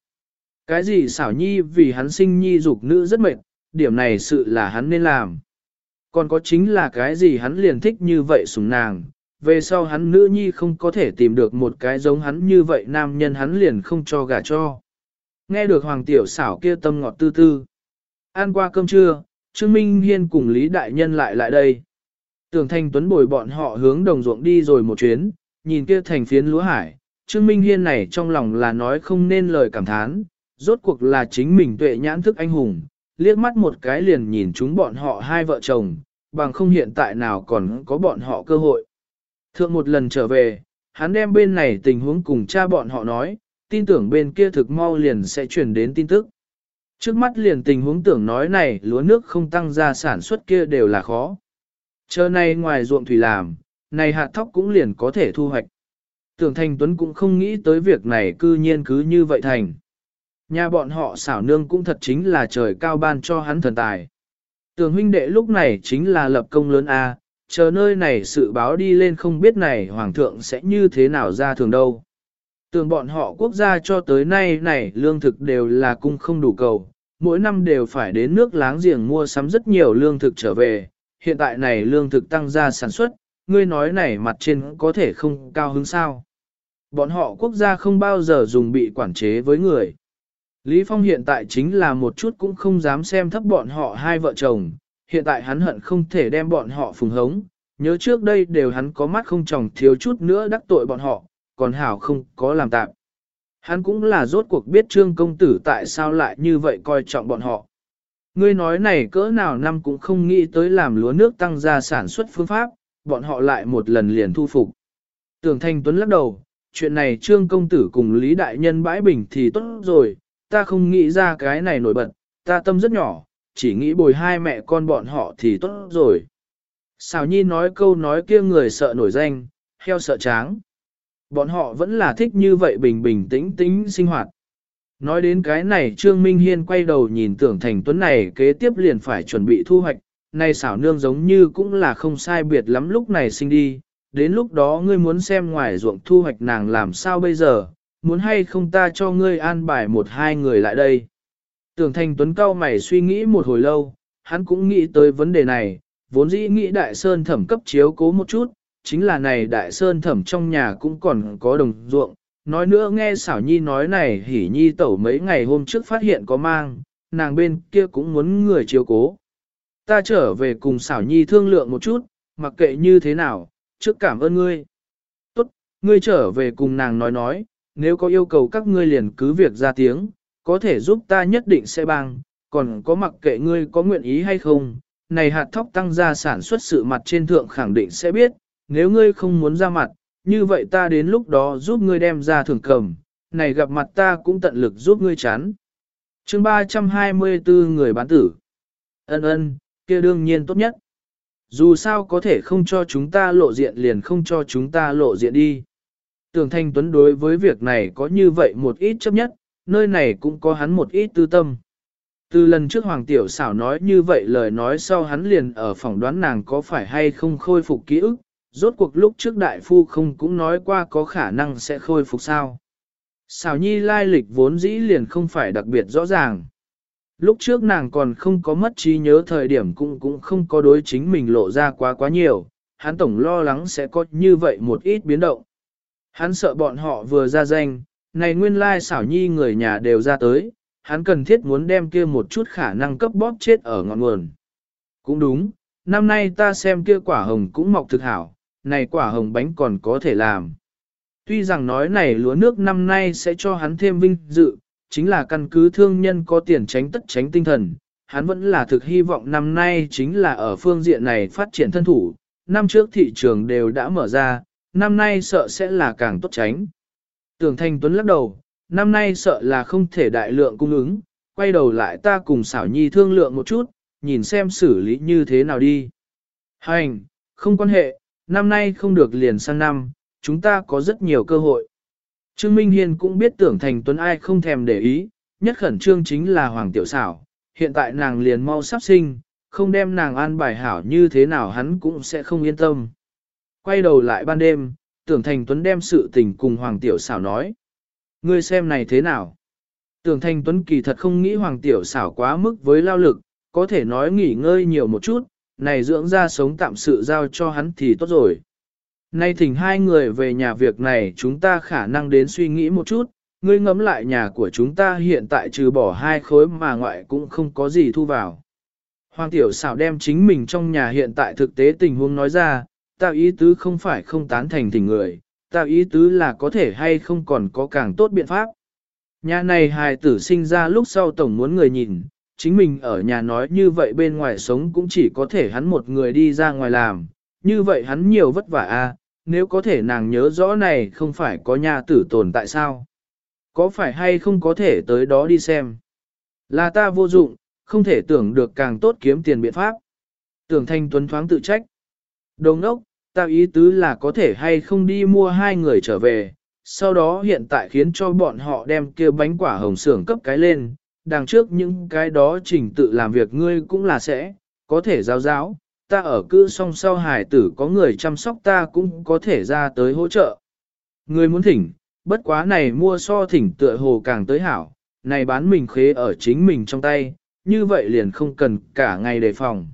Cái gì xảo nhi vì hắn sinh nhi dục nữ rất mệt, điểm này sự là hắn nên làm. Còn có chính là cái gì hắn liền thích như vậy sủng nàng, về sau hắn nữ nhi không có thể tìm được một cái giống hắn như vậy nam nhân hắn liền không cho gả cho. Nghe được hoàng tiểu xảo kia tâm ngọt tư tư. Ăn qua cơm trưa, Trương Minh Hiên cùng Lý Đại Nhân lại lại đây. Tưởng Thanh Tuấn bồi bọn họ hướng đồng ruộng đi rồi một chuyến, nhìn kia thành phiến lúa hải, Trương Minh Hiên này trong lòng là nói không nên lời cảm thán, rốt cuộc là chính mình tuệ nhãn thức anh hùng, liếc mắt một cái liền nhìn chúng bọn họ hai vợ chồng, bằng không hiện tại nào còn có bọn họ cơ hội. Thượng một lần trở về, hắn đem bên này tình huống cùng cha bọn họ nói, tin tưởng bên kia thực mau liền sẽ truyền đến tin tức. Trước mắt liền tình huống tưởng nói này lúa nước không tăng ra sản xuất kia đều là khó. Chờ này ngoài ruộng thủy làm, này hạt thóc cũng liền có thể thu hoạch. Tưởng Thành Tuấn cũng không nghĩ tới việc này cư nhiên cứ như vậy thành. Nhà bọn họ xảo nương cũng thật chính là trời cao ban cho hắn thần tài. Tưởng huynh đệ lúc này chính là lập công lớn A, chờ nơi này sự báo đi lên không biết này hoàng thượng sẽ như thế nào ra thường đâu. Tưởng bọn họ quốc gia cho tới nay này lương thực đều là cung không đủ cầu, mỗi năm đều phải đến nước láng giềng mua sắm rất nhiều lương thực trở về, hiện tại này lương thực tăng ra sản xuất, ngươi nói này mặt trên có thể không cao hứng sao. Bọn họ quốc gia không bao giờ dùng bị quản chế với người. Lý Phong hiện tại chính là một chút cũng không dám xem thấp bọn họ hai vợ chồng, hiện tại hắn hận không thể đem bọn họ phùng hống, nhớ trước đây đều hắn có mắt không chồng thiếu chút nữa đắc tội bọn họ, còn hảo không có làm tạm. Hắn cũng là rốt cuộc biết trương công tử tại sao lại như vậy coi trọng bọn họ. Ngươi nói này cỡ nào năm cũng không nghĩ tới làm lúa nước tăng ra sản xuất phương pháp, bọn họ lại một lần liền thu phục. Tưởng Thanh Tuấn lắc đầu, chuyện này trương công tử cùng Lý Đại Nhân bãi bình thì tốt rồi, ta không nghĩ ra cái này nổi bật, ta tâm rất nhỏ, chỉ nghĩ bồi hai mẹ con bọn họ thì tốt rồi. Xào nhi nói câu nói kia người sợ nổi danh, heo sợ tráng. Bọn họ vẫn là thích như vậy bình bình tĩnh tĩnh sinh hoạt. Nói đến cái này Trương Minh Hiên quay đầu nhìn tưởng thành tuấn này kế tiếp liền phải chuẩn bị thu hoạch, nay xảo nương giống như cũng là không sai biệt lắm lúc này sinh đi, đến lúc đó ngươi muốn xem ngoài ruộng thu hoạch nàng làm sao bây giờ, muốn hay không ta cho ngươi an bài một hai người lại đây. Tưởng thành tuấn cao mày suy nghĩ một hồi lâu, hắn cũng nghĩ tới vấn đề này, vốn dĩ nghĩ đại sơn thẩm cấp chiếu cố một chút, chính là này đại sơn thẩm trong nhà cũng còn có đồng ruộng. Nói nữa nghe xảo nhi nói này hỉ nhi tẩu mấy ngày hôm trước phát hiện có mang, nàng bên kia cũng muốn người chiếu cố. Ta trở về cùng xảo nhi thương lượng một chút, mặc kệ như thế nào, trước cảm ơn ngươi. Tốt, ngươi trở về cùng nàng nói nói, nếu có yêu cầu các ngươi liền cứ việc ra tiếng, có thể giúp ta nhất định sẽ bằng, còn có mặc kệ ngươi có nguyện ý hay không, này hạt thóc tăng gia sản xuất sự mặt trên thượng khẳng định sẽ biết, nếu ngươi không muốn ra mặt, như vậy ta đến lúc đó giúp ngươi đem ra thưởng cầm, này gặp mặt ta cũng tận lực giúp ngươi chán. chương 324 người bán tử. Ân ân, kia đương nhiên tốt nhất. Dù sao có thể không cho chúng ta lộ diện liền không cho chúng ta lộ diện đi. Tưởng Thanh Tuấn đối với việc này có như vậy một ít chấp nhất, nơi này cũng có hắn một ít tư tâm. Từ lần trước Hoàng Tiểu xảo nói như vậy lời nói sau hắn liền ở phỏng đoán nàng có phải hay không khôi phục ký ức, rốt cuộc lúc trước đại phu không cũng nói qua có khả năng sẽ khôi phục sao. Xảo nhi lai lịch vốn dĩ liền không phải đặc biệt rõ ràng. Lúc trước nàng còn không có mất trí nhớ thời điểm cũng cũng không có đối chính mình lộ ra quá quá nhiều, hắn tổng lo lắng sẽ có như vậy một ít biến động. Hắn sợ bọn họ vừa ra danh, này nguyên lai xảo nhi người nhà đều ra tới, hắn cần thiết muốn đem kia một chút khả năng cấp bóp chết ở ngọn nguồn. Cũng đúng, năm nay ta xem kia quả hồng cũng mọc thực hảo, này quả hồng bánh còn có thể làm. Tuy rằng nói này lúa nước năm nay sẽ cho hắn thêm vinh dự, chính là căn cứ thương nhân có tiền tránh tất tránh tinh thần, hắn vẫn là thực hy vọng năm nay chính là ở phương diện này phát triển thân thủ, năm trước thị trường đều đã mở ra, năm nay sợ sẽ là càng tốt tránh. Tưởng Thanh Tuấn lắc đầu, năm nay sợ là không thể đại lượng cung ứng, quay đầu lại ta cùng xảo nhi thương lượng một chút, nhìn xem xử lý như thế nào đi. Hành, không quan hệ, năm nay không được liền sang năm, chúng ta có rất nhiều cơ hội. Trương Minh Hiên cũng biết tưởng thành tuấn ai không thèm để ý, nhất khẩn trương chính là Hoàng Tiểu Xảo, hiện tại nàng liền mau sắp sinh, không đem nàng an bài hảo như thế nào hắn cũng sẽ không yên tâm. Quay đầu lại ban đêm, tưởng thành tuấn đem sự tình cùng Hoàng Tiểu Xảo nói. Ngươi xem này thế nào? Tưởng Thành Tuấn kỳ thật không nghĩ Hoàng Tiểu xảo quá mức với lao lực, có thể nói nghỉ ngơi nhiều một chút, này dưỡng ra sống tạm sự giao cho hắn thì tốt rồi. Nay thỉnh hai người về nhà việc này chúng ta khả năng đến suy nghĩ một chút, ngươi ngẫm lại nhà của chúng ta hiện tại trừ bỏ hai khối mà ngoại cũng không có gì thu vào. Hoàng tiểu xảo đem chính mình trong nhà hiện tại thực tế tình huống nói ra, ta ý tứ không phải không tán thành tình người, ta ý tứ là có thể hay không còn có càng tốt biện pháp. Nhà này hài tử sinh ra lúc sau tổng muốn người nhìn, chính mình ở nhà nói như vậy bên ngoài sống cũng chỉ có thể hắn một người đi ra ngoài làm, như vậy hắn nhiều vất vả a. nếu có thể nàng nhớ rõ này không phải có nhà tử tồn tại sao. Có phải hay không có thể tới đó đi xem. Là ta vô dụng, không thể tưởng được càng tốt kiếm tiền biện pháp. Tưởng thanh tuấn thoáng tự trách. Đồng ốc, ta ý tứ là có thể hay không đi mua hai người trở về, sau đó hiện tại khiến cho bọn họ đem kia bánh quả hồng xưởng cấp cái lên, đằng trước những cái đó trình tự làm việc ngươi cũng là sẽ, có thể giáo giáo, ta ở cư song sau hải tử có người chăm sóc ta cũng có thể ra tới hỗ trợ. Ngươi muốn thỉnh, bất quá này mua so thỉnh tựa hồ càng tới hảo, này bán mình khế ở chính mình trong tay, như vậy liền không cần cả ngày đề phòng.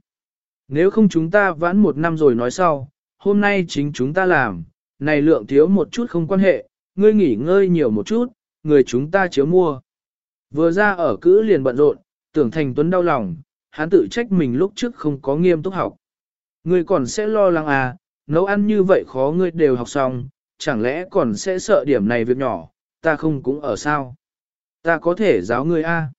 Nếu không chúng ta vãn một năm rồi nói sau, hôm nay chính chúng ta làm, này lượng thiếu một chút không quan hệ, ngươi nghỉ ngơi nhiều một chút, người chúng ta chiếu mua. Vừa ra ở cữ liền bận rộn, tưởng thành tuấn đau lòng, hắn tự trách mình lúc trước không có nghiêm túc học. Ngươi còn sẽ lo lắng à, nấu ăn như vậy khó ngươi đều học xong, chẳng lẽ còn sẽ sợ điểm này việc nhỏ, ta không cũng ở sao. Ta có thể giáo ngươi a. À.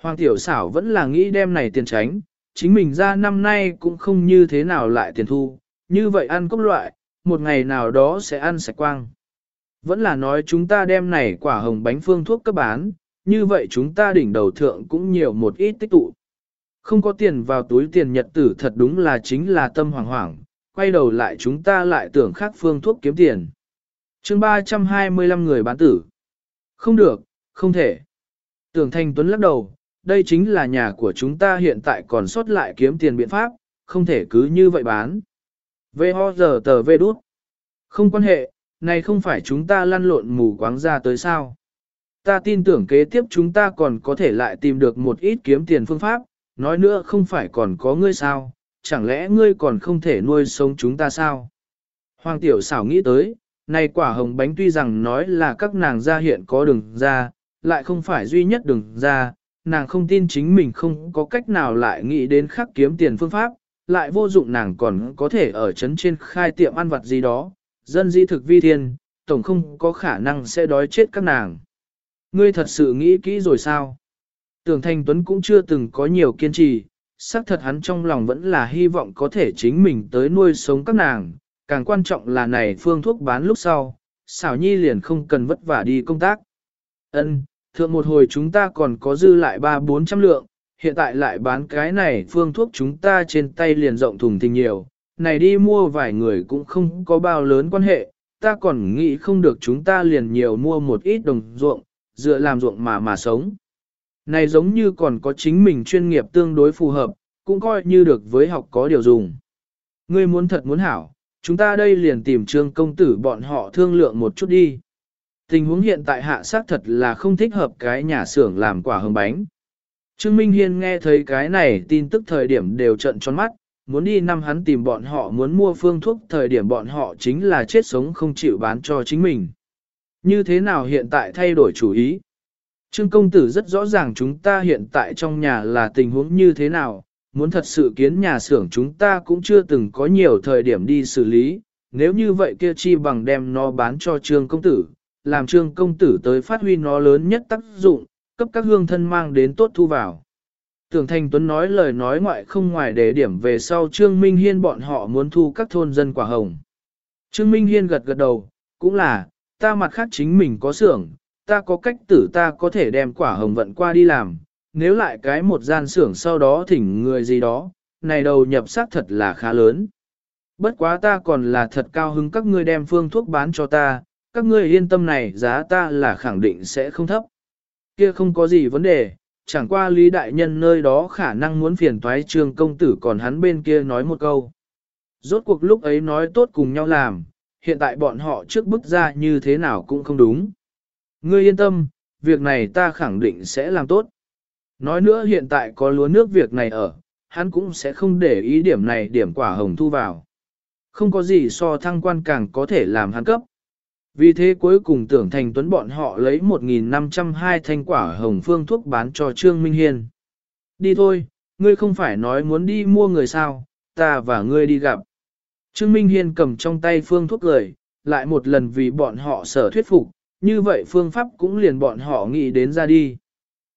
Hoàng tiểu xảo vẫn là nghĩ đem này tiền tránh, chính mình ra năm nay cũng không như thế nào lại tiền thu, như vậy ăn cốc loại, một ngày nào đó sẽ ăn sạch quang. Vẫn là nói chúng ta đem này quả hồng bánh phương thuốc cấp bán, như vậy chúng ta đỉnh đầu thượng cũng nhiều một ít tích tụ. Không có tiền vào túi tiền nhật tử thật đúng là chính là tâm hoảng hoảng, quay đầu lại chúng ta lại tưởng khác phương thuốc kiếm tiền. chương 325 người bán tử. Không được, không thể. Tưởng Thanh Tuấn lắc đầu, đây chính là nhà của chúng ta hiện tại còn sót lại kiếm tiền biện pháp, không thể cứ như vậy bán. Về ho giờ tờ về đút. Không quan hệ, này không phải chúng ta lăn lộn mù quáng ra tới sao. Ta tin tưởng kế tiếp chúng ta còn có thể lại tìm được một ít kiếm tiền phương pháp, nói nữa không phải còn có ngươi sao, chẳng lẽ ngươi còn không thể nuôi sống chúng ta sao? Hoàng tiểu xảo nghĩ tới, này quả hồng bánh tuy rằng nói là các nàng gia hiện có đường ra, lại không phải duy nhất đường ra, nàng không tin chính mình không có cách nào lại nghĩ đến khắc kiếm tiền phương pháp, lại vô dụng nàng còn có thể ở trấn trên khai tiệm ăn vặt gì đó, dân di thực vi thiên, tổng không có khả năng sẽ đói chết các nàng. Ngươi thật sự nghĩ kỹ rồi sao? Tưởng Thanh Tuấn cũng chưa từng có nhiều kiên trì, xác thật hắn trong lòng vẫn là hy vọng có thể chính mình tới nuôi sống các nàng, càng quan trọng là này phương thuốc bán lúc sau, xảo nhi liền không cần vất vả đi công tác. Ân, thượng một hồi chúng ta còn có dư lại ba bốn trăm lượng, hiện tại lại bán cái này phương thuốc chúng ta trên tay liền rộng thùng tình nhiều, này đi mua vài người cũng không có bao lớn quan hệ, ta còn nghĩ không được chúng ta liền nhiều mua một ít đồng ruộng, dựa làm ruộng mà mà sống. Này giống như còn có chính mình chuyên nghiệp tương đối phù hợp, cũng coi như được với học có điều dùng. Ngươi muốn thật muốn hảo, chúng ta đây liền tìm trương công tử bọn họ thương lượng một chút đi. Tình huống hiện tại hạ xác thật là không thích hợp cái nhà xưởng làm quả hồng bánh. Trương Minh Hiên nghe thấy cái này tin tức thời điểm đều trận tròn mắt, muốn đi năm hắn tìm bọn họ muốn mua phương thuốc thời điểm bọn họ chính là chết sống không chịu bán cho chính mình. Như thế nào hiện tại thay đổi chủ ý? Trương công tử rất rõ ràng chúng ta hiện tại trong nhà là tình huống như thế nào, muốn thật sự kiến nhà xưởng chúng ta cũng chưa từng có nhiều thời điểm đi xử lý, nếu như vậy kia chi bằng đem nó bán cho trương công tử, làm trương công tử tới phát huy nó lớn nhất tác dụng, cấp các hương thân mang đến tốt thu vào. Tưởng Thành Tuấn nói lời nói ngoại không ngoài để điểm về sau Trương Minh Hiên bọn họ muốn thu các thôn dân quả hồng. Trương Minh Hiên gật gật đầu, cũng là, ta mặt khác chính mình có xưởng, ta có cách tử ta có thể đem quả hồng vận qua đi làm, nếu lại cái một gian xưởng sau đó thỉnh người gì đó, này đầu nhập xác thật là khá lớn. Bất quá ta còn là thật cao hứng các ngươi đem phương thuốc bán cho ta, các ngươi yên tâm này giá ta là khẳng định sẽ không thấp. Kia không có gì vấn đề, chẳng qua Lý Đại Nhân nơi đó khả năng muốn phiền toái trương công tử còn hắn bên kia nói một câu. Rốt cuộc lúc ấy nói tốt cùng nhau làm, hiện tại bọn họ trước bức ra như thế nào cũng không đúng. Ngươi yên tâm, việc này ta khẳng định sẽ làm tốt. Nói nữa hiện tại có lúa nước việc này ở, hắn cũng sẽ không để ý điểm này điểm quả hồng thu vào. Không có gì so thăng quan càng có thể làm hắn cấp. Vì thế cuối cùng tưởng thành tuấn bọn họ lấy 1.502 thanh quả hồng phương thuốc bán cho Trương Minh Hiên. Đi thôi, ngươi không phải nói muốn đi mua người sao, ta và ngươi đi gặp. Trương Minh Hiên cầm trong tay phương thuốc cười, lại một lần vì bọn họ sở thuyết phục, như vậy phương pháp cũng liền bọn họ nghĩ đến ra đi.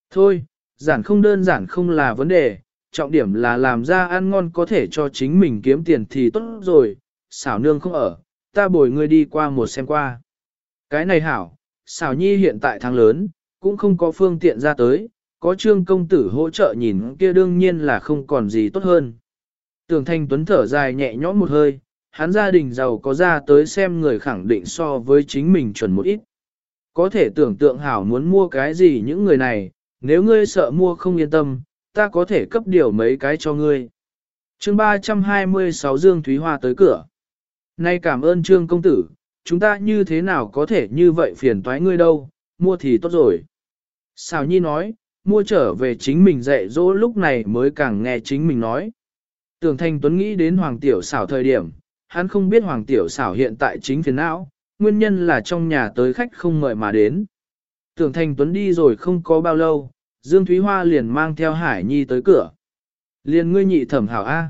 Thôi, giản không đơn giản không là vấn đề, trọng điểm là làm ra ăn ngon có thể cho chính mình kiếm tiền thì tốt rồi, xảo nương không ở, ta bồi ngươi đi qua một xem qua. Cái này hảo, xảo nhi hiện tại tháng lớn, cũng không có phương tiện ra tới, có trương công tử hỗ trợ nhìn kia đương nhiên là không còn gì tốt hơn. Tưởng thanh tuấn thở dài nhẹ nhõm một hơi, hắn gia đình giàu có ra tới xem người khẳng định so với chính mình chuẩn một ít. Có thể tưởng tượng hảo muốn mua cái gì những người này, nếu ngươi sợ mua không yên tâm, ta có thể cấp điều mấy cái cho ngươi. chương 326 Dương Thúy Hoa tới cửa. Nay cảm ơn Trương Công Tử, chúng ta như thế nào có thể như vậy phiền toái ngươi đâu, mua thì tốt rồi. Xào Nhi nói, mua trở về chính mình dạy dỗ lúc này mới càng nghe chính mình nói. Tưởng Thanh Tuấn nghĩ đến Hoàng Tiểu xảo thời điểm, hắn không biết Hoàng Tiểu xảo hiện tại chính phiền não, nguyên nhân là trong nhà tới khách không mời mà đến. Tưởng Thanh Tuấn đi rồi không có bao lâu, Dương Thúy Hoa liền mang theo Hải Nhi tới cửa. Liền ngươi nhị thẩm hảo A.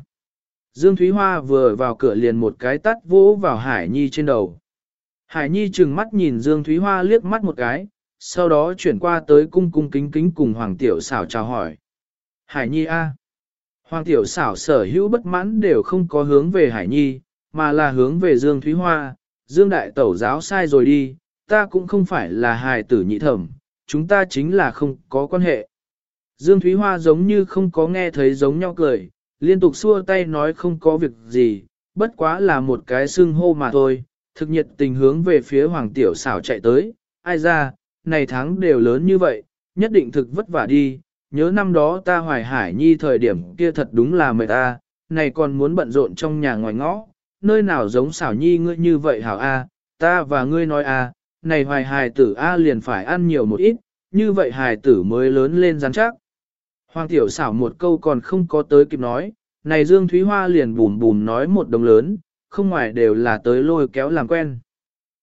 Dương Thúy Hoa vừa vào cửa liền một cái tắt vỗ vào Hải Nhi trên đầu. Hải Nhi trừng mắt nhìn Dương Thúy Hoa liếc mắt một cái, sau đó chuyển qua tới cung cung kính kính cùng Hoàng Tiểu xảo chào hỏi. Hải Nhi A. Hoàng Tiểu xảo sở hữu bất mãn đều không có hướng về Hải Nhi, mà là hướng về Dương Thúy Hoa. Dương Đại Tẩu giáo sai rồi đi, ta cũng không phải là hài tử nhị thẩm, chúng ta chính là không có quan hệ. Dương Thúy Hoa giống như không có nghe thấy giống nhau cười, liên tục xua tay nói không có việc gì, bất quá là một cái xưng hô mà thôi, thực nhiệt tình hướng về phía Hoàng Tiểu xảo chạy tới, ai ra, này tháng đều lớn như vậy, nhất định thực vất vả đi, nhớ năm đó ta hoài hải nhi thời điểm kia thật đúng là mệt ta, này còn muốn bận rộn trong nhà ngoài ngõ, nơi nào giống xảo nhi ngươi như vậy hảo a, ta và ngươi nói a, này hoài hài tử A liền phải ăn nhiều một ít, như vậy hài tử mới lớn lên rắn chắc. Hoàng tiểu xảo một câu còn không có tới kịp nói, này Dương Thúy Hoa liền bùm bùm nói một đồng lớn, không ngoài đều là tới lôi kéo làm quen.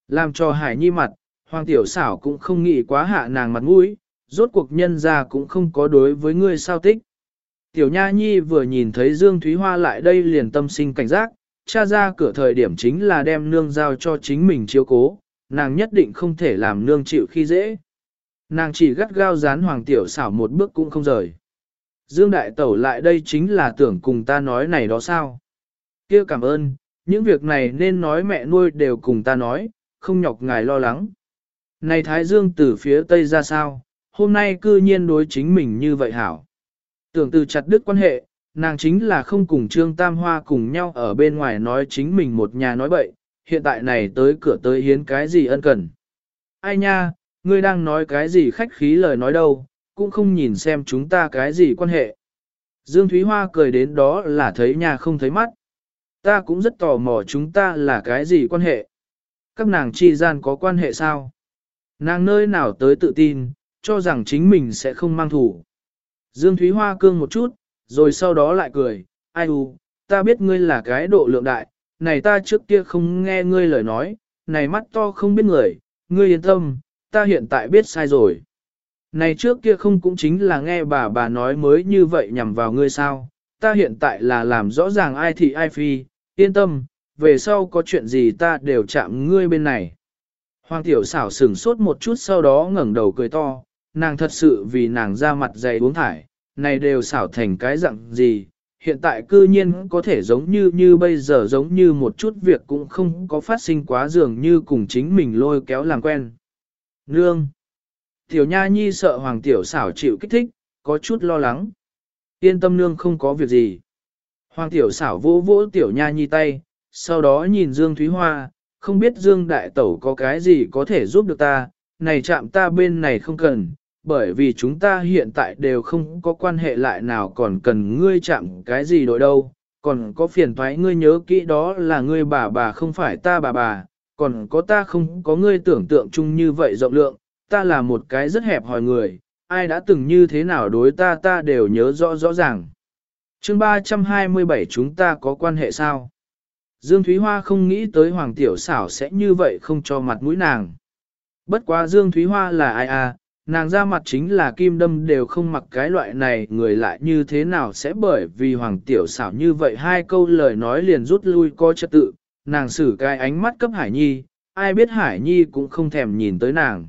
Làm cho hải nhi mặt, Hoàng tiểu xảo cũng không nghĩ quá hạ nàng mặt mũi, rốt cuộc nhân ra cũng không có đối với ngươi sao tích. Tiểu Nha Nhi vừa nhìn thấy Dương Thúy Hoa lại đây liền tâm sinh cảnh giác, cha ra cửa thời điểm chính là đem nương giao cho chính mình chiếu cố, nàng nhất định không thể làm nương chịu khi dễ. Nàng chỉ gắt gao dán hoàng tiểu xảo một bước cũng không rời. Dương Đại Tẩu lại đây chính là tưởng cùng ta nói này đó sao. kia cảm ơn, những việc này nên nói mẹ nuôi đều cùng ta nói, không nhọc ngài lo lắng. Này Thái Dương từ phía Tây ra sao, hôm nay cư nhiên đối chính mình như vậy hảo. Tưởng từ chặt đứt quan hệ, nàng chính là không cùng Trương Tam Hoa cùng nhau ở bên ngoài nói chính mình một nhà nói bậy, hiện tại này tới cửa tới hiến cái gì ân cần. Ai nha, ngươi đang nói cái gì khách khí lời nói đâu, cũng không nhìn xem chúng ta cái gì quan hệ. Dương Thúy Hoa cười đến đó là thấy nhà không thấy mắt. Ta cũng rất tò mò chúng ta là cái gì quan hệ. Các nàng chi gian có quan hệ sao? Nàng nơi nào tới tự tin, cho rằng chính mình sẽ không mang thủ. Dương Thúy Hoa cương một chút, rồi sau đó lại cười, ai u, ta biết ngươi là cái độ lượng đại, này ta trước kia không nghe ngươi lời nói, này mắt to không biết người, ngươi yên tâm, ta hiện tại biết sai rồi. Này trước kia không cũng chính là nghe bà bà nói mới như vậy nhằm vào ngươi sao, ta hiện tại là làm rõ ràng ai thị ai phi, yên tâm, về sau có chuyện gì ta đều chạm ngươi bên này. Hoàng tiểu xảo sửng sốt một chút sau đó ngẩng đầu cười to, nàng thật sự vì nàng ra mặt dày uống thải, này đều xảo thành cái dạng gì, hiện tại cư nhiên có thể giống như như bây giờ giống như một chút việc cũng không có phát sinh quá dường như cùng chính mình lôi kéo làm quen. Nương! Tiểu Nha Nhi sợ Hoàng Tiểu xảo chịu kích thích, có chút lo lắng. Yên tâm nương không có việc gì. Hoàng Tiểu xảo vỗ vỗ Tiểu Nha Nhi tay, sau đó nhìn Dương Thúy Hoa, không biết Dương Đại Tẩu có cái gì có thể giúp được ta, này chạm ta bên này không cần, bởi vì chúng ta hiện tại đều không có quan hệ lại nào còn cần ngươi chạm cái gì đội đâu, còn có phiền thoái ngươi nhớ kỹ đó là ngươi bà bà không phải ta bà bà, còn có ta không có ngươi tưởng tượng chung như vậy rộng lượng, ta là một cái rất hẹp hòi người, ai đã từng như thế nào đối ta ta đều nhớ rõ rõ ràng. chương 327 chúng ta có quan hệ sao? Dương Thúy Hoa không nghĩ tới Hoàng Tiểu xảo sẽ như vậy không cho mặt mũi nàng. Bất quá Dương Thúy Hoa là ai à, nàng ra mặt chính là kim đâm đều không mặc cái loại này người lại như thế nào sẽ bởi vì Hoàng Tiểu xảo như vậy hai câu lời nói liền rút lui coi trật tự, nàng xử cái ánh mắt cấp Hải Nhi, ai biết Hải Nhi cũng không thèm nhìn tới nàng.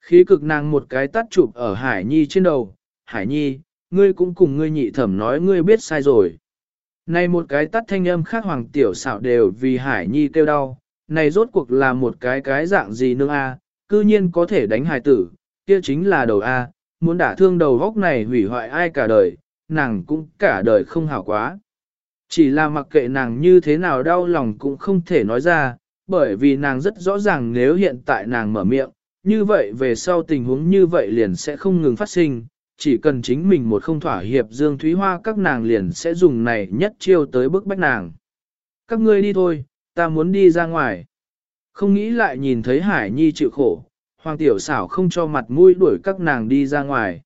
Khí cực nàng một cái tắt chụp ở Hải Nhi trên đầu, Hải Nhi, ngươi cũng cùng ngươi nhị thẩm nói ngươi biết sai rồi. Này một cái tắt thanh âm khác hoàng tiểu xảo đều vì Hải Nhi kêu đau, này rốt cuộc là một cái cái dạng gì nương a, à? cư nhiên có thể đánh hải tử, kia chính là đầu a, muốn đả thương đầu góc này hủy hoại ai cả đời, nàng cũng cả đời không hảo quá. Chỉ là mặc kệ nàng như thế nào đau lòng cũng không thể nói ra, bởi vì nàng rất rõ ràng nếu hiện tại nàng mở miệng, như vậy về sau tình huống như vậy liền sẽ không ngừng phát sinh, chỉ cần chính mình một không thỏa hiệp Dương Thúy Hoa các nàng liền sẽ dùng này nhất chiêu tới bức bách nàng. Các ngươi đi thôi, ta muốn đi ra ngoài. Không nghĩ lại nhìn thấy Hải Nhi chịu khổ, Hoàng Tiểu Xảo không cho mặt mũi đuổi các nàng đi ra ngoài.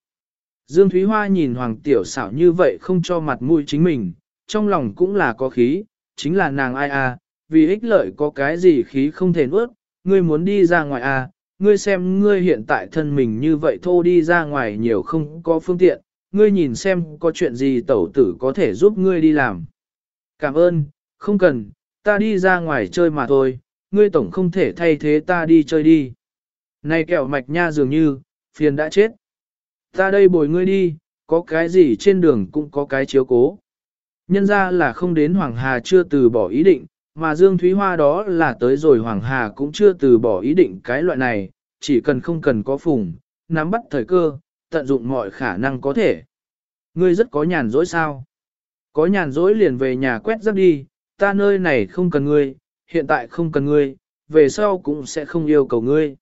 Dương Thúy Hoa nhìn Hoàng Tiểu Xảo như vậy không cho mặt mũi chính mình, trong lòng cũng là có khí, chính là nàng ai à, vì ích lợi có cái gì khí không thể nuốt, ngươi muốn đi ra ngoài à, ngươi xem ngươi hiện tại thân mình như vậy thô đi ra ngoài nhiều không có phương tiện, ngươi nhìn xem có chuyện gì tẩu tử có thể giúp ngươi đi làm. Cảm ơn, không cần, ta đi ra ngoài chơi mà thôi, ngươi tổng không thể thay thế ta đi chơi đi. Này kẹo mạch nha dường như, phiền đã chết. Ta đây bồi ngươi đi, có cái gì trên đường cũng có cái chiếu cố. Nhân ra là không đến Hoàng Hà chưa từ bỏ ý định, mà Dương Thúy Hoa đó là tới rồi Hoàng Hà cũng chưa từ bỏ ý định cái loại này, chỉ cần không cần có phùng, nắm bắt thời cơ, tận dụng mọi khả năng có thể. Ngươi rất có nhàn rỗi sao? Có nhàn rỗi liền về nhà quét rác đi, ta nơi này không cần ngươi, hiện tại không cần ngươi, về sau cũng sẽ không yêu cầu ngươi.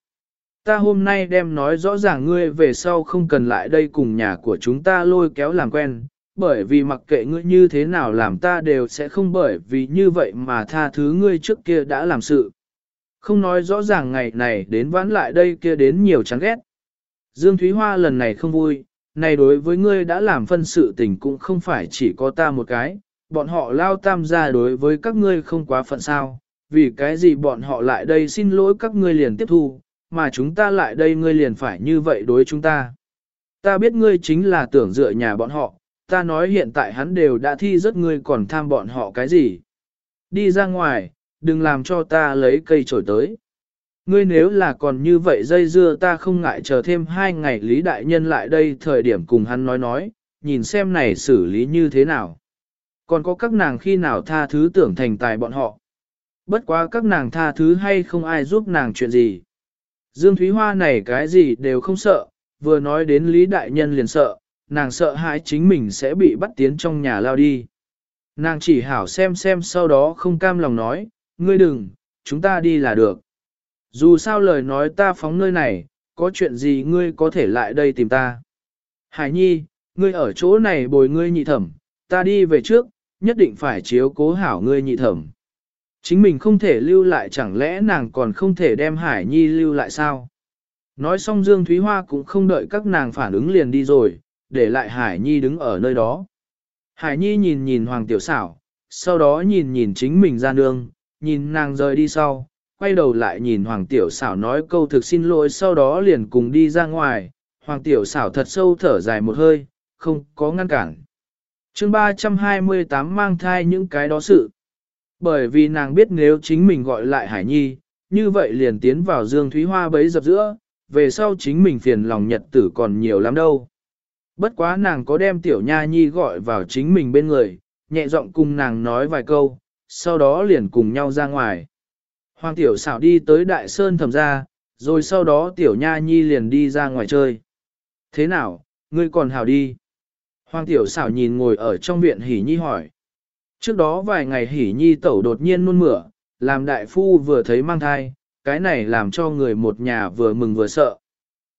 Ta hôm nay đem nói rõ ràng ngươi về sau không cần lại đây cùng nhà của chúng ta lôi kéo làm quen, bởi vì mặc kệ ngươi như thế nào làm ta đều sẽ không bởi vì như vậy mà tha thứ ngươi trước kia đã làm sự. Không nói rõ ràng ngày này đến vãn lại đây kia đến nhiều chán ghét. Dương Thúy Hoa lần này không vui, này đối với ngươi đã làm phân sự tình cũng không phải chỉ có ta một cái, bọn họ lao tam gia đối với các ngươi không quá phận sao, vì cái gì bọn họ lại đây xin lỗi các ngươi liền tiếp thu, mà chúng ta lại đây ngươi liền phải như vậy đối chúng ta. Ta biết ngươi chính là tưởng dựa nhà bọn họ, ta nói hiện tại hắn đều đã thi rất ngươi còn tham bọn họ cái gì. Đi ra ngoài, đừng làm cho ta lấy cây trổi tới. Ngươi nếu là còn như vậy dây dưa ta không ngại chờ thêm hai ngày Lý Đại Nhân lại đây thời điểm cùng hắn nói nói, nhìn xem này xử lý như thế nào. Còn có các nàng khi nào tha thứ tưởng thành tài bọn họ. Bất quá các nàng tha thứ hay không ai giúp nàng chuyện gì. Dương Thúy Hoa này cái gì đều không sợ, vừa nói đến Lý Đại Nhân liền sợ, nàng sợ hãi chính mình sẽ bị bắt tiến trong nhà lao đi. Nàng chỉ hảo xem xem sau đó không cam lòng nói, ngươi đừng, chúng ta đi là được. Dù sao lời nói ta phóng nơi này, có chuyện gì ngươi có thể lại đây tìm ta. Hải nhi, ngươi ở chỗ này bồi ngươi nhị thẩm, ta đi về trước, nhất định phải chiếu cố hảo ngươi nhị thẩm. Chính mình không thể lưu lại chẳng lẽ nàng còn không thể đem Hải Nhi lưu lại sao? Nói xong Dương Thúy Hoa cũng không đợi các nàng phản ứng liền đi rồi, để lại Hải Nhi đứng ở nơi đó. Hải Nhi nhìn nhìn Hoàng Tiểu Xảo, sau đó nhìn nhìn chính mình ra nương, nhìn nàng rời đi sau, quay đầu lại nhìn Hoàng Tiểu Xảo nói câu thực xin lỗi sau đó liền cùng đi ra ngoài, Hoàng Tiểu Xảo thật sâu thở dài một hơi, không có ngăn cản. chương 328 mang thai những cái đó sự. Bởi vì nàng biết nếu chính mình gọi lại Hải Nhi, như vậy liền tiến vào Dương Thúy Hoa bấy dập giữa, về sau chính mình phiền lòng nhật tử còn nhiều lắm đâu. Bất quá nàng có đem Tiểu Nha Nhi gọi vào chính mình bên người, nhẹ giọng cùng nàng nói vài câu, sau đó liền cùng nhau ra ngoài. Hoàng Tiểu xảo đi tới Đại Sơn thầm ra, rồi sau đó Tiểu Nha Nhi liền đi ra ngoài chơi. Thế nào, ngươi còn hào đi? Hoàng Tiểu xảo nhìn ngồi ở trong viện Hỉ Nhi hỏi. Trước đó vài ngày Hỉ Nhi tẩu đột nhiên nôn mửa, làm đại phu vừa thấy mang thai, cái này làm cho người một nhà vừa mừng vừa sợ.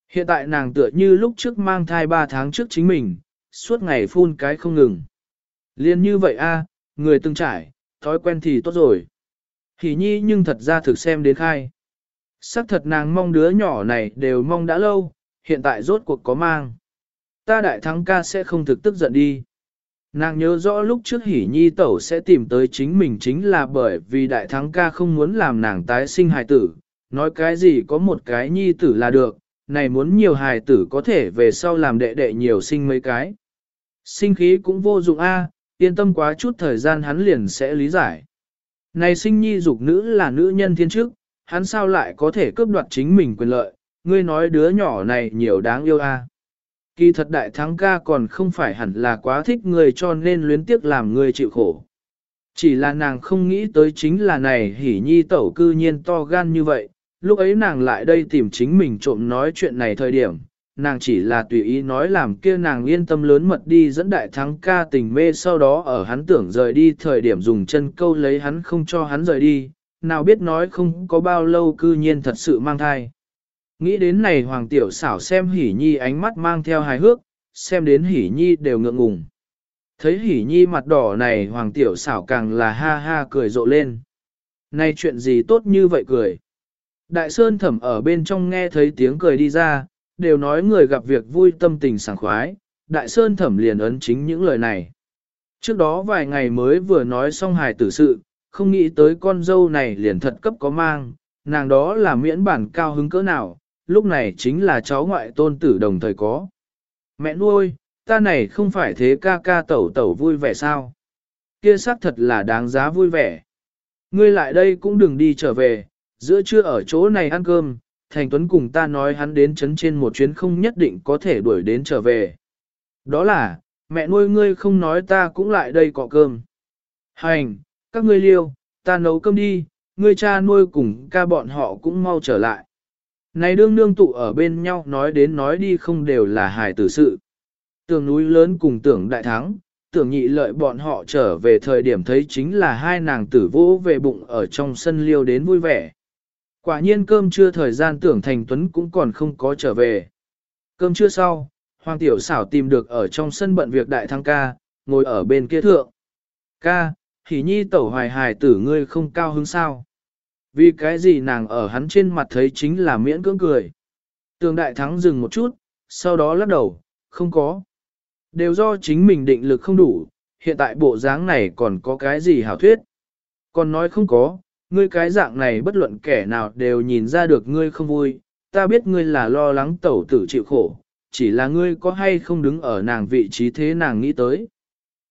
Hiện tại nàng tựa như lúc trước mang thai 3 tháng trước chính mình, suốt ngày phun cái không ngừng. Liên như vậy a, người từng trải, thói quen thì tốt rồi. Hỉ nhi nhưng thật ra thực xem đến khai. Sắc thật nàng mong đứa nhỏ này đều mong đã lâu, hiện tại rốt cuộc có mang. Ta đại thắng ca sẽ không thực tức giận đi. Nàng nhớ rõ lúc trước hỉ nhi tẩu sẽ tìm tới chính mình chính là bởi vì đại thắng ca không muốn làm nàng tái sinh hài tử, nói cái gì có một cái nhi tử là được, này muốn nhiều hài tử có thể về sau làm đệ đệ nhiều sinh mấy cái. Sinh khí cũng vô dụng a, yên tâm quá chút thời gian hắn liền sẽ lý giải. Này sinh nhi dục nữ là nữ nhân thiên chức, hắn sao lại có thể cướp đoạt chính mình quyền lợi, ngươi nói đứa nhỏ này nhiều đáng yêu a. Kỳ thật đại thắng ca còn không phải hẳn là quá thích người cho nên luyến tiếc làm người chịu khổ. Chỉ là nàng không nghĩ tới chính là này hỉ nhi tẩu cư nhiên to gan như vậy, lúc ấy nàng lại đây tìm chính mình trộm nói chuyện này thời điểm, nàng chỉ là tùy ý nói làm kia nàng yên tâm lớn mật đi dẫn đại thắng ca tình mê sau đó ở hắn tưởng rời đi thời điểm dùng chân câu lấy hắn không cho hắn rời đi, nào biết nói không có bao lâu cư nhiên thật sự mang thai. Nghĩ đến này hoàng tiểu xảo xem hỉ nhi ánh mắt mang theo hài hước, xem đến hỉ nhi đều ngượng ngùng. Thấy hỉ nhi mặt đỏ này hoàng tiểu xảo càng là ha ha cười rộ lên. Này chuyện gì tốt như vậy cười. Đại sơn thẩm ở bên trong nghe thấy tiếng cười đi ra, đều nói người gặp việc vui tâm tình sảng khoái, đại sơn thẩm liền ấn chính những lời này. Trước đó vài ngày mới vừa nói xong hài tử sự, không nghĩ tới con dâu này liền thật cấp có mang, nàng đó là miễn bản cao hứng cỡ nào, lúc này chính là cháu ngoại tôn tử đồng thời có. Mẹ nuôi, ta này không phải thế ca ca tẩu tẩu vui vẻ sao? Kia xác thật là đáng giá vui vẻ. Ngươi lại đây cũng đừng đi trở về, giữa trưa ở chỗ này ăn cơm, Thành Tuấn cùng ta nói hắn đến chấn trên một chuyến không nhất định có thể đuổi đến trở về. Đó là, mẹ nuôi ngươi không nói ta cũng lại đây cọ cơm. Hành, các ngươi liêu, ta nấu cơm đi, ngươi cha nuôi cùng ca bọn họ cũng mau trở lại. Này đương nương tụ ở bên nhau nói đến nói đi không đều là hài tử sự. Tưởng núi lớn cùng tưởng đại thắng, tưởng nhị lợi bọn họ trở về thời điểm thấy chính là hai nàng tử vỗ về bụng ở trong sân liêu đến vui vẻ. Quả nhiên cơm trưa thời gian tưởng thành tuấn cũng còn không có trở về. Cơm trưa sau, Hoàng Tiểu xảo tìm được ở trong sân bận việc đại thăng ca, ngồi ở bên kia thượng. Ca, hỷ nhi tẩu hoài hài tử ngươi không cao hứng sao. Vì cái gì nàng ở hắn trên mặt thấy chính là miễn cưỡng cười. Tường đại thắng dừng một chút, sau đó lắc đầu, không có. Đều do chính mình định lực không đủ, hiện tại bộ dáng này còn có cái gì hảo thuyết. Còn nói không có, ngươi cái dạng này bất luận kẻ nào đều nhìn ra được ngươi không vui, ta biết ngươi là lo lắng tẩu tử chịu khổ, chỉ là ngươi có hay không đứng ở nàng vị trí thế nàng nghĩ tới.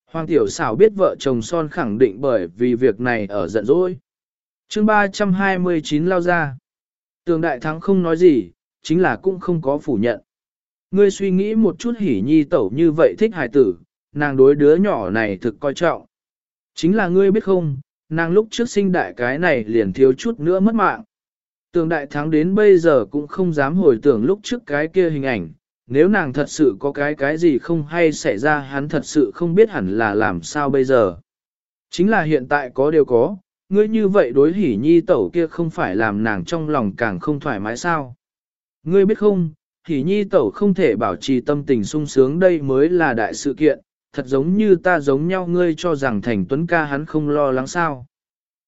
Hoàng tiểu xảo biết vợ chồng son khẳng định bởi vì việc này ở giận dỗi chương 329 lao ra. Tường đại thắng không nói gì, chính là cũng không có phủ nhận. Ngươi suy nghĩ một chút hỉ nhi tẩu như vậy thích hài tử, nàng đối đứa nhỏ này thực coi trọng. Chính là ngươi biết không, nàng lúc trước sinh đại cái này liền thiếu chút nữa mất mạng. Tường đại thắng đến bây giờ cũng không dám hồi tưởng lúc trước cái kia hình ảnh, nếu nàng thật sự có cái cái gì không hay xảy ra hắn thật sự không biết hẳn là làm sao bây giờ. Chính là hiện tại có điều có, ngươi như vậy đối hỉ nhi tẩu kia không phải làm nàng trong lòng càng không thoải mái sao. Ngươi biết không, hỉ nhi tẩu không thể bảo trì tâm tình sung sướng đây mới là đại sự kiện, thật giống như ta giống nhau ngươi cho rằng thành tuấn ca hắn không lo lắng sao.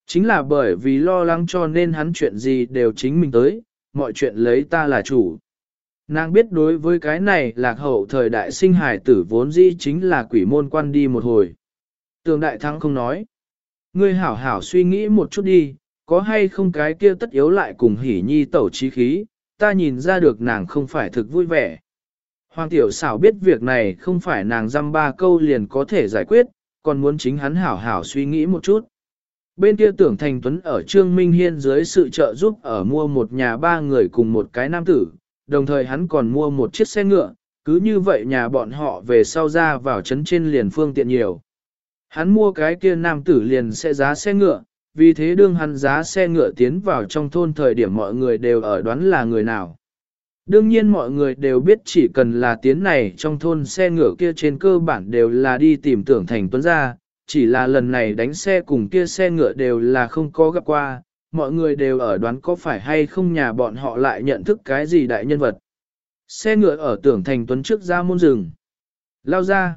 Chính là bởi vì lo lắng cho nên hắn chuyện gì đều chính mình tới, mọi chuyện lấy ta là chủ. Nàng biết đối với cái này lạc hậu thời đại sinh hải tử vốn dĩ chính là quỷ môn quan đi một hồi. Tường đại thắng không nói. Ngươi hảo hảo suy nghĩ một chút đi, có hay không cái kia tất yếu lại cùng hỉ nhi tẩu trí khí, ta nhìn ra được nàng không phải thực vui vẻ. Hoàng tiểu xảo biết việc này không phải nàng dăm ba câu liền có thể giải quyết, còn muốn chính hắn hảo hảo suy nghĩ một chút. Bên kia tưởng thành tuấn ở Trương Minh Hiên dưới sự trợ giúp ở mua một nhà ba người cùng một cái nam tử, đồng thời hắn còn mua một chiếc xe ngựa, cứ như vậy nhà bọn họ về sau ra vào trấn trên liền phương tiện nhiều. Hắn mua cái kia nam tử liền sẽ giá xe ngựa, vì thế đương hắn giá xe ngựa tiến vào trong thôn thời điểm mọi người đều ở đoán là người nào. Đương nhiên mọi người đều biết chỉ cần là tiến này trong thôn xe ngựa kia trên cơ bản đều là đi tìm tưởng thành tuấn ra, chỉ là lần này đánh xe cùng kia xe ngựa đều là không có gặp qua, mọi người đều ở đoán có phải hay không nhà bọn họ lại nhận thức cái gì đại nhân vật. Xe ngựa ở tưởng thành tuấn trước ra môn rừng. Lao ra.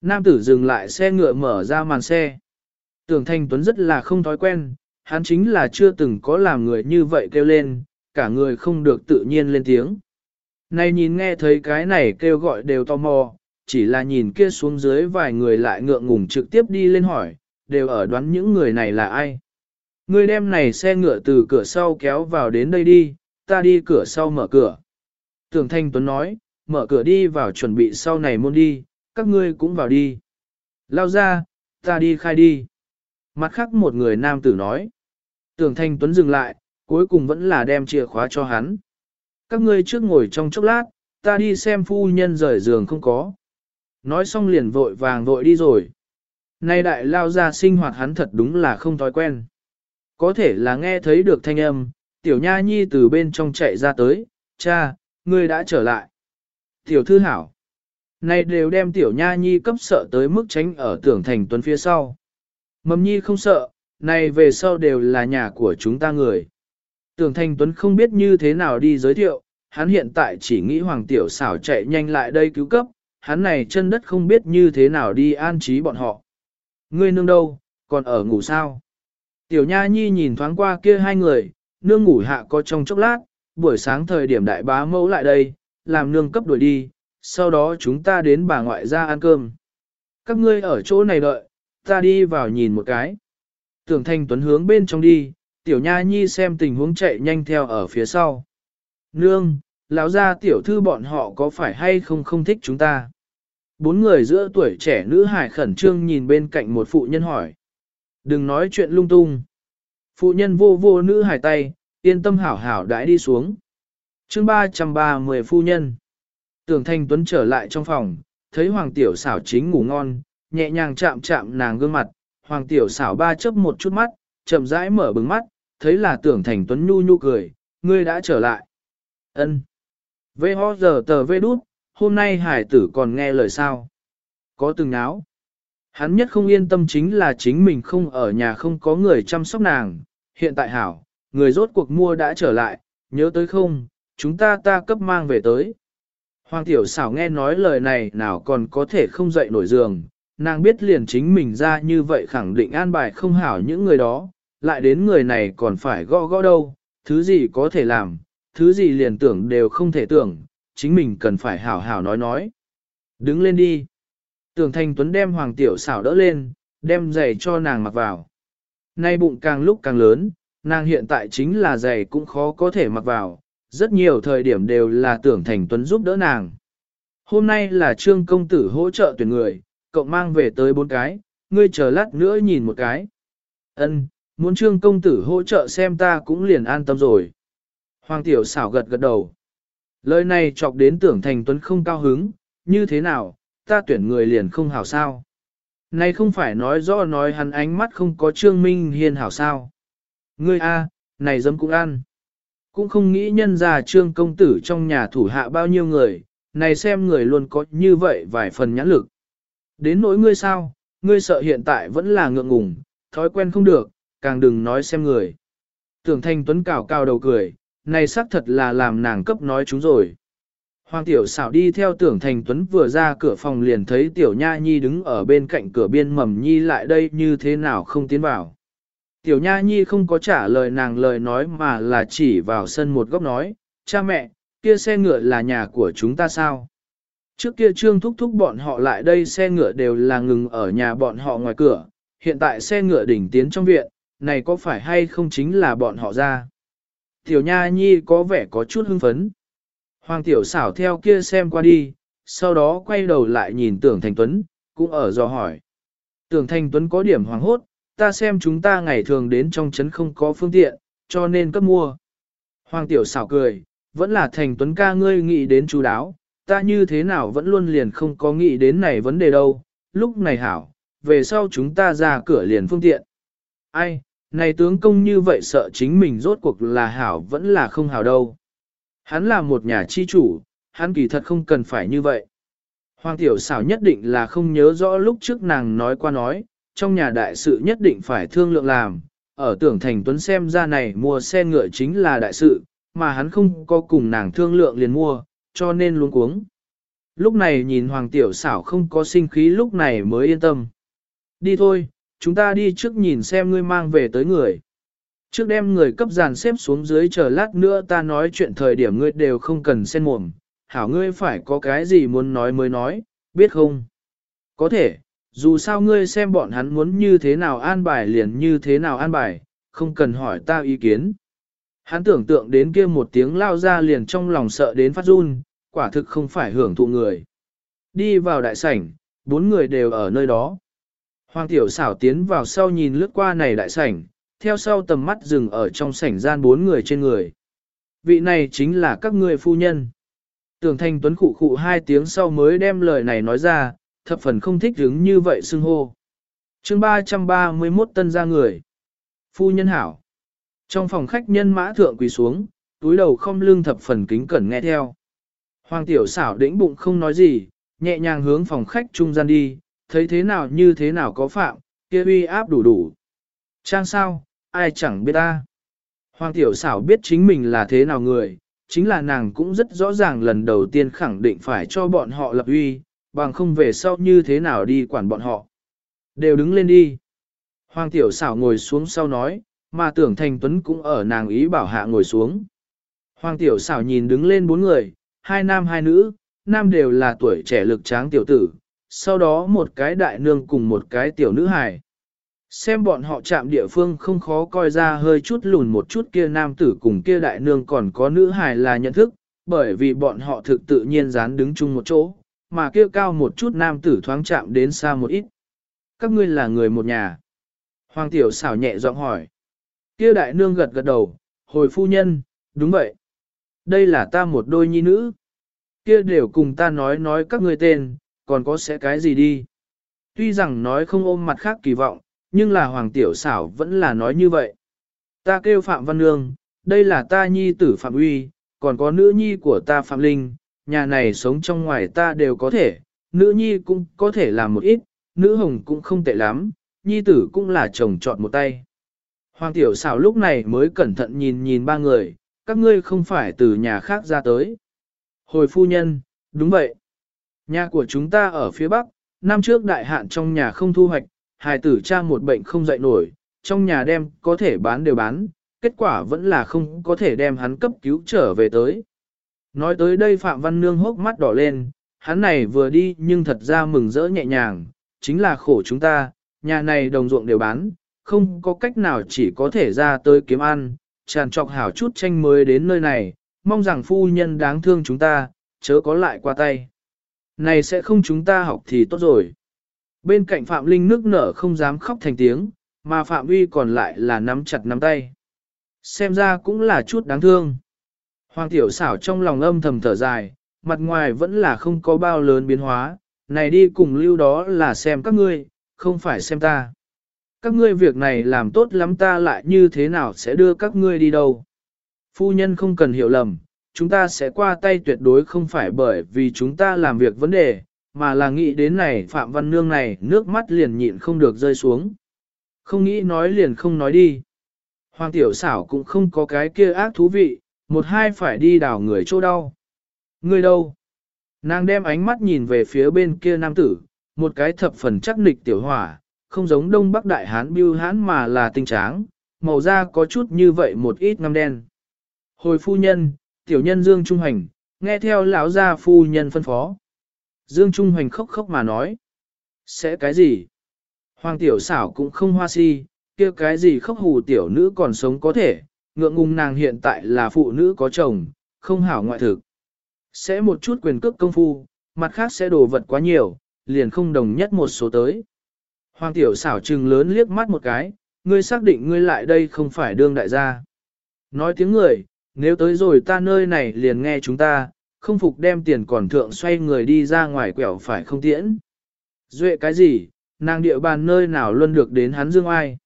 Nam tử dừng lại xe ngựa mở ra màn xe. Tưởng Thanh Tuấn rất là không thói quen, hắn chính là chưa từng có làm người như vậy kêu lên, cả người không được tự nhiên lên tiếng. Này nhìn nghe thấy cái này kêu gọi đều tò mò, chỉ là nhìn kia xuống dưới vài người lại ngượng ngùng trực tiếp đi lên hỏi, đều ở đoán những người này là ai. Người đem này xe ngựa từ cửa sau kéo vào đến đây đi, ta đi cửa sau mở cửa. Tưởng Thanh Tuấn nói, mở cửa đi vào chuẩn bị sau này môn đi, các ngươi cũng vào đi. Lao ra, ta đi khai đi. Mặt khác một người nam tử nói. Tưởng Thanh Tuấn dừng lại, cuối cùng vẫn là đem chìa khóa cho hắn. Các ngươi trước ngồi trong chốc lát, ta đi xem phu nhân rời giường không có. Nói xong liền vội vàng vội đi rồi. Nay đại lao ra sinh hoạt hắn thật đúng là không thói quen. Có thể là nghe thấy được thanh âm, tiểu nha nhi từ bên trong chạy ra tới, cha, ngươi đã trở lại. Tiểu thư hảo. Này đều đem tiểu nha nhi cấp sợ tới mức tránh ở tưởng thành tuấn phía sau. Mầm nhi không sợ, này về sau đều là nhà của chúng ta người. Tưởng thành tuấn không biết như thế nào đi giới thiệu, hắn hiện tại chỉ nghĩ hoàng tiểu xảo chạy nhanh lại đây cứu cấp, hắn này chân đất không biết như thế nào đi an trí bọn họ. Ngươi nương đâu, còn ở ngủ sao? Tiểu Nha Nhi nhìn thoáng qua kia hai người, nương ngủ hạ có trong chốc lát, buổi sáng thời điểm đại bá mẫu lại đây, làm nương cấp đuổi đi, sau đó chúng ta đến bà ngoại ra ăn cơm. Các ngươi ở chỗ này đợi, ta đi vào nhìn một cái. Tưởng Thanh Tuấn hướng bên trong đi, Tiểu Nha Nhi xem tình huống chạy nhanh theo ở phía sau. Nương, lão gia tiểu thư bọn họ có phải hay không không thích chúng ta? Bốn người giữa tuổi trẻ nữ hải khẩn trương nhìn bên cạnh một phụ nhân hỏi. Đừng nói chuyện lung tung. Phụ nhân vô vô nữ hải tay, yên tâm hảo hảo đãi đi xuống. chương 330 phu nhân. Tưởng Thanh Tuấn trở lại trong phòng, thấy Hoàng Tiểu xảo chính ngủ ngon, nhẹ nhàng chạm chạm nàng gương mặt. Hoàng Tiểu xảo ba chớp một chút mắt, chậm rãi mở bừng mắt, thấy là Tưởng Thành Tuấn nhu nhu cười, ngươi đã trở lại. Ân. Vê ho giờ tờ vê đút, hôm nay hải tử còn nghe lời sao. Có từng náo. Hắn nhất không yên tâm chính là chính mình không ở nhà không có người chăm sóc nàng. Hiện tại hảo, người rốt cuộc mua đã trở lại, nhớ tới không, chúng ta ta cấp mang về tới. Hoàng tiểu xảo nghe nói lời này nào còn có thể không dậy nổi giường, nàng biết liền chính mình ra như vậy khẳng định an bài không hảo những người đó, lại đến người này còn phải gõ gõ đâu, thứ gì có thể làm, thứ gì liền tưởng đều không thể tưởng, chính mình cần phải hảo hảo nói nói. Đứng lên đi. Tưởng Thanh Tuấn đem Hoàng Tiểu xảo đỡ lên, đem giày cho nàng mặc vào. Nay bụng càng lúc càng lớn, nàng hiện tại chính là giày cũng khó có thể mặc vào, rất nhiều thời điểm đều là tưởng Thành Tuấn giúp đỡ nàng. Hôm nay là trương công tử hỗ trợ tuyển người, cậu mang về tới bốn cái, ngươi chờ lát nữa nhìn một cái. Ân, muốn trương công tử hỗ trợ xem ta cũng liền an tâm rồi. Hoàng tiểu xảo gật gật đầu. Lời này chọc đến tưởng thành tuấn không cao hứng, như thế nào, ta tuyển người liền không hảo sao. Này không phải nói rõ nói hắn ánh mắt không có trương minh hiền hảo sao. Ngươi a, này dấm cũng ăn. Cũng không nghĩ nhân ra trương công tử trong nhà thủ hạ bao nhiêu người, này xem người luôn có như vậy vài phần nhãn lực. Đến nỗi ngươi sao, ngươi sợ hiện tại vẫn là ngượng ngùng, thói quen không được, càng đừng nói xem người. Tưởng thanh tuấn cào cao đầu cười, này xác thật là làm nàng cấp nói chúng rồi. Hoàng tiểu xảo đi theo tưởng thành tuấn vừa ra cửa phòng liền thấy tiểu nha nhi đứng ở bên cạnh cửa biên mầm nhi lại đây như thế nào không tiến vào. Tiểu nha nhi không có trả lời nàng lời nói mà là chỉ vào sân một góc nói, cha mẹ, kia xe ngựa là nhà của chúng ta sao? Trước kia trương thúc thúc bọn họ lại đây xe ngựa đều là ngừng ở nhà bọn họ ngoài cửa, hiện tại xe ngựa đỉnh tiến trong viện, này có phải hay không chính là bọn họ ra? Tiểu Nha Nhi có vẻ có chút hưng phấn. Hoàng Tiểu xảo theo kia xem qua đi, sau đó quay đầu lại nhìn Tưởng Thành Tuấn, cũng ở dò hỏi. Tưởng Thành Tuấn có điểm hoàng hốt, ta xem chúng ta ngày thường đến trong trấn không có phương tiện, cho nên cấp mua. Hoàng Tiểu xảo cười, vẫn là Thành Tuấn ca ngươi nghĩ đến chú đáo, ta như thế nào vẫn luôn liền không có nghĩ đến này vấn đề đâu, lúc này hảo, về sau chúng ta ra cửa liền phương tiện. Ai, này tướng công như vậy sợ chính mình rốt cuộc là hảo vẫn là không hảo đâu. Hắn là một nhà chi chủ, hắn kỳ thật không cần phải như vậy. Hoàng tiểu xảo nhất định là không nhớ rõ lúc trước nàng nói qua nói, trong nhà đại sự nhất định phải thương lượng làm, ở tưởng thành tuấn xem ra này mua xe ngựa chính là đại sự, mà hắn không có cùng nàng thương lượng liền mua, cho nên luôn cuống. Lúc này nhìn hoàng tiểu xảo không có sinh khí lúc này mới yên tâm. Đi thôi, chúng ta đi trước nhìn xem ngươi mang về tới người. Trước đem người cấp dàn xếp xuống dưới chờ lát nữa ta nói chuyện thời điểm ngươi đều không cần xen mồm, hảo ngươi phải có cái gì muốn nói mới nói, biết không? Có thể, dù sao ngươi xem bọn hắn muốn như thế nào an bài liền như thế nào an bài, không cần hỏi ta ý kiến. Hắn tưởng tượng đến kia một tiếng lao ra liền trong lòng sợ đến phát run, quả thực không phải hưởng thụ người. Đi vào đại sảnh, bốn người đều ở nơi đó. Hoàng tiểu xảo tiến vào sau nhìn lướt qua này đại sảnh, theo sau tầm mắt dừng ở trong sảnh gian bốn người trên người. Vị này chính là các ngươi phu nhân. Tưởng thanh tuấn khụ khụ hai tiếng sau mới đem lời này nói ra, thập phần không thích hứng như vậy xưng hô. chương 331 tân ra người. Phu nhân hảo. Trong phòng khách nhân mã thượng quỳ xuống, túi đầu không lưng thập phần kính cẩn nghe theo. Hoàng tiểu xảo đĩnh bụng không nói gì, nhẹ nhàng hướng phòng khách trung gian đi, thấy thế nào như thế nào có phạm, kia uy áp đủ đủ. Trang sao, ai chẳng biết ta. Hoàng tiểu xảo biết chính mình là thế nào người, chính là nàng cũng rất rõ ràng lần đầu tiên khẳng định phải cho bọn họ lập uy, bằng không về sau như thế nào đi quản bọn họ. Đều đứng lên đi. Hoàng tiểu xảo ngồi xuống sau nói, mà tưởng thành tuấn cũng ở nàng ý bảo hạ ngồi xuống. Hoàng tiểu xảo nhìn đứng lên bốn người, hai nam hai nữ, nam đều là tuổi trẻ lực tráng tiểu tử, sau đó một cái đại nương cùng một cái tiểu nữ hài. Xem bọn họ chạm địa phương không khó coi ra hơi chút lùn một chút kia nam tử cùng kia đại nương còn có nữ hài là nhận thức, bởi vì bọn họ thực tự nhiên dán đứng chung một chỗ, mà kia cao một chút nam tử thoáng chạm đến xa một ít. Các ngươi là người một nhà. Hoàng tiểu xảo nhẹ giọng hỏi. Kia đại nương gật gật đầu, hồi phu nhân, đúng vậy. Đây là ta một đôi nhi nữ. Kia đều cùng ta nói nói các ngươi tên, còn có sẽ cái gì đi. Tuy rằng nói không ôm mặt khác kỳ vọng, nhưng là hoàng tiểu xảo vẫn là nói như vậy. Ta kêu Phạm Văn Nương, đây là ta nhi tử Phạm Uy, còn có nữ nhi của ta Phạm Linh, nhà này sống trong ngoài ta đều có thể, nữ nhi cũng có thể làm một ít, nữ hồng cũng không tệ lắm, nhi tử cũng là chồng chọn một tay. Hoàng tiểu xảo lúc này mới cẩn thận nhìn nhìn ba người, các ngươi không phải từ nhà khác ra tới. Hồi phu nhân, đúng vậy. Nhà của chúng ta ở phía Bắc, năm trước đại hạn trong nhà không thu hoạch, hài tử cha một bệnh không dậy nổi, trong nhà đem có thể bán đều bán, kết quả vẫn là không có thể đem hắn cấp cứu trở về tới. Nói tới đây Phạm Văn Nương hốc mắt đỏ lên, hắn này vừa đi nhưng thật ra mừng rỡ nhẹ nhàng, chính là khổ chúng ta, nhà này đồng ruộng đều bán, không có cách nào chỉ có thể ra tới kiếm ăn, tràn trọc hảo chút tranh mới đến nơi này, mong rằng phu nhân đáng thương chúng ta, chớ có lại qua tay. Này sẽ không chúng ta học thì tốt rồi. Bên cạnh Phạm Linh nước nở không dám khóc thành tiếng, mà Phạm Uy còn lại là nắm chặt nắm tay. Xem ra cũng là chút đáng thương. Hoàng tiểu xảo trong lòng âm thầm thở dài, mặt ngoài vẫn là không có bao lớn biến hóa, này đi cùng lưu đó là xem các ngươi, không phải xem ta. Các ngươi việc này làm tốt lắm ta lại như thế nào sẽ đưa các ngươi đi đâu. Phu nhân không cần hiểu lầm, chúng ta sẽ qua tay tuyệt đối không phải bởi vì chúng ta làm việc vấn đề, mà là nghĩ đến này Phạm Văn Nương này nước mắt liền nhịn không được rơi xuống. Không nghĩ nói liền không nói đi. Hoàng tiểu xảo cũng không có cái kia ác thú vị, một hai phải đi đào người chỗ đau. Người đâu? Nàng đem ánh mắt nhìn về phía bên kia nam tử, một cái thập phần chắc nịch tiểu hỏa, không giống đông bắc đại hán biêu hán mà là tinh tráng, màu da có chút như vậy một ít ngăm đen. Hồi phu nhân, tiểu nhân Dương Trung Hành, nghe theo lão gia phu nhân phân phó. Dương Trung Hoành khóc khóc mà nói. Sẽ cái gì? Hoàng tiểu xảo cũng không hoa si, kia cái gì khóc hù tiểu nữ còn sống có thể, ngượng ngùng nàng hiện tại là phụ nữ có chồng, không hảo ngoại thực. Sẽ một chút quyền cước công phu, mặt khác sẽ đổ vật quá nhiều, liền không đồng nhất một số tới. Hoàng tiểu xảo trừng lớn liếc mắt một cái, ngươi xác định ngươi lại đây không phải đương đại gia. Nói tiếng người, nếu tới rồi ta nơi này liền nghe chúng ta, không phục đem tiền còn thượng xoay người đi ra ngoài quẹo phải không tiễn. Duệ cái gì, nàng địa bàn nơi nào luôn được đến hắn dương ai.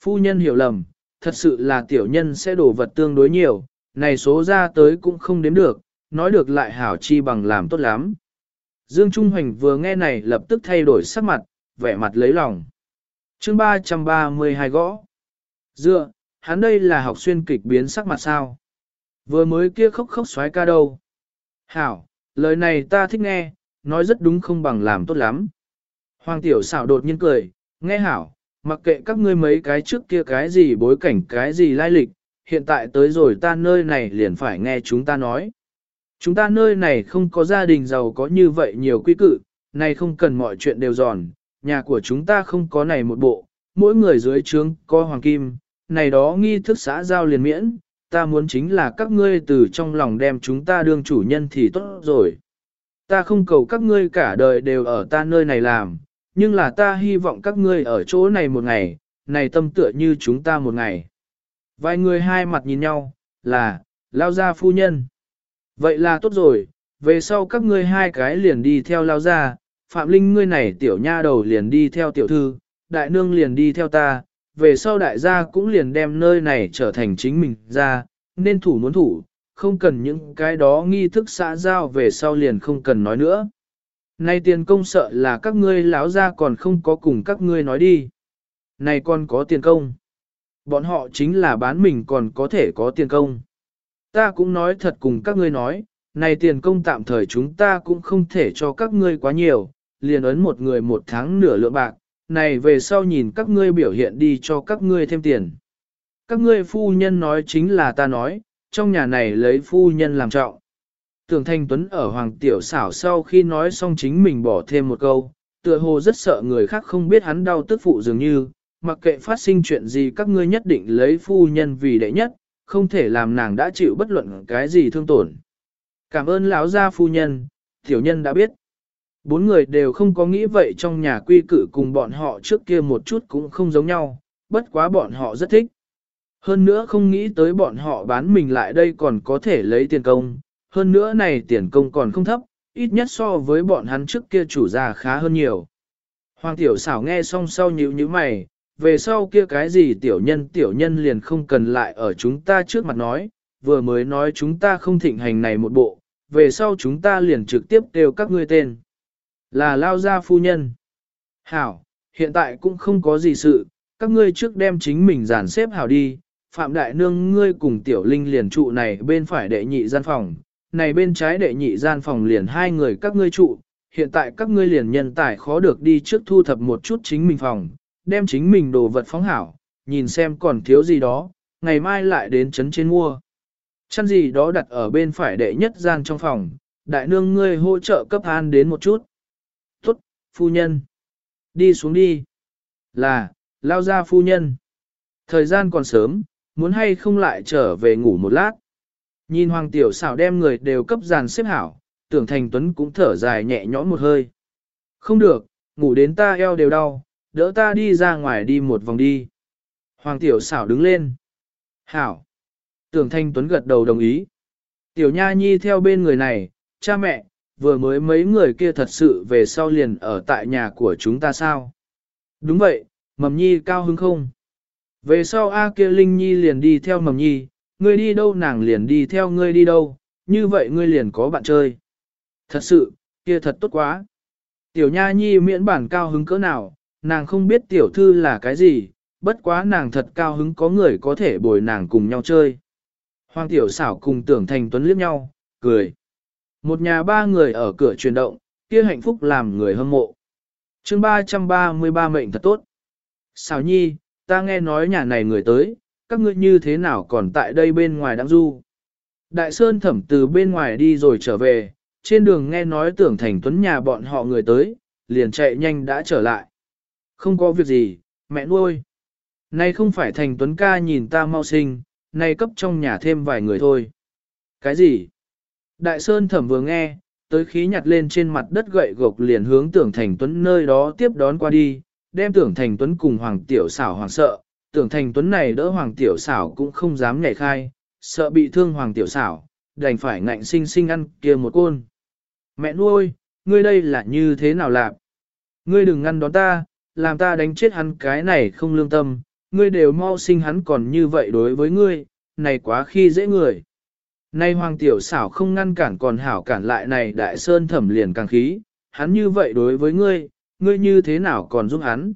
Phu nhân hiểu lầm, thật sự là tiểu nhân sẽ đổ vật tương đối nhiều, này số ra tới cũng không đếm được, nói được lại hảo chi bằng làm tốt lắm. Dương Trung Hoành vừa nghe này lập tức thay đổi sắc mặt, vẻ mặt lấy lòng. chương 332 gõ. Dựa, hắn đây là học xuyên kịch biến sắc mặt sao? Vừa mới kia khóc khóc xoái ca đâu? Hảo, lời này ta thích nghe, nói rất đúng không bằng làm tốt lắm. Hoàng tiểu xảo đột nhiên cười, nghe hảo, mặc kệ các ngươi mấy cái trước kia cái gì bối cảnh cái gì lai lịch, hiện tại tới rồi ta nơi này liền phải nghe chúng ta nói. Chúng ta nơi này không có gia đình giàu có như vậy nhiều quy cự, này không cần mọi chuyện đều giòn, nhà của chúng ta không có này một bộ, mỗi người dưới trướng có hoàng kim, này đó nghi thức xã giao liền miễn, ta muốn chính là các ngươi từ trong lòng đem chúng ta đương chủ nhân thì tốt rồi. Ta không cầu các ngươi cả đời đều ở ta nơi này làm, nhưng là ta hy vọng các ngươi ở chỗ này một ngày, này tâm tựa như chúng ta một ngày. Vài người hai mặt nhìn nhau, là, lao gia phu nhân. Vậy là tốt rồi, về sau các ngươi hai cái liền đi theo lao gia, Phạm Linh ngươi này tiểu nha đầu liền đi theo tiểu thư, đại nương liền đi theo ta, về sau đại gia cũng liền đem nơi này trở thành chính mình ra, nên thủ muốn thủ, không cần những cái đó nghi thức xã giao về sau liền không cần nói nữa. Nay tiền công sợ là các ngươi lão ra còn không có cùng các ngươi nói đi. Này còn có tiền công. Bọn họ chính là bán mình còn có thể có tiền công. Ta cũng nói thật cùng các ngươi nói, này tiền công tạm thời chúng ta cũng không thể cho các ngươi quá nhiều, liền ấn một người một tháng nửa lượng bạc, này về sau nhìn các ngươi biểu hiện đi cho các ngươi thêm tiền. Các ngươi phu nhân nói chính là ta nói, trong nhà này lấy phu nhân làm trọng. Tưởng Thanh Tuấn ở Hoàng Tiểu xảo sau khi nói xong chính mình bỏ thêm một câu, tựa hồ rất sợ người khác không biết hắn đau tức phụ dường như, mặc kệ phát sinh chuyện gì các ngươi nhất định lấy phu nhân vì đệ nhất, không thể làm nàng đã chịu bất luận cái gì thương tổn. Cảm ơn lão gia phu nhân, tiểu nhân đã biết. Bốn người đều không có nghĩ vậy trong nhà quy cử cùng bọn họ trước kia một chút cũng không giống nhau, bất quá bọn họ rất thích. Hơn nữa không nghĩ tới bọn họ bán mình lại đây còn có thể lấy tiền công, hơn nữa này tiền công còn không thấp, ít nhất so với bọn hắn trước kia chủ gia khá hơn nhiều. Hoàng tiểu xảo nghe xong sau nhíu nhíu mày, về sau kia cái gì tiểu nhân tiểu nhân liền không cần lại ở chúng ta trước mặt nói, vừa mới nói chúng ta không thịnh hành này một bộ, về sau chúng ta liền trực tiếp kêu các ngươi tên. Là lao gia phu nhân. Hảo, hiện tại cũng không có gì sự, các ngươi trước đem chính mình dàn xếp hảo đi, Phạm Đại Nương ngươi cùng Tiểu Linh liền trụ này bên phải đệ nhị gian phòng, này bên trái đệ nhị gian phòng liền hai người các ngươi trụ, hiện tại các ngươi liền nhân tài khó được đi trước thu thập một chút chính mình phòng, đem chính mình đồ vật phóng hảo, nhìn xem còn thiếu gì đó, ngày mai lại đến trấn trên mua. Chăn gì đó đặt ở bên phải đệ nhất gian trong phòng, đại nương ngươi hỗ trợ cấp an đến một chút. Tốt, phu nhân. Đi xuống đi. Là, lao ra phu nhân. Thời gian còn sớm, muốn hay không lại trở về ngủ một lát. Nhìn hoàng tiểu xảo đem người đều cấp dàn xếp hảo, tưởng thành tuấn cũng thở dài nhẹ nhõm một hơi. Không được, ngủ đến ta eo đều đau, đỡ ta đi ra ngoài đi một vòng đi. Hoàng tiểu xảo đứng lên. Hảo. Tưởng thanh tuấn gật đầu đồng ý. Tiểu nha nhi theo bên người này, cha mẹ, vừa mới mấy người kia thật sự về sau liền ở tại nhà của chúng ta sao? Đúng vậy, mầm nhi cao hứng không? Về sau A kia Linh Nhi liền đi theo mầm nhi, ngươi đi đâu nàng liền đi theo ngươi đi đâu, như vậy ngươi liền có bạn chơi. Thật sự, kia thật tốt quá. Tiểu Nha Nhi miễn bản cao hứng cỡ nào, nàng không biết tiểu thư là cái gì, bất quá nàng thật cao hứng có người có thể bồi nàng cùng nhau chơi. Hoàng tiểu xảo cùng tưởng thành tuấn liếc nhau, cười. Một nhà ba người ở cửa chuyển động, kia hạnh phúc làm người hâm mộ. chương 333 mệnh thật tốt. Xảo nhi, ta nghe nói nhà này người tới, các ngươi như thế nào còn tại đây bên ngoài đang du. Đại Sơn thẩm từ bên ngoài đi rồi trở về, trên đường nghe nói tưởng thành tuấn nhà bọn họ người tới, liền chạy nhanh đã trở lại. Không có việc gì, mẹ nuôi. Nay không phải thành tuấn ca nhìn ta mau sinh, nay cấp trong nhà thêm vài người thôi. Cái gì? Đại Sơn thẩm vừa nghe, tới khí nhặt lên trên mặt đất gậy gộc liền hướng tưởng thành tuấn nơi đó tiếp đón qua đi, đem tưởng thành tuấn cùng hoàng tiểu xảo hoàng sợ, tưởng thành tuấn này đỡ hoàng tiểu xảo cũng không dám nhảy khai, sợ bị thương hoàng tiểu xảo, đành phải ngạnh sinh sinh ăn kia một côn. Mẹ nuôi, ngươi đây là như thế nào làm? Ngươi đừng ngăn đón ta, làm ta đánh chết hắn cái này không lương tâm, ngươi đều mau sinh hắn còn như vậy đối với ngươi, này quá khi dễ người. Nay hoàng tiểu xảo không ngăn cản còn hảo cản lại này đại sơn thẩm liền càng khí, hắn như vậy đối với ngươi, ngươi như thế nào còn giúp hắn.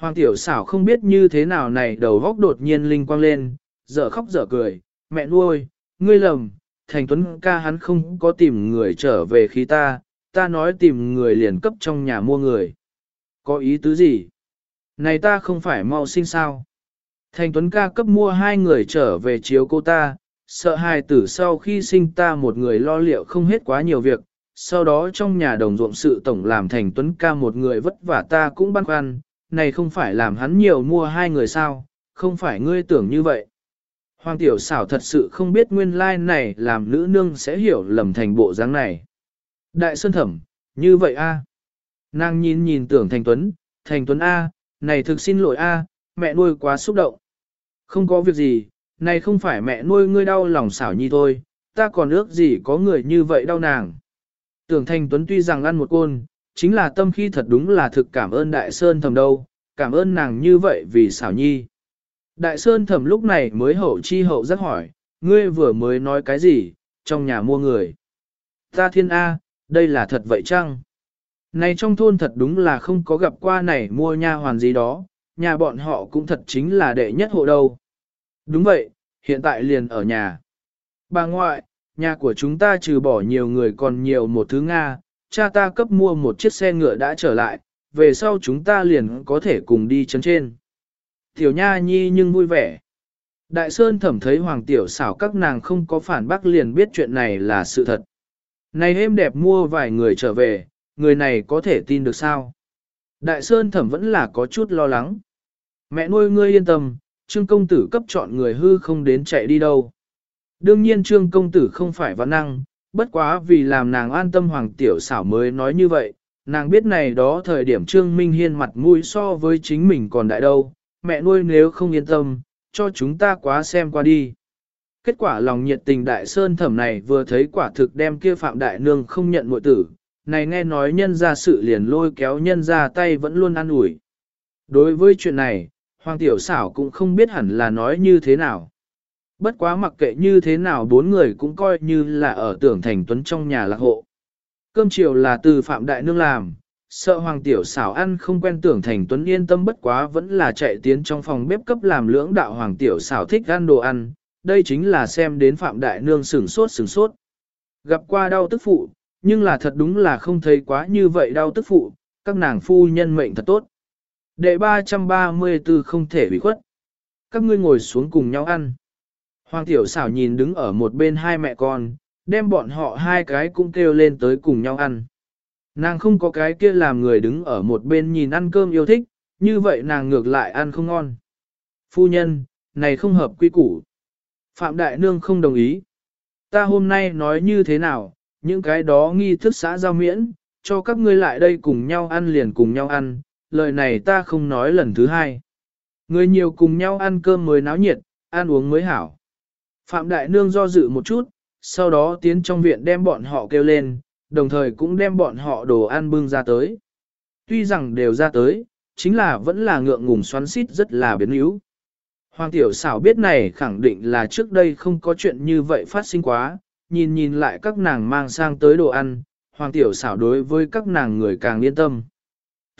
Hoàng tiểu xảo không biết như thế nào này đầu góc đột nhiên linh quang lên, dở khóc dở cười, mẹ nuôi, ngươi lầm, thành tuấn ca hắn không có tìm người trở về khi ta, ta nói tìm người liền cấp trong nhà mua người. Có ý tứ gì? Này ta không phải mau sinh sao. Thành Tuấn ca cấp mua hai người trở về chiếu cô ta, sợ hai tử sau khi sinh ta một người lo liệu không hết quá nhiều việc, sau đó trong nhà đồng ruộng sự tổng làm Thành Tuấn ca một người vất vả ta cũng băn khoăn, này không phải làm hắn nhiều mua hai người sao, không phải ngươi tưởng như vậy. Hoàng tiểu xảo thật sự không biết nguyên lai like này làm nữ nương sẽ hiểu lầm thành bộ dáng này. Đại Sơn Thẩm, như vậy a Nàng nhìn nhìn tưởng Thành Tuấn, Thành Tuấn A, này thực xin lỗi A, mẹ nuôi quá xúc động. Không có việc gì, này không phải mẹ nuôi ngươi đau lòng xảo nhi thôi, ta còn ước gì có người như vậy đau nàng. Tưởng Thành Tuấn tuy rằng ăn một côn, chính là tâm khi thật đúng là thực cảm ơn Đại Sơn Thẩm đâu, cảm ơn nàng như vậy vì xảo nhi. Đại Sơn Thẩm lúc này mới hậu chi hậu rất hỏi, ngươi vừa mới nói cái gì, trong nhà mua người. Ta thiên A, đây là thật vậy chăng? Này trong thôn thật đúng là không có gặp qua này mua nha hoàn gì đó, nhà bọn họ cũng thật chính là đệ nhất hộ đâu. Đúng vậy, hiện tại liền ở nhà. Bà ngoại, nhà của chúng ta trừ bỏ nhiều người còn nhiều một thứ Nga, cha ta cấp mua một chiếc xe ngựa đã trở lại, về sau chúng ta liền có thể cùng đi chấn trên. Tiểu Nha Nhi nhưng vui vẻ. Đại Sơn thẩm thấy Hoàng Tiểu xảo các nàng không có phản bác liền biết chuyện này là sự thật. Này êm đẹp mua vài người trở về, người này có thể tin được sao? Đại Sơn thẩm vẫn là có chút lo lắng. Mẹ nuôi ngươi yên tâm, Trương công tử cấp chọn người hư không đến chạy đi đâu. Đương nhiên Trương công tử không phải văn năng, bất quá vì làm nàng an tâm Hoàng Tiểu xảo mới nói như vậy, nàng biết này đó thời điểm Trương Minh Hiên mặt mũi so với chính mình còn đại đâu, mẹ nuôi nếu không yên tâm, cho chúng ta quá xem qua đi. Kết quả lòng nhiệt tình đại sơn thẩm này vừa thấy quả thực đem kia phạm đại nương không nhận muội tử, này nghe nói nhân ra sự liền lôi kéo nhân ra tay vẫn luôn ăn ủi. Đối với chuyện này, Hoàng Tiểu xảo cũng không biết hẳn là nói như thế nào. Bất quá mặc kệ như thế nào bốn người cũng coi như là ở tưởng thành tuấn trong nhà lạc hộ. Cơm chiều là từ Phạm Đại Nương làm, sợ Hoàng Tiểu xảo ăn không quen tưởng thành tuấn yên tâm bất quá vẫn là chạy tiến trong phòng bếp cấp làm lưỡng đạo Hoàng Tiểu xảo thích ăn đồ ăn, đây chính là xem đến Phạm Đại Nương sửng sốt sửng sốt. Gặp qua đau tức phụ, nhưng là thật đúng là không thấy quá như vậy đau tức phụ, các nàng phu nhân mệnh thật tốt. Đệ 334 không thể bị khuất. Các ngươi ngồi xuống cùng nhau ăn. Hoàng tiểu xảo nhìn đứng ở một bên hai mẹ con, đem bọn họ hai cái cũng kêu lên tới cùng nhau ăn. Nàng không có cái kia làm người đứng ở một bên nhìn ăn cơm yêu thích, như vậy nàng ngược lại ăn không ngon. Phu nhân, này không hợp quy củ. Phạm Đại Nương không đồng ý. Ta hôm nay nói như thế nào, những cái đó nghi thức xã giao miễn, cho các ngươi lại đây cùng nhau ăn liền cùng nhau ăn, lời này ta không nói lần thứ hai. Người nhiều cùng nhau ăn cơm mới náo nhiệt, ăn uống mới hảo. Phạm Đại Nương do dự một chút, sau đó tiến trong viện đem bọn họ kêu lên, đồng thời cũng đem bọn họ đồ ăn bưng ra tới. Tuy rằng đều ra tới, chính là vẫn là ngượng ngùng xoắn xít rất là biến yếu. Hoàng tiểu xảo biết này khẳng định là trước đây không có chuyện như vậy phát sinh quá, nhìn nhìn lại các nàng mang sang tới đồ ăn, hoàng tiểu xảo đối với các nàng người càng yên tâm.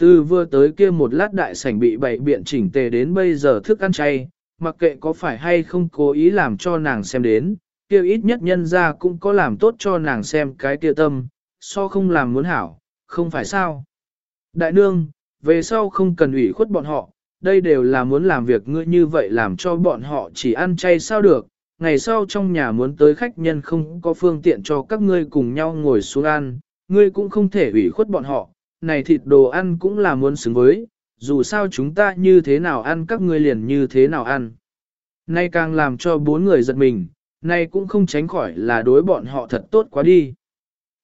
Từ vừa tới kia một lát đại sảnh bị bày biện chỉnh tề đến bây giờ thức ăn chay, mặc kệ có phải hay không cố ý làm cho nàng xem đến, kia ít nhất nhân ra cũng có làm tốt cho nàng xem cái kia tâm, so không làm muốn hảo, không phải sao. Đại nương, về sau không cần ủy khuất bọn họ, đây đều là muốn làm việc ngươi như vậy làm cho bọn họ chỉ ăn chay sao được, ngày sau trong nhà muốn tới khách nhân không có phương tiện cho các ngươi cùng nhau ngồi xuống ăn, ngươi cũng không thể ủy khuất bọn họ, này thịt đồ ăn cũng là muốn xứng với, dù sao chúng ta như thế nào ăn các ngươi liền như thế nào ăn. Nay càng làm cho bốn người giật mình, nay cũng không tránh khỏi là đối bọn họ thật tốt quá đi.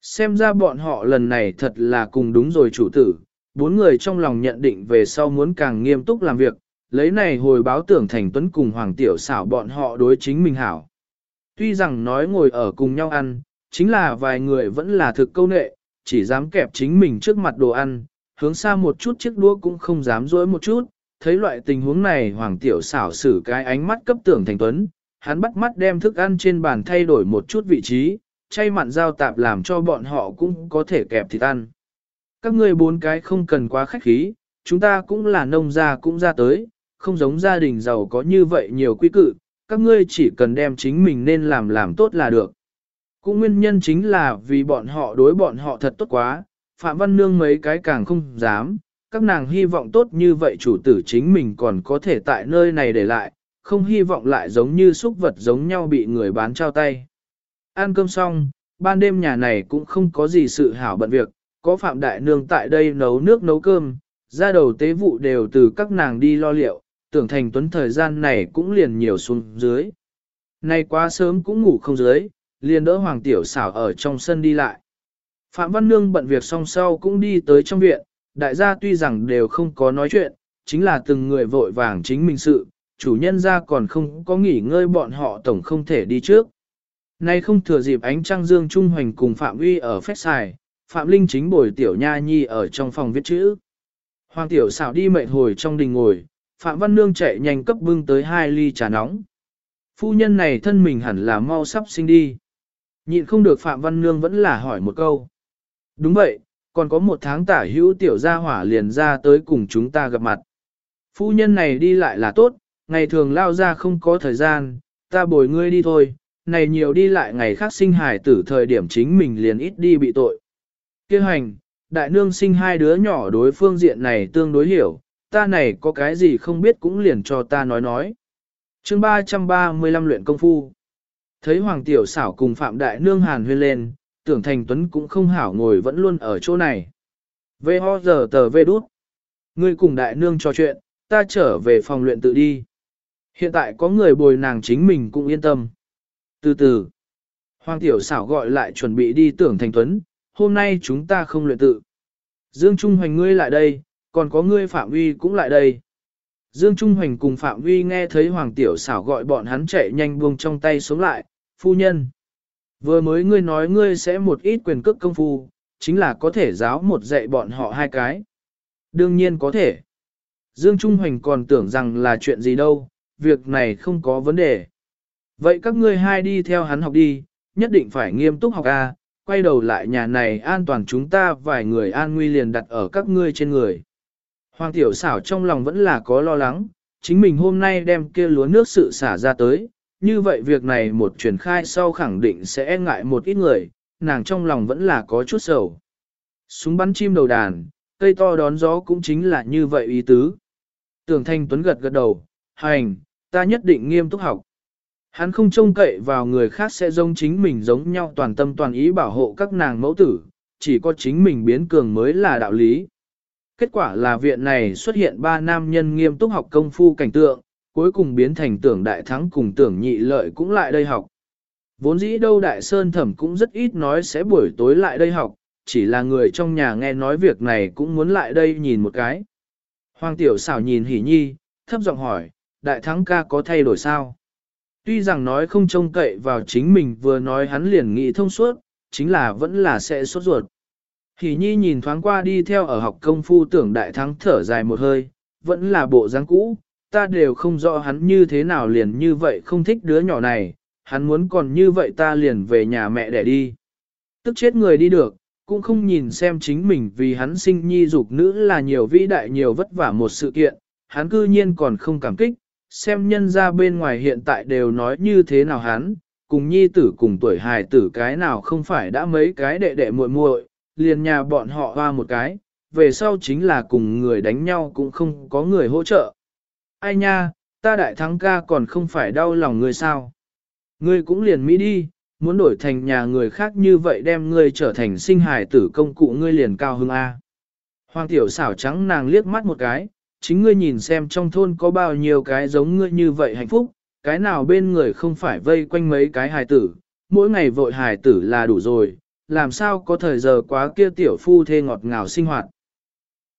Xem ra bọn họ lần này thật là cùng đúng rồi chủ tử, bốn người trong lòng nhận định về sau muốn càng nghiêm túc làm việc, lấy này hồi báo tưởng thành tuấn cùng hoàng tiểu xảo bọn họ đối chính mình hảo. Tuy rằng nói ngồi ở cùng nhau ăn, chính là vài người vẫn là thực câu nệ, chỉ dám kẹp chính mình trước mặt đồ ăn, hướng xa một chút chiếc đũa cũng không dám dối một chút. Thấy loại tình huống này hoàng tiểu xảo xử cái ánh mắt cấp tưởng thành tuấn, hắn bắt mắt đem thức ăn trên bàn thay đổi một chút vị trí, chay mặn dao tạp làm cho bọn họ cũng có thể kẹp thịt ăn. Các ngươi bốn cái không cần quá khách khí, chúng ta cũng là nông gia cũng ra tới, không giống gia đình giàu có như vậy nhiều quy cự, các ngươi chỉ cần đem chính mình nên làm làm tốt là được. Cũng nguyên nhân chính là vì bọn họ đối bọn họ thật tốt quá, Phạm Văn Nương mấy cái càng không dám, các nàng hy vọng tốt như vậy chủ tử chính mình còn có thể tại nơi này để lại, không hy vọng lại giống như súc vật giống nhau bị người bán trao tay. Ăn cơm xong, ban đêm nhà này cũng không có gì sự hảo bận việc, có Phạm Đại Nương tại đây nấu nước nấu cơm, ra đầu tế vụ đều từ các nàng đi lo liệu, tưởng thành tuấn thời gian này cũng liền nhiều xuống dưới. Nay quá sớm cũng ngủ không dưới, liền đỡ Hoàng Tiểu xảo ở trong sân đi lại. Phạm Văn Nương bận việc xong sau cũng đi tới trong viện, đại gia tuy rằng đều không có nói chuyện, chính là từng người vội vàng chính mình sự, chủ nhân ra còn không có nghỉ ngơi bọn họ tổng không thể đi trước. Nay không thừa dịp ánh trăng dương trung hoành cùng Phạm Uy ở phép xài, Phạm Linh chính bồi tiểu nha nhi ở trong phòng viết chữ. Hoàng tiểu xảo đi mệt hồi trong đình ngồi, Phạm Văn Nương chạy nhanh cấp bưng tới hai ly trà nóng. Phu nhân này thân mình hẳn là mau sắp sinh đi. Nhịn không được Phạm Văn Nương vẫn là hỏi một câu. Đúng vậy, còn có một tháng tả hữu tiểu gia hỏa liền ra tới cùng chúng ta gặp mặt. Phu nhân này đi lại là tốt, ngày thường lao ra không có thời gian, ta bồi ngươi đi thôi, này nhiều đi lại ngày khác sinh hài tử thời điểm chính mình liền ít đi bị tội. Kêu hành, đại nương sinh hai đứa nhỏ đối phương diện này tương đối hiểu, ta này có cái gì không biết cũng liền cho ta nói nói. chương 335 luyện công phu. Thấy Hoàng Tiểu xảo cùng Phạm Đại Nương hàn huyên lên, tưởng Thành Tuấn cũng không hảo ngồi vẫn luôn ở chỗ này. Về ho giờ tờ về đút. Ngươi cùng Đại Nương trò chuyện, ta trở về phòng luyện tự đi. Hiện tại có người bồi nàng chính mình cũng yên tâm. Từ từ, Hoàng Tiểu xảo gọi lại chuẩn bị đi tưởng Thành Tuấn, hôm nay chúng ta không luyện tự. Dương Trung Hoành ngươi lại đây, còn có ngươi Phạm Uy cũng lại đây. Dương Trung Hoành cùng Phạm Uy nghe thấy Hoàng Tiểu xảo gọi bọn hắn chạy nhanh buông trong tay xuống lại, phu nhân. Vừa mới ngươi nói ngươi sẽ một ít quyền cước công phu, chính là có thể giáo một dạy bọn họ hai cái. Đương nhiên có thể. Dương Trung Hoành còn tưởng rằng là chuyện gì đâu, việc này không có vấn đề. Vậy các ngươi hai đi theo hắn học đi, nhất định phải nghiêm túc học A, quay đầu lại nhà này an toàn chúng ta vài người an nguy liền đặt ở các ngươi trên người. Hoàng tiểu xảo trong lòng vẫn là có lo lắng, chính mình hôm nay đem kia lúa nước sự xả ra tới, như vậy việc này một truyền khai sau khẳng định sẽ e ngại một ít người, nàng trong lòng vẫn là có chút sầu. Súng bắn chim đầu đàn, cây to đón gió cũng chính là như vậy ý tứ. Tưởng Thanh Tuấn gật gật đầu, hành, ta nhất định nghiêm túc học. Hắn không trông cậy vào người khác sẽ giống chính mình giống nhau toàn tâm toàn ý bảo hộ các nàng mẫu tử, chỉ có chính mình biến cường mới là đạo lý. Kết quả là viện này xuất hiện ba nam nhân nghiêm túc học công phu cảnh tượng, cuối cùng biến thành tưởng đại thắng cùng tưởng nhị lợi cũng lại đây học. Vốn dĩ đâu đại sơn thẩm cũng rất ít nói sẽ buổi tối lại đây học, chỉ là người trong nhà nghe nói việc này cũng muốn lại đây nhìn một cái. Hoàng tiểu xảo nhìn hỉ nhi, thấp giọng hỏi, đại thắng ca có thay đổi sao? Tuy rằng nói không trông cậy vào chính mình vừa nói hắn liền nghĩ thông suốt, chính là vẫn là sẽ sốt ruột. Hỷ nhi nhìn thoáng qua đi theo ở học công phu tưởng đại thắng thở dài một hơi, vẫn là bộ dáng cũ, ta đều không rõ hắn như thế nào liền như vậy không thích đứa nhỏ này, hắn muốn còn như vậy ta liền về nhà mẹ để đi. Tức chết người đi được, cũng không nhìn xem chính mình vì hắn sinh nhi dục nữ là nhiều vĩ đại nhiều vất vả một sự kiện, hắn cư nhiên còn không cảm kích, xem nhân ra bên ngoài hiện tại đều nói như thế nào hắn, cùng nhi tử cùng tuổi hài tử cái nào không phải đã mấy cái đệ đệ muội muội, liền nhà bọn họ hoa một cái, về sau chính là cùng người đánh nhau cũng không có người hỗ trợ. Ai nha, ta đại thắng ca còn không phải đau lòng người sao. Ngươi cũng liền Mỹ đi, muốn đổi thành nhà người khác như vậy đem ngươi trở thành sinh hài tử công cụ ngươi liền cao hưng A. Hoàng tiểu xảo trắng nàng liếc mắt một cái, chính ngươi nhìn xem trong thôn có bao nhiêu cái giống ngươi như vậy hạnh phúc, cái nào bên người không phải vây quanh mấy cái hài tử, mỗi ngày vội hài tử là đủ rồi, làm sao có thời giờ quá kia tiểu phu thê ngọt ngào sinh hoạt.